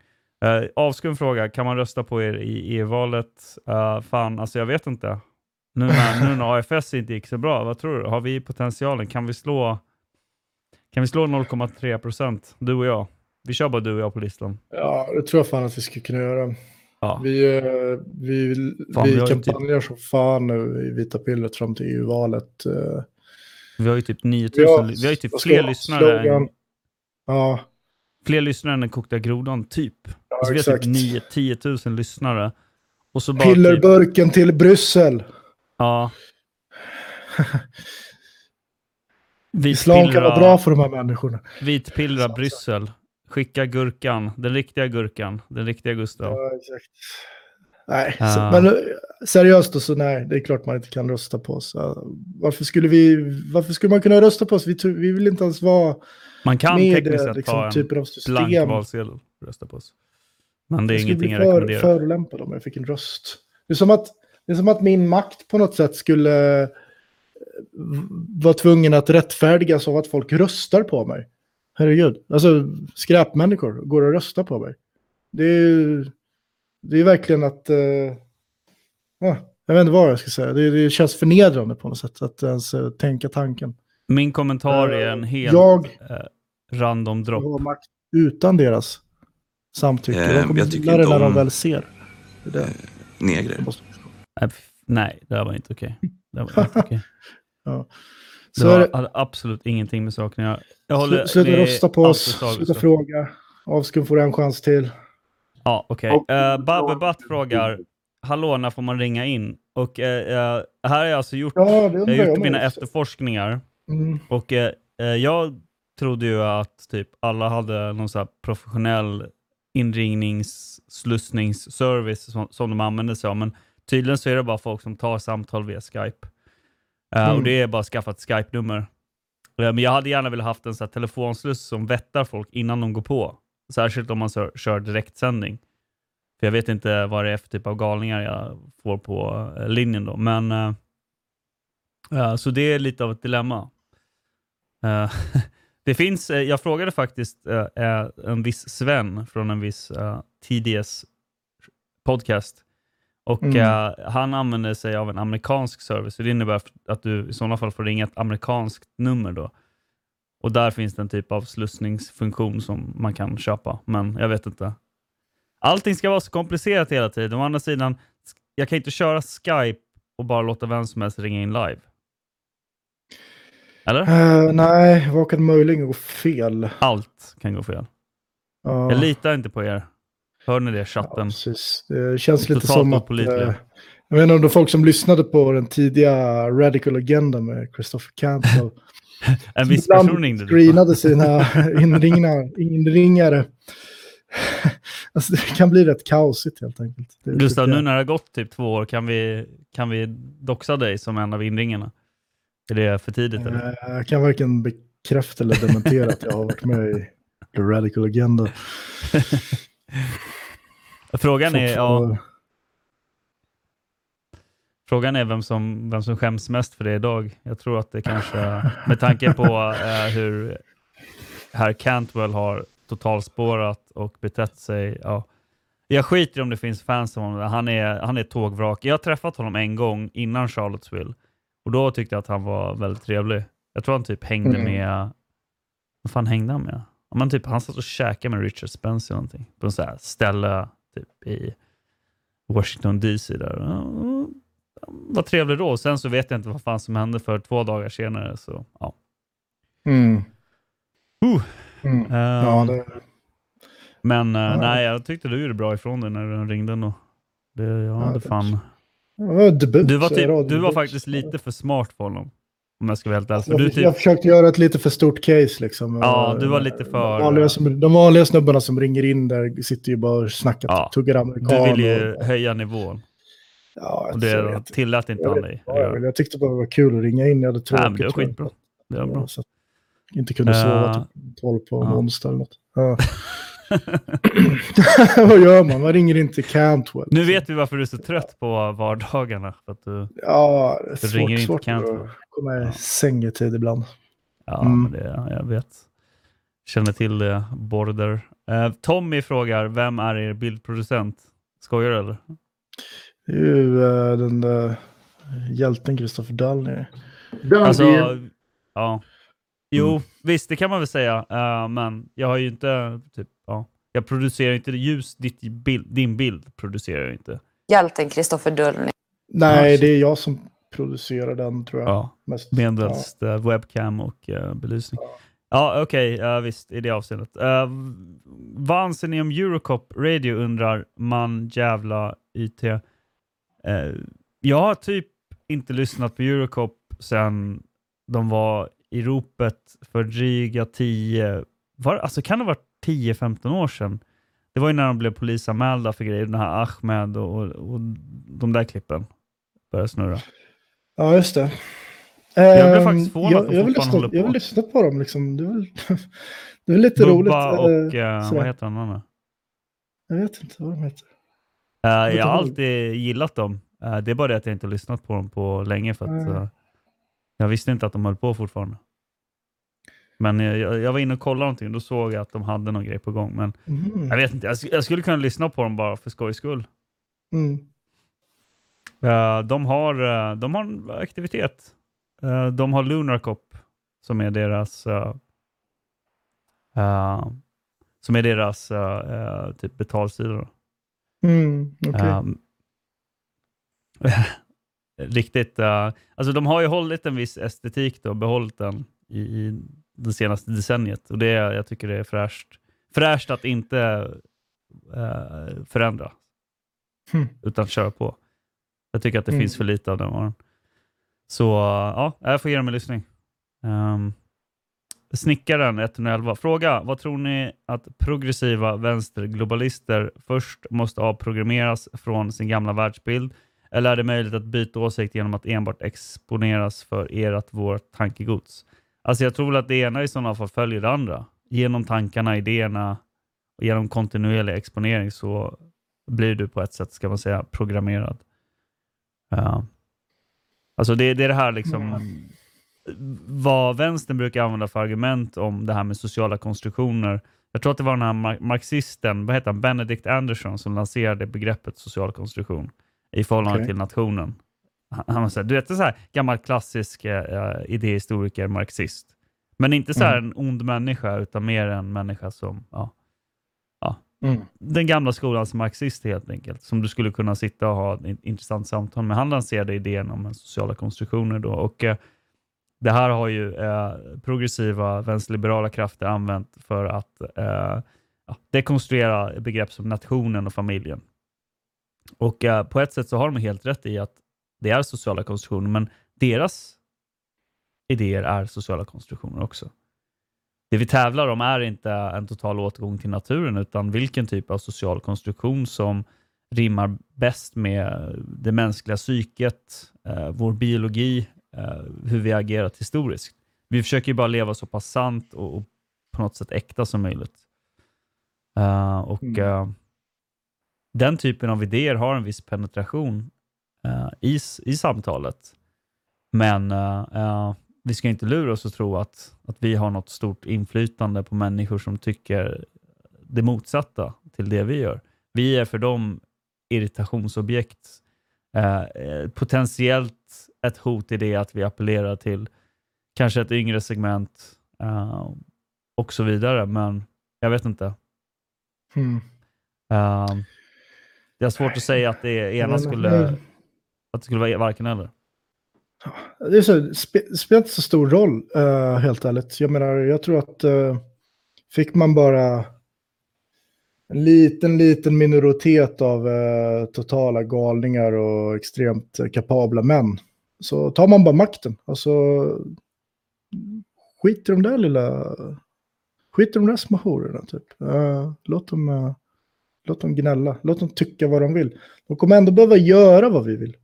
Uh, avskum fråga, kan man rösta på er i EU-valet? Uh, fan, alltså jag vet inte. Nu när, nu när AFS inte gick så bra, vad tror du? Har vi potentialen? Kan vi slå, kan vi slå 0,3 procent? Du och jag. Vi kör bara du och jag på listan. Ja, det tror jag fan att vi skulle kunna göra. Ja. Vi, eh, vi, Fan, vi vi typ- kampanjar så fan nu i Vita pillret fram till EU-valet. eh. Vi har ju typ 9000, Ja, vi har ju typ fler lyssnare, än? Ja, fler lyssnare än den kokta grodan, typ. Ja, alltså, vi har typ exakt. 9-10 000 lyssnare. Och så bara typ, pillerburken till Bryssel. ja. Islam kan vara bra för de här människorna. Vitpillra Bryssel. Skicka gurkan, den riktiga gurkan, den riktiga Gustav. Ja, exakt. Nej, Ja. så, men eh, seriöst då så nej, det är klart man inte kan rösta på oss. Varför skulle, vi, varför skulle man kunna rösta på oss? Vi, vi vill inte ens vara Man kan med tekniskt sett liksom, ta en typen av system. blank valsedel och rösta på oss. Men det är Jag skulle ingenting bli jag för, rekommenderar. förolämpad om jag fick en röst. Det är, som att, det är som att min makt på något sätt skulle eh, vara tvungen att rättfärdigas av att folk röstar på mig. Herregud. Alltså skräpmänniskor går och röstar på mig. Det är ju det är verkligen att... ja, jag vet inte vad jag ska säga. Det, det känns förnedrande på något sätt att ens eh, tänka tanken. Min kommentar är en helt jag- random drop. Jag utan deras samtycke. Eh, de kommer jag tycker inte när de om- väl ser. Det är det. Negrer. Nej, f- Nej, det var inte okej. Det var inte okej. Ja. Det Så var, det- hade absolut ingenting med saken att göra. Jag håller Slu- Sluta rösta på oss, sluta fråga. Avskum får en chans till. Ja, okej. Okay. Babbe Batt frågar, hallå, när får man ringa in? Och eh, eh, här har jag alltså gjort, Ja, jag jag gjort mina också. efterforskningar. Mm. Och eh, eh, jag trodde ju att typ alla hade någon så professionell inringnings slussningsservice som, som de använder sig av. Men tydligen så är det bara folk som tar samtal via Skype. Eh, Mm. Och det är bara att skaffa ett Skype-nummer. Eh, men jag hade gärna velat haft en så här telefonsluss som vettar folk innan de går på. Särskilt om man kör, kör direktsändning. För jag vet inte vad det är för typ av galningar jag får på eh, linjen då. Men så det är lite av ett dilemma. Det finns, eh, jag frågade faktiskt eh, eh, en viss Sven från en viss TDS podcast. Och Mm. han använder sig av en amerikansk service. Så det innebär att du i sådana fall får ringa ett amerikanskt nummer då. Och där finns det en typ av slussningsfunktion som man kan köpa. Men jag vet inte. Allting ska vara så komplicerat hela tiden. Å andra sidan, jag kan inte köra Skype och bara låta vem som helst ringa in live. Eller? Eh, nej, vad kan möjligen gå fel? Allt kan gå fel. Ja. Jag litar inte på er. Hör ni det, chatten? Precis. Det känns lite Totalt som att... Eh, jag vet inte om det folk som lyssnade på den tidiga Radical Agenda med Christopher Campbell. En viss Ibland person ringde på. screenade sina inringare. alltså det kan bli rätt kaosigt helt enkelt. Gustav, nu när det har gått typ två år, kan vi, kan vi doxa dig som en av inringarna? Är det för tidigt? Eller? Eh, Jag kan varken bekräfta eller dementera att jag har varit med i The Radical Agenda. Frågan är, ja, frågan är vem, som, vem som skäms mest för det idag. Jag tror att det kanske, med tanke på eh, hur herr Cantwell har totalspårat och betett sig. Ja. Jag skiter om det finns fans av honom. Han är, han är ett tågvrak. Jag har träffat honom en gång innan Charlottesville och då tyckte jag att han var väldigt trevlig. Jag tror han typ hängde Mm. med, vad fan hängde han med? Ja, men typ, han satt och käkade med Richard Spencer eller någonting på en sån här ställe typ i Washington DC där. Ja, Vad trevligt då. Sen så vet jag inte vad fan som hände för två dagar senare. Så, ja. Mm. Uh. Mm. Ehm, Ja, det, Men eh, Ja. nej, jag tyckte du gjorde bra ifrån dig när du ringde ändå. Det, jag Ja, hade fan... debut. Du var, typ, du var faktiskt lite för smart för honom. Om jag ska vara helt ärlig. Jag, typ, jag försökte göra ett lite för stort case liksom. Ja, du var lite för- De vanliga, som, de vanliga snubbarna som ringer in där sitter ju bara och snackar, Ja. tuggar amerikan. du ville ju och, höja nivån. ja, Och det tillät inte jag han dig jag. Jag tyckte bara det var kul att ringa in. Jag hade tråkigt. Nej, men det var skitbra. Det var bra. så inte kunde sova Eh, typ 12 på ja. onsdag eller något. Ja. Vad gör man? Man ringer in till Cantwell. Nu vet vi varför du är så trött på vardagarna. För att du, Ja, det är svårt, ringer svårt Cantwell. att komma i säng i tid ibland. Ja, Mm. men det, jag vet. Känner till det, Border. Eh, Tommy frågar, vem är er bildproducent? Skojar du eller? Det är ju eh, den där hjälten Christopher Dallner. Alltså, ja. Jo, Mm. visst det kan man väl säga. Eh, men jag har ju inte, typ, ja. Jag producerar inte just ditt bild, din bild. producerar jag inte. Hjälten Kristoffer Dullning. Nej, Ja, det är jag som producerar den tror jag. Ja, Mest. medelst eh, webcam och eh, belysning. Ja, okej, eh, visst, i det avseendet. Uh, vad anser ni om Eurocop Radio undrar man jävla YT. Eh, jag har typ inte lyssnat på Eurocop sedan de var i ropet för dryga 10, var, alltså kan det ha varit 10-15 år sedan? Det var ju när de blev polisanmälda för grejer, den här Ahmed och, och, och de där klippen började snurra. Ja, just det. Jag blev Ehm, faktiskt förvånad jag, att de jag, vill lyssna, håller jag på. vill lyssna på dem. Liksom. Det, är väl, det är lite roligt. Bubba och, eh, eh, sådär. vad heter han? Jag vet inte vad de heter. Vet jag har alltid gillat dem. Eh, det är bara det att jag inte har lyssnat på dem på länge för att jag visste inte att de höll på fortfarande. Men jag, jag var inne och kollade någonting och då såg jag att de hade någon grej på gång. Men Mm. jag vet inte, jag, jag skulle kunna lyssna på dem bara för skojs skull. Mm. Eh, de, har, eh, de har aktivitet. Eh, de har Lunar Cop som är deras som är deras typ betalsida. Mm, okay. um, riktigt, uh, alltså de har ju hållit en viss estetik då, behållit den i, i det senaste decenniet och det, jag tycker det är fräscht, fräscht att inte uh, förändra, mm. utan köra på. Jag tycker att det Mm. finns för lite av den varan. Så ja, jag får ge dem en lyssning. Um, Snickaren 111. Fråga, vad tror ni att progressiva vänsterglobalister först måste avprogrammeras från sin gamla världsbild? Eller är det möjligt att byta åsikt genom att enbart exponeras för ert vårt tankegods? Alltså jag tror att det ena i sådana fall följer det andra. Genom tankarna, idéerna och genom kontinuerlig exponering så blir du på ett sätt, ska man säga, programmerad. Ja. Alltså det, det är det här liksom vad vänstern brukar använda för argument om det här med sociala konstruktioner. Jag tror att det var den här mar- marxisten, vad heter han, Benedict Anderson som lanserade begreppet social konstruktion i förhållande Okej. till nationen. Han, var så här, du vet, det är så här gammal klassisk eh, idéhistoriker, marxist. Men inte så Mm. en ond människa, utan mer en människa som, ja, ja, Mm. den gamla skolans marxist helt enkelt, som du skulle kunna sitta och ha ett in- intressant samtal med. Han lanserade idén om en sociala konstruktioner då och eh, det här har ju eh, progressiva vänsterliberala krafter använt för att eh, dekonstruera begrepp som nationen och familjen. Och eh, på ett sätt så har de helt rätt i att det är sociala konstruktioner, men deras idéer är sociala konstruktioner också. Det vi tävlar om är inte en total återgång till naturen, utan vilken typ av social konstruktion som rimmar bäst med det mänskliga psyket, eh, vår biologi, eh, hur vi agerat historiskt. Vi försöker ju bara leva så pass sant och, och på något sätt äkta som möjligt. Eh, och Mm. eh, Den typen av idéer har en viss penetration eh, i, i samtalet. Men eh, vi ska inte lura oss och tro att, att vi har något stort inflytande på människor som tycker det motsatta till det vi gör. Vi är för dem irritationsobjekt. Eh, potentiellt ett hot i det att vi appellerar till kanske ett yngre segment eh, och så vidare. Men jag vet inte. Mm. Eh, det är svårt att säga att det ena skulle, att det skulle vara varken eller. Det så, spe, spelar inte så stor roll, eh, helt ärligt. Jag menar, jag tror att eh, fick man bara en liten, liten minoritet av eh, totala galningar och extremt kapabla män, så tar man bara makten. Alltså, skit i de där lilla... Skit i de där små hororna, typ. Låt, dem, låt dem gnälla. Låt dem tycka vad de vill. De kommer ändå behöva göra vad vi vill.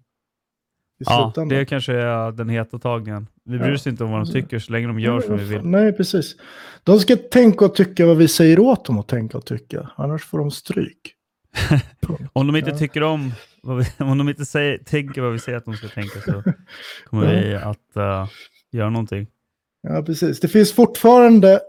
Ja, det kanske är den heta tagningen. Vi bryr oss inte om vad de tycker så länge de gör som vi vill. Nej, precis. De ska tänka och tycka vad vi säger åt dem att tänka och tycka. Annars får de stryk. Om de inte Ja. tycker om, vi, om de inte säger, tänker vad vi säger att de ska tänka så kommer Ja. vi att eh, göra någonting. Ja, precis. Det finns fortfarande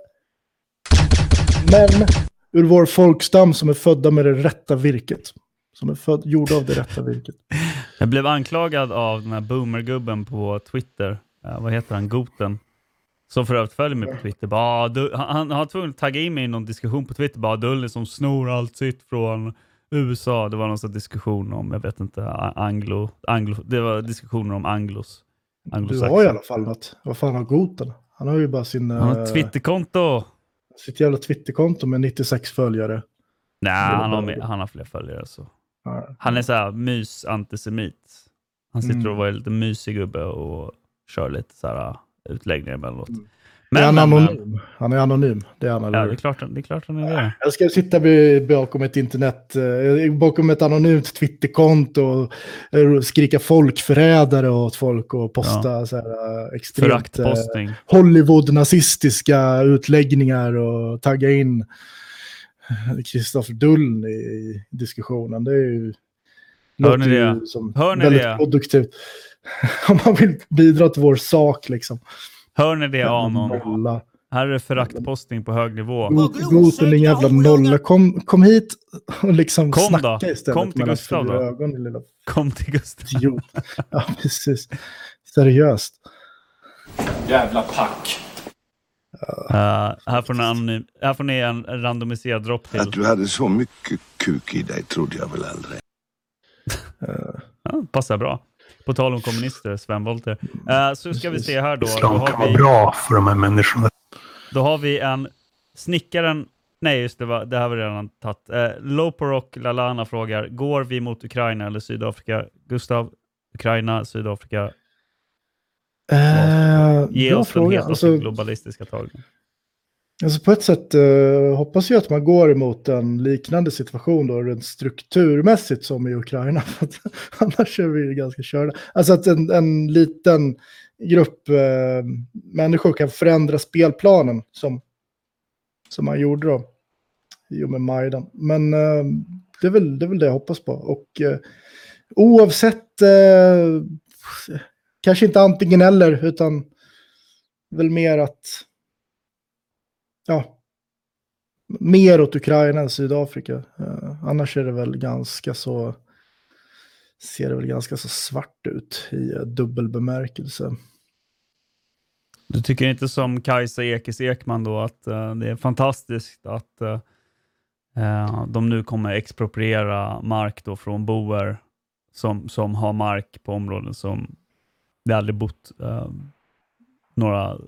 män ur vår folkstam som är födda med det rätta virket. Som är född, gjorda av det rätta virket. Jag blev anklagad av den här boomergubben på Twitter. Eh, vad heter han? Goten. Som för övrigt följer mig på Twitter. Bara, "Ah, du, han, han har tvungen att tagga in mig i någon diskussion på Twitter. Bara, Dulli som snor allt sitt från USA. Det var någon sån diskussion om, jag vet inte, anglo, anglo det var diskussioner om anglos. Du har i alla fall något. Vad fan har Goten? Han har ju bara sin, Han har eh, ett Twitterkonto. Sitt jävla Twitterkonto med 96 följare. Nej, han har, han har fler följare. Så. Ja. Han är så här mys-antisemit. Han sitter Mm. och var lite mysig gubbe och kör lite så här utläggningar emellanåt. Det är Men, han men, anonym. Han är anonym. Det är han, eller Ja, det är klart, det är klart han är det. Jag ska sitta bakom ett internet, eh, bakom ett anonymt Twitterkonto och eh, skrika folkförrädare åt folk och posta så här, eh, extremt. Hollywood-nazistiska utläggningar och tagga in Kristoffer Dulln i, diskussionen. Det är ju... Hör ni det? Som Hör ni väldigt det? produktivt. Om man vill bidra till vår sak liksom. Hör ni det Anon? Här är föraktposting på hög nivå. Goten din jävla nolla. Kom, kom hit och liksom Kom då. snacka istället. Kom till Gustav då. Ögon, lilla Kom till Gustav. idiot. Ja, precis. Seriöst. Jävla pack. Uh, här, får ni, här får ni en randomiserad dropp till. Att du hade så mycket kuk i dig trodde jag väl aldrig. uh. ja, passar bra. På tal om kommunister, Sven Wollter. Uh, så ska vi se här då. Islam kan vara bra för de här människorna. Då har vi en snickaren Nej, just det, var, det här var redan tagit. Eh, Loporok Lalana frågar, går vi mot Ukraina eller Sydafrika? Gustav, Ukraina, Sydafrika? Eh, Ge oss fråga. den hetaste alltså, globalistiska tagningen. Alltså på ett sätt eh, hoppas jag att man går emot en liknande situation då, rent strukturmässigt som i Ukraina. annars är vi ganska körda. Alltså att en, en liten grupp eh, människor kan förändra spelplanen som, som man gjorde då i och med Majdan. Men eh, det, är väl, det är väl det jag hoppas på. Och eh, oavsett, eh, kanske inte antingen eller, utan väl mer att, ja, mer åt Ukraina än Sydafrika. Eh, annars är det väl ganska så, ser det väl ganska så svart ut i eh, dubbel bemärkelse. Du tycker inte som Kajsa Ekis Ekman då att uh, det är fantastiskt att uh, Eh, de nu kommer expropriera mark då från boer som, som har mark på områden som det aldrig bott uh, några...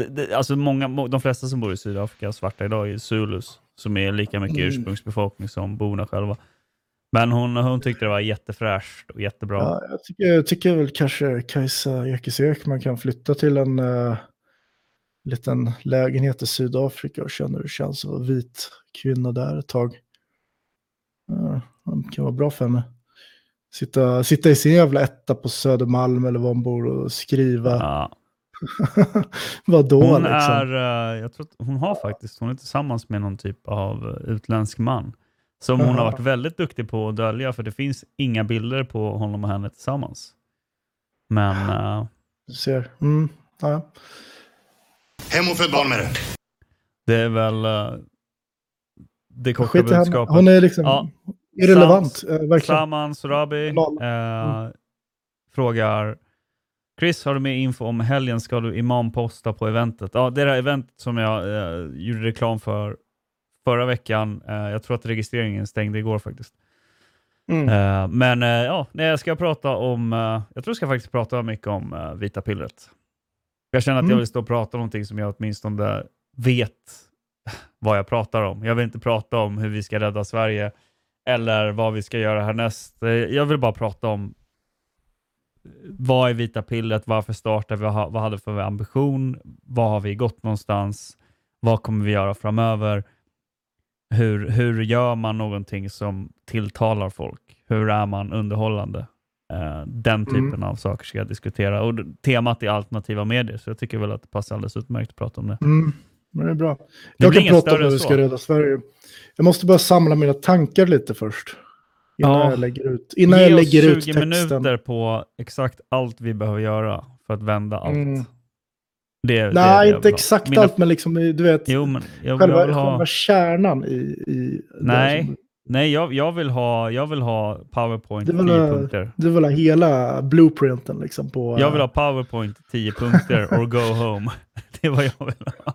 Uh, det, det, alltså många, de flesta som bor i Sydafrika, svarta idag, är Zulus, som är lika mycket mm. ursprungsbefolkning som borna själva. Men hon, hon tyckte det var jättefräscht och jättebra. Ja, jag, tycker, jag tycker väl kanske Kajsa Ekis Ekman kan flytta till en uh, liten lägenhet i Sydafrika och känna hur det känns att vara vit kvinna där ett tag. Ja, det kan vara bra för henne. Sitta, sitta i sin jävla etta på Södermalm eller var hon bor och skriva. Ja. Vadå hon liksom? Är, eh, jag tror hon har faktiskt, hon är tillsammans med någon typ av utländsk man. Som hon har varit väldigt duktig på att dölja för det finns inga bilder på honom och henne tillsammans. Men... Uh, du ser. Mm, ja. Hem och föd barn med det. Det är väl uh, det korta budskapet. Hon är liksom ja. irrelevant. Sams, uh, Saman Sorabi mm. frågar Chris, har du med info om helgen ska du imam-posta på eventet? Ja, det är det eventet som jag uh, gjorde reklam för förra veckan. Uh, jag tror att registreringen stängde igår faktiskt. Mm. Uh, men ja, jag ska prata om, jag tror jag ska faktiskt prata mycket om vita pillret. Jag känner att jag mm. vill stå och prata om någonting som jag åtminstone vet vad jag pratar om. Jag vill inte prata om hur vi ska rädda Sverige eller vad vi ska göra härnäst. Jag vill bara prata om vad är vita pillret, varför startar vi, vad hade vi för ambition, vad har vi gått någonstans, vad kommer vi göra framöver, hur, hur gör man någonting som tilltalar folk, hur är man underhållande? Uh, den typen mm. av saker ska jag diskutera. Och temat är alternativa medier, så jag tycker väl att det passar alldeles utmärkt att prata om det. Mm. Men det är bra. Det jag kan prata om hur vi ska rädda Sverige. Jag måste bara samla mina tankar lite först. Innan ja. jag lägger ut, innan Ge jag lägger ut texten. 20 minuter på exakt allt vi behöver göra för att vända allt. Mm. Det, Nej, det inte exakt Mina... allt, men liksom, du vet, jo, men själva, ha... själva kärnan i... i Nej, som... Nej, jag, jag, vill ha, jag vill ha PowerPoint 10 punkter. Du vill ha hela blueprinten liksom på... Jag vill ha PowerPoint 10 punkter or go home. det är vad jag vill ha.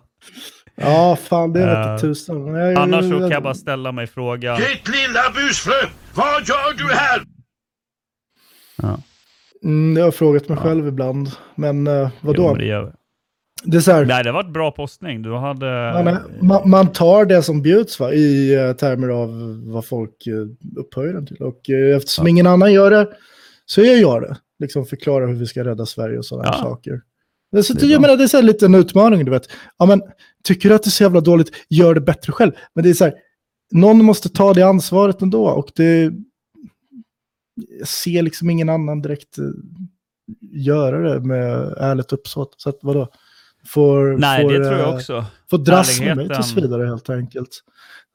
Ja, fan det är uh, tusan. Jag, annars så kan jag bara ställa mig frågan. Ditt lilla busfrö! Vad gör du här? Ja. Mm, jag har frågat mig ja. själv ibland. Men uh, vadå? Jo, men det gör det är så här, nej, det var ett bra postning. Du hade... Man, man, man tar det som bjuds va, i uh, termer av vad folk uh, upphöjer den till. Och uh, eftersom ja. ingen annan gör det så jag gör det. Liksom förklara hur vi ska rädda Sverige och sådana ja. saker. Så, det, jag menar, det är så en liten utmaning, du vet. Ja, men, tycker du att det är så jävla dåligt, gör det bättre själv. Men det är så här, någon måste ta det ansvaret ändå. Och det, jag ser liksom ingen annan direkt göra det med ärligt uppsåt. Så att vadå? får, Nej, får, det tror jag också. Får dras med mig tills vidare helt enkelt.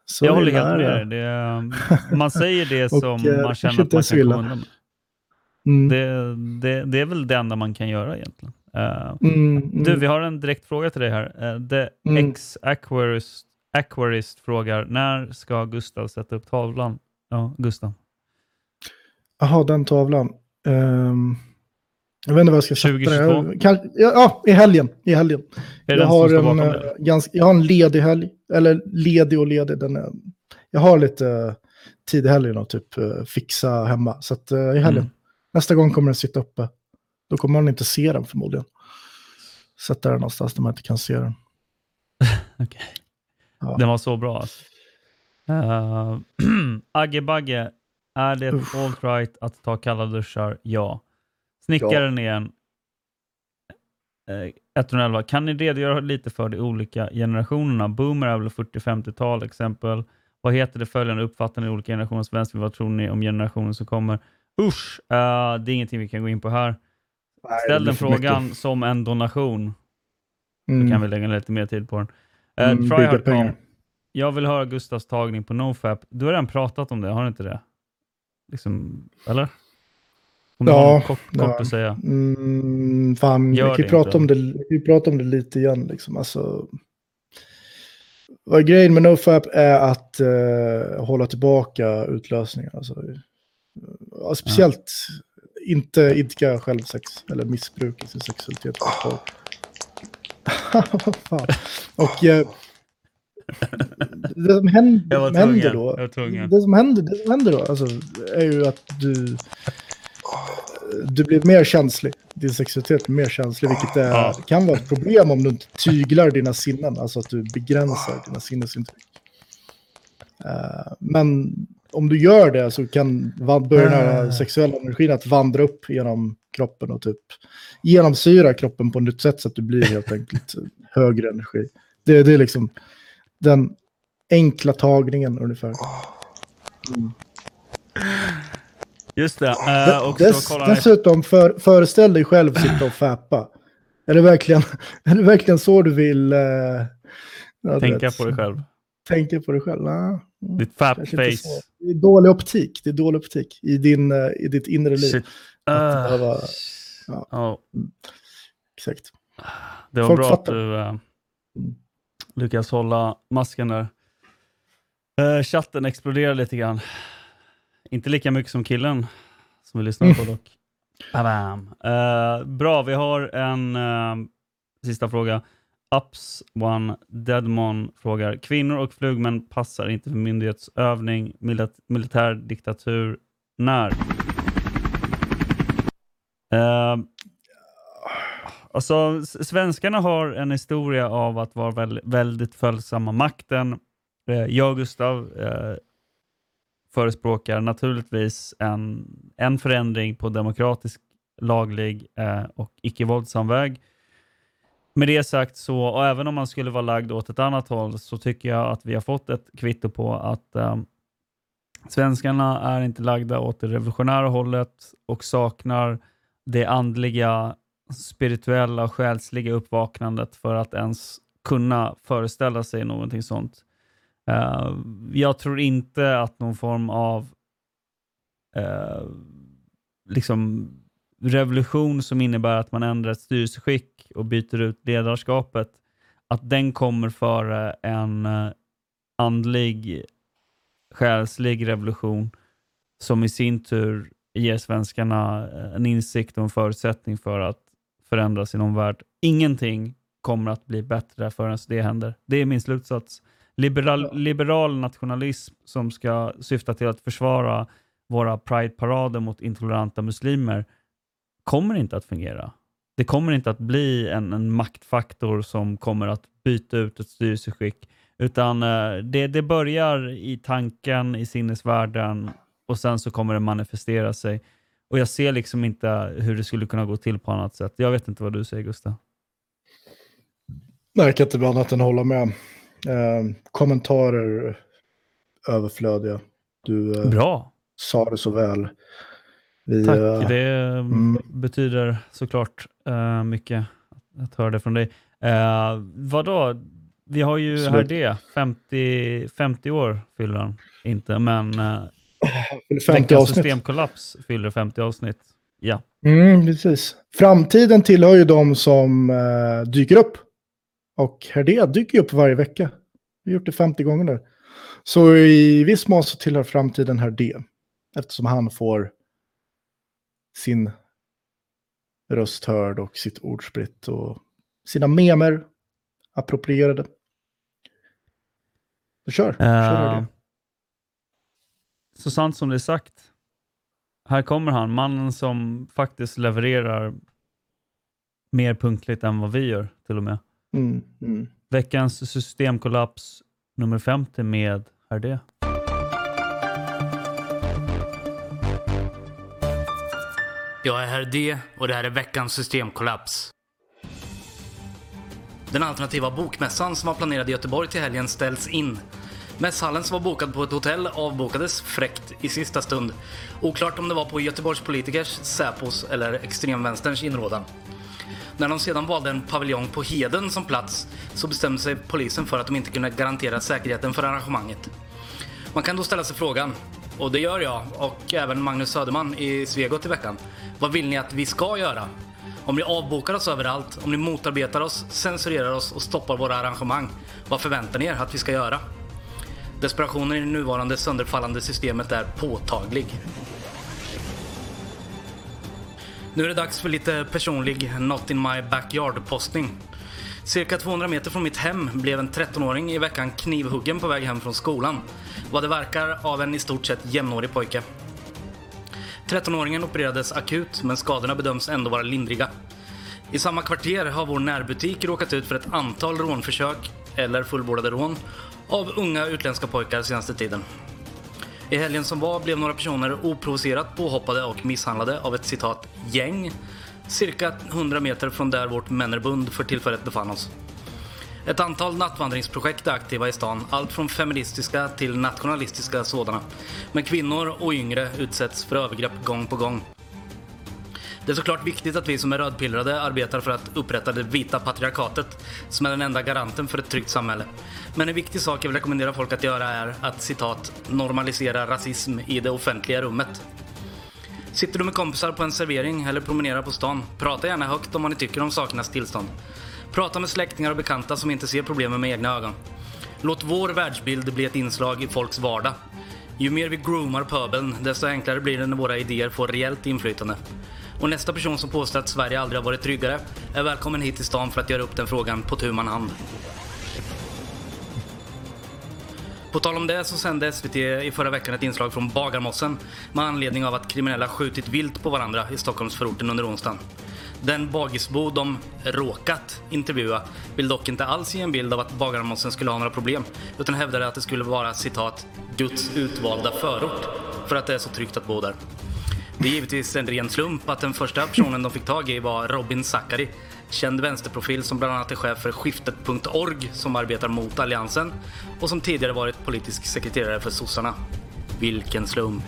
Så jag håller helt med dig. Det, man säger det som och, man känner att man kan komma undan mm. det, det, det är väl det enda man kan göra egentligen. Uh, mm, du, vi har en direkt fråga till dig här. Uh, The mm. X-Aquarist Aquarist frågar, när ska Gustav sätta upp tavlan? Ja, Gustav. Jaha, den tavlan. Um, Jag vet inte vad jag ska sätta 2022? det. Kan, ja, i helgen. I helgen. Är Jag den har, en, eh, ganska, jag har en ledig helg. Eller ledig och ledig. Den är, jag har lite uh, tid i helgen att typ eh, fixa hemma. Så att, eh, i helgen. Mm. Nästa gång kommer den sitta uppe. Då kommer man inte se den förmodligen. Sätta den någonstans där man inte kan se den. Okej. Ja. Den var så bra. Alltså. Uh, Agge Bagge, är det Uff. allt right att ta kalla duschar? Ja. Snickaren igen. Eh, 111. Kan ni redogöra lite för de olika generationerna? Boomer är väl 40-50-tal exempel. Vad heter det följande uppfattande i olika generationers vänster? Vad tror ni om generationen som kommer? Usch, eh, det är ingenting vi kan gå in på här. Ställ den frågan mycket. som en donation. Mm. Kan vi lägga lite mer tid på den. Uh, Mm, Tryhard pengar. kom. Jag vill höra Gustavs tagning på NoFap. Du har redan pratat om det, har du inte det? Liksom, eller? Om Ja, kort, kort ja. att säga. Mm, fan, Gör vi kan ju prata om det, vi prata om det lite igen. Liksom. Alltså, vad grejen med NoFap är att eh, hålla tillbaka utlösningar. Alltså, ja, speciellt inte idka självsex eller missbruka sin sexualitet. Fan. Och eh, det som händer, händer då, det som händer, det som händer då alltså, är ju att du, du blir mer känslig. Din sexualitet blir mer känslig, vilket är, Ja. kan vara ett problem om du inte tyglar dina sinnen, alltså att du begränsar dina sinnesintryck. Eh, men om du gör det så kan börja den här Ah. sexuella energin att vandra upp genom kroppen och typ genomsyra kroppen på ett nytt sätt så att du blir helt enkelt högre energi. Det, det är liksom den enkla tagningen ungefär. Mm. Just det. Uh, och dess, dessutom, för, föreställ dig själv sitta och fappa. Är det verkligen, är det verkligen så du vill... du Tänka vet, på dig själv. Tänka på dig själv? Nah, Ditt kanske inte så. face. Det är dålig optik. Det är dålig optik i, din, eh, i ditt inre liv. Shit. Att Ah. behöva, ja, Ja, exakt. det var Folk bra fattar. att du uh, lyckas hålla masken där. Eh, chatten exploderar lite grann. Inte lika mycket som killen som vi lyssnar på dock. Bam. Eh, bra, vi har en eh, sista fråga. Ups One Deadmon frågar. Kvinnor och flugmän passar inte för myndighetsövning, milit- militär diktatur. När? Uh, alltså, svenskarna har en historia av att vara väl, väldigt följsamma makten. Uh, jag och Gustav uh, förespråkar naturligtvis en, en förändring på demokratisk, laglig uh, och icke-våldsam väg. Med det sagt så, och även om man skulle vara lagd åt ett annat håll, så tycker jag att vi har fått ett kvitto på att eh, svenskarna är inte lagda åt det revolutionära hållet och saknar det andliga, spirituella och själsliga uppvaknandet för att ens kunna föreställa sig någonting sånt. Eh, jag tror inte att någon form av eh, liksom revolution som innebär att man ändrar ett styrelseskick och byter ut ledarskapet, att den kommer före en eh, andlig, själslig revolution som i sin tur ger svenskarna eh, en insikt och en förutsättning för att förändra sin omvärld. Ingenting kommer att bli bättre förrän det händer. Det är min slutsats. Liberal, liberal nationalism som ska syfta till att försvara våra Pride-parader mot intoleranta muslimer kommer inte att fungera. Det kommer inte att bli en, en maktfaktor som kommer att byta ut ett styrelseskick, utan eh, det, det börjar i tanken, i sinnesvärlden och sen så kommer det manifestera sig. Och jag ser liksom inte hur det skulle kunna gå till på annat sätt. Jag vet inte vad du säger Gustav. Nej, jag kan inte bli annat än hålla med. Eh, kommentarer överflödiga. Du eh, Bra. sa det så väl. Vi, Tack, eh, det mm. betyder såklart eh, mycket att höra det från dig. Uh, vadå? Vi har ju Absolut. här det, 50, 50 år fyller han inte, men uh, Fyller 50 avsnitt. systemkollaps fyller 50 avsnitt. Ja. Mm, precis. Framtiden tillhör ju de som eh, dyker upp. Och Herdea dyker ju upp varje vecka. Vi har gjort det 50 gånger nu. Så i viss mån så tillhör framtiden Herdea. Eftersom han får sin röst hörd och sitt ord spritt och sina memer approprierade. Så kör, kör Eh, så sant som det är sagt. Här kommer han, mannen som faktiskt levererar mer punktligt än vad vi gör till och med. Mm, mm. Veckans systemkollaps nummer 50 med Är Jag är herr D och det här är veckans systemkollaps. Den alternativa bokmässan som var planerad i Göteborg till helgen ställs in. Mässhallen som var bokad på ett hotell avbokades fräckt i sista stund. Oklart om det var på Göteborgs politikers, Säpos eller extremvänsterns inrådan. När de sedan valde en paviljong på Heden som plats så bestämde sig polisen för att de inte kunde garantera säkerheten för arrangemanget. Man kan då ställa sig frågan, och det gör jag och även Magnus Söderman i Svegot i veckan. Vad vill ni att vi ska göra? Om ni avbokar oss överallt, om ni motarbetar oss, censurerar oss och stoppar våra arrangemang, vad förväntar ni er att vi ska göra? Desperationen i det nuvarande sönderfallande systemet är påtaglig. Nu är det dags för lite personlig Not in my backyard-postning. Cirka 200 meter från mitt hem blev en 13-åring i veckan knivhuggen på väg hem från skolan. Vad det verkar av en i stort sett jämnårig pojke. 13-åringen opererades akut men skadorna bedöms ändå vara lindriga. I samma kvarter har vår närbutik råkat ut för ett antal rånförsök, eller fullbordade rån, av unga utländska pojkar senaste tiden. I helgen som var blev några personer oprovocerat påhoppade och misshandlade av ett citat gäng cirka 100 meter från där vårt Männerbund för tillfället befann oss. Ett antal nattvandringsprojekt är aktiva i stan, allt från feministiska till nationalistiska sådana. Men kvinnor och yngre utsätts för övergrepp gång på gång. Det är såklart viktigt att vi som är rödpillrade arbetar för att upprätta det vita patriarkatet som är den enda garanten för ett tryggt samhälle. Men en viktig sak jag vill rekommendera folk att göra är att citat normalisera rasism i det offentliga rummet. Sitter du med kompisar på en servering eller promenerar på stan, prata gärna högt om vad ni tycker om sakernas tillstånd. Prata med släktingar och bekanta som inte ser problemen med egna ögon. Låt vår världsbild bli ett inslag i folks vardag. Ju mer vi groomar pöbeln, desto enklare blir det när våra idéer får rejält inflytande. Och nästa person som påstår att Sverige aldrig har varit tryggare är välkommen hit till stan för att göra upp den frågan på tu man hand. På tal om det så sände SVT i förra veckan ett inslag från Bagarmossen med anledning av att kriminella skjutit vilt på varandra i Stockholmsförorten under onsdagen. Den bagisbo de råkat intervjua vill dock inte alls ge en bild av att Bagarmossen skulle ha några problem utan hävdade att det skulle vara citat Guds utvalda förort för att det är så tryggt att bo där. Det är givetvis en ren slump att den första personen de fick tag i var Robin Zackari, känd vänsterprofil som bland annat är chef för skiftet.org som arbetar mot Alliansen och som tidigare varit politisk sekreterare för sossarna. Vilken slump.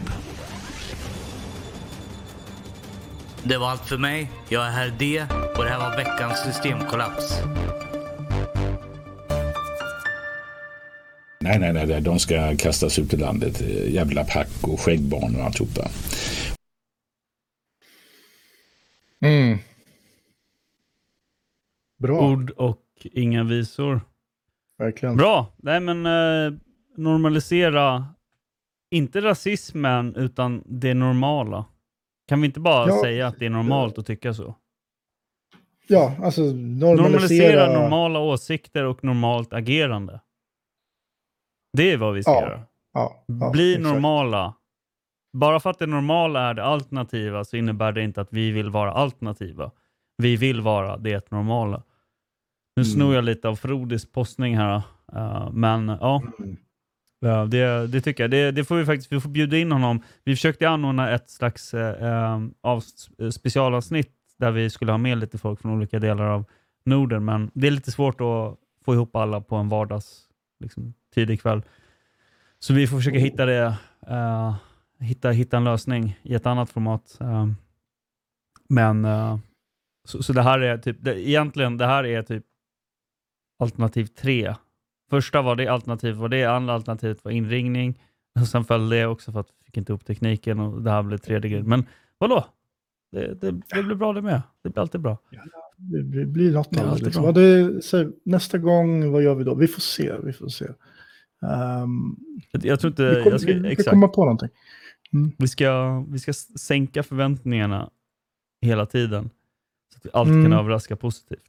Det var allt för mig. Jag är herr D och det här var veckans systemkollaps. Nej, nej, nej, de ska kastas ut i landet. Jävla pack och skäggbarn och alltihopa. Mm. Bra. Ord och inga visor. Verkligen. Bra. Nej men eh, normalisera, inte rasismen utan det normala. Kan vi inte bara Ja. säga att det är normalt att tycka så? Ja, alltså normalisera... Normalisera normala åsikter och normalt agerande. Det är vad vi ska Ja. göra. Ja, Bli exakt. normala. Bara för att det normala är det alternativa så innebär det inte att vi vill vara alternativa. Vi vill vara det normala. Nu Mm. snor jag lite av Frodis postning här. eh, men ja, Mm. Ja, det, det tycker jag. Det, det får vi faktiskt vi får bjuda in honom. Vi försökte anordna ett slags eh, av, specialavsnitt där vi skulle ha med lite folk från olika delar av Norden, men det är lite svårt att få ihop alla på en vardags liksom, tidig kväll. Så vi får försöka hitta det, eh, hitta, hitta en lösning i ett annat format. Eh, men eh, så, så det här är typ, det, egentligen det här är typ alternativ tre. Första var det alternativ var det, andra alternativet var inringning. Och sen följde det också för att vi fick inte upp tekniken och det här blev tredje grejen. Men vadå? Det, det, det blir bra det med. Det blir alltid bra. Det blir, blir något Det det. alltid Liksom. bra. Ja, det, så, nästa gång, vad gör vi då? Vi får se. Vi får se. Ehm, Jag, tror inte... vi kommer, jag ska, vi exakt. komma på någonting. Mm. Vi ska, vi ska sänka förväntningarna hela tiden. Allt Mm. kan överraska positivt.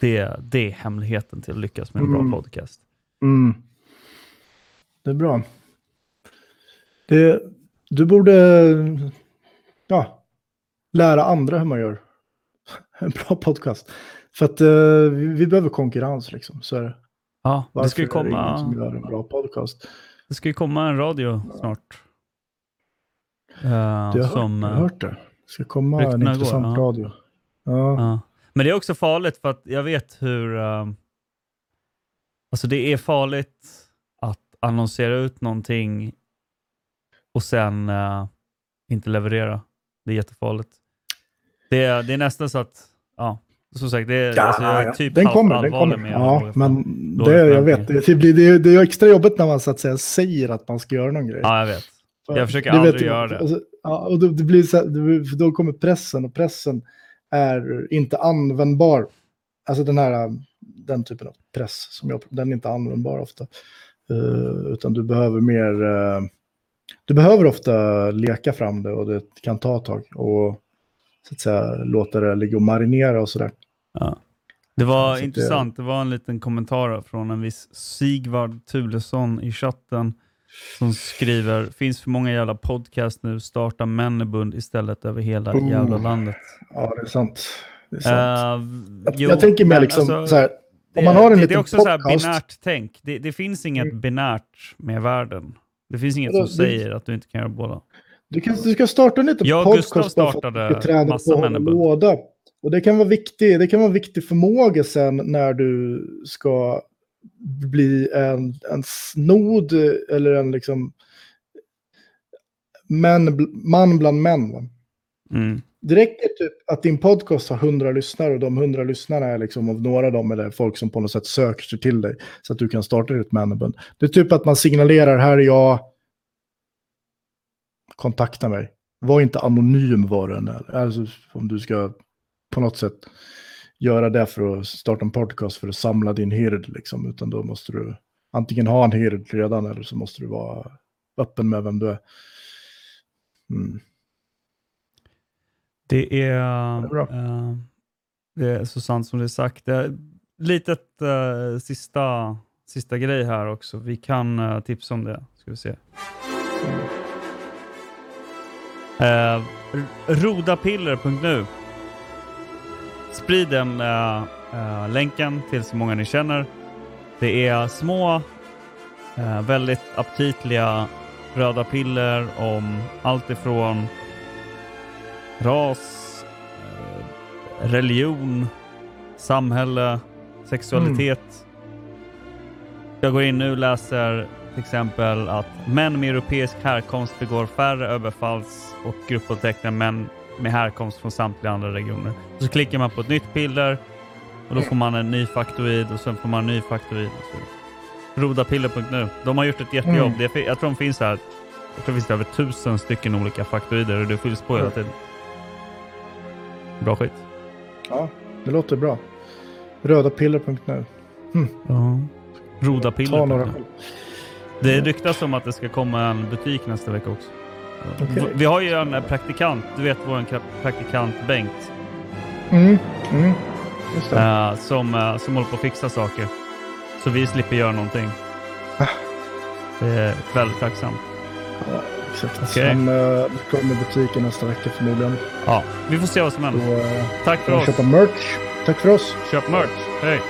Det, det är hemligheten till att lyckas med en Mm. bra podcast. Mm. Det är bra. Det, du borde ja, lära andra hur man gör en bra podcast. För att eh, vi, vi behöver konkurrens liksom. Så det. Ja, det ska ju Varför är det komma, som gör en bra podcast? det ska ju komma en radio snart. Eh, Du har, som, hört, jag eh, har hört det. Det ska komma en ryktena går, intressant ja. Ja. Ja. Men det är också farligt för att jag vet hur... eh, alltså det är farligt att annonsera ut någonting och sen eh, inte leverera. Det är jättefarligt. Det är, det är nästan så att... Ja, som sagt, det är, Ja, alltså, jag är typ den kommer, den kommer. med Ja, men dåliga det, jag vet. Det, blir, det, det är extra jobbigt när man så att säga säger att man ska göra någon grej. Ja, jag vet. Jag försöker vet aldrig göra det. Alltså, ja, och då, det blir så här, det- för då kommer pressen och pressen är inte användbar. Alltså den här den typen av press som jag, den är inte användbar ofta. Eh, utan du behöver mer, eh, du behöver ofta leka fram det och det kan ta ett tag. Och så att säga låta det ligga och marinera och sådär. Ja. Det var Så att det- intressant. Det var en liten kommentar från en viss Sigvard Tulesson i chatten som skriver finns för många jävla podcast nu, starta Männebund istället över hela Oh. jävla landet. Ja, det är sant. Det är sant. Eh, jag, jo, jag tänker mer liksom alltså, så här, om man har en det, liten det är också podcast. Mm. så här binärt tänk. Det, det finns inget binärt med världen. Det finns inget som säger att du inte kan göra båda. Du, kan, du ska starta en liten Jag podcast att startade träna massa Männebund. låda. Och det kan vara viktigt. Det kan vara en viktig förmåga sen när du ska bli en, en snod eller en liksom män, man bland män. Mm. Det räcker typ att din podcast har 100 lyssnare och de 100 lyssnarna är liksom av några av dem eller folk som på något sätt söker sig till dig så att du kan starta ditt mannabund. Det är typ att man signalerar här är jag, kontakta mig. Var inte anonym var är. Alltså om du ska på något sätt göra det för att starta en podcast för att samla din hird liksom. Utan då måste du antingen ha en hird redan eller så måste du vara öppen med vem du är. Mm. Det är, Det är eh, det är så sant som det är sagt. Är litet uh, sista, sista grej här också. Vi kan uh, tipsa om det. Ska vi se. Uh, rodapiller.nu Sprid den eh, eh, länken till så många ni känner. Det är små, eh, väldigt aptitliga röda piller om allt ifrån ras, religion, samhälle, sexualitet. Jag går in nu och läser till exempel att män med europeisk härkomst begår färre överfalls och gruppvåldtäkter än män med härkomst från samtliga andra regioner. Så klickar man på ett nytt piller och då får man en ny faktoid och sen får man en ny faktoid. Rodapiller.nu. De har gjort ett jättejobb. Mm. Det, jag tror de finns här jag tror det finns över tusen stycken olika faktoider och det fylls på hela tiden. Bra skit. Ja, det låter bra. Rödapiller.nu. Mm. Ja. Ta Rodapiller. några själv. Det ryktas om att det ska komma en butik nästa vecka också. V- Vi har ju en eh, praktikant, du vet vår praktikant Bengt, Mm. Mm. Eh, som, eh, som håller på att fixa saker. Så vi slipper göra någonting. Ah. Det är väldigt tacksamt. Ja, exakt. Okej. Han uh, kommer butiken nästa vecka förmodligen. Ja, vi får se vad som händer. uh, Tack för oss. köpa merch. Tack för oss. Köp merch. Hej!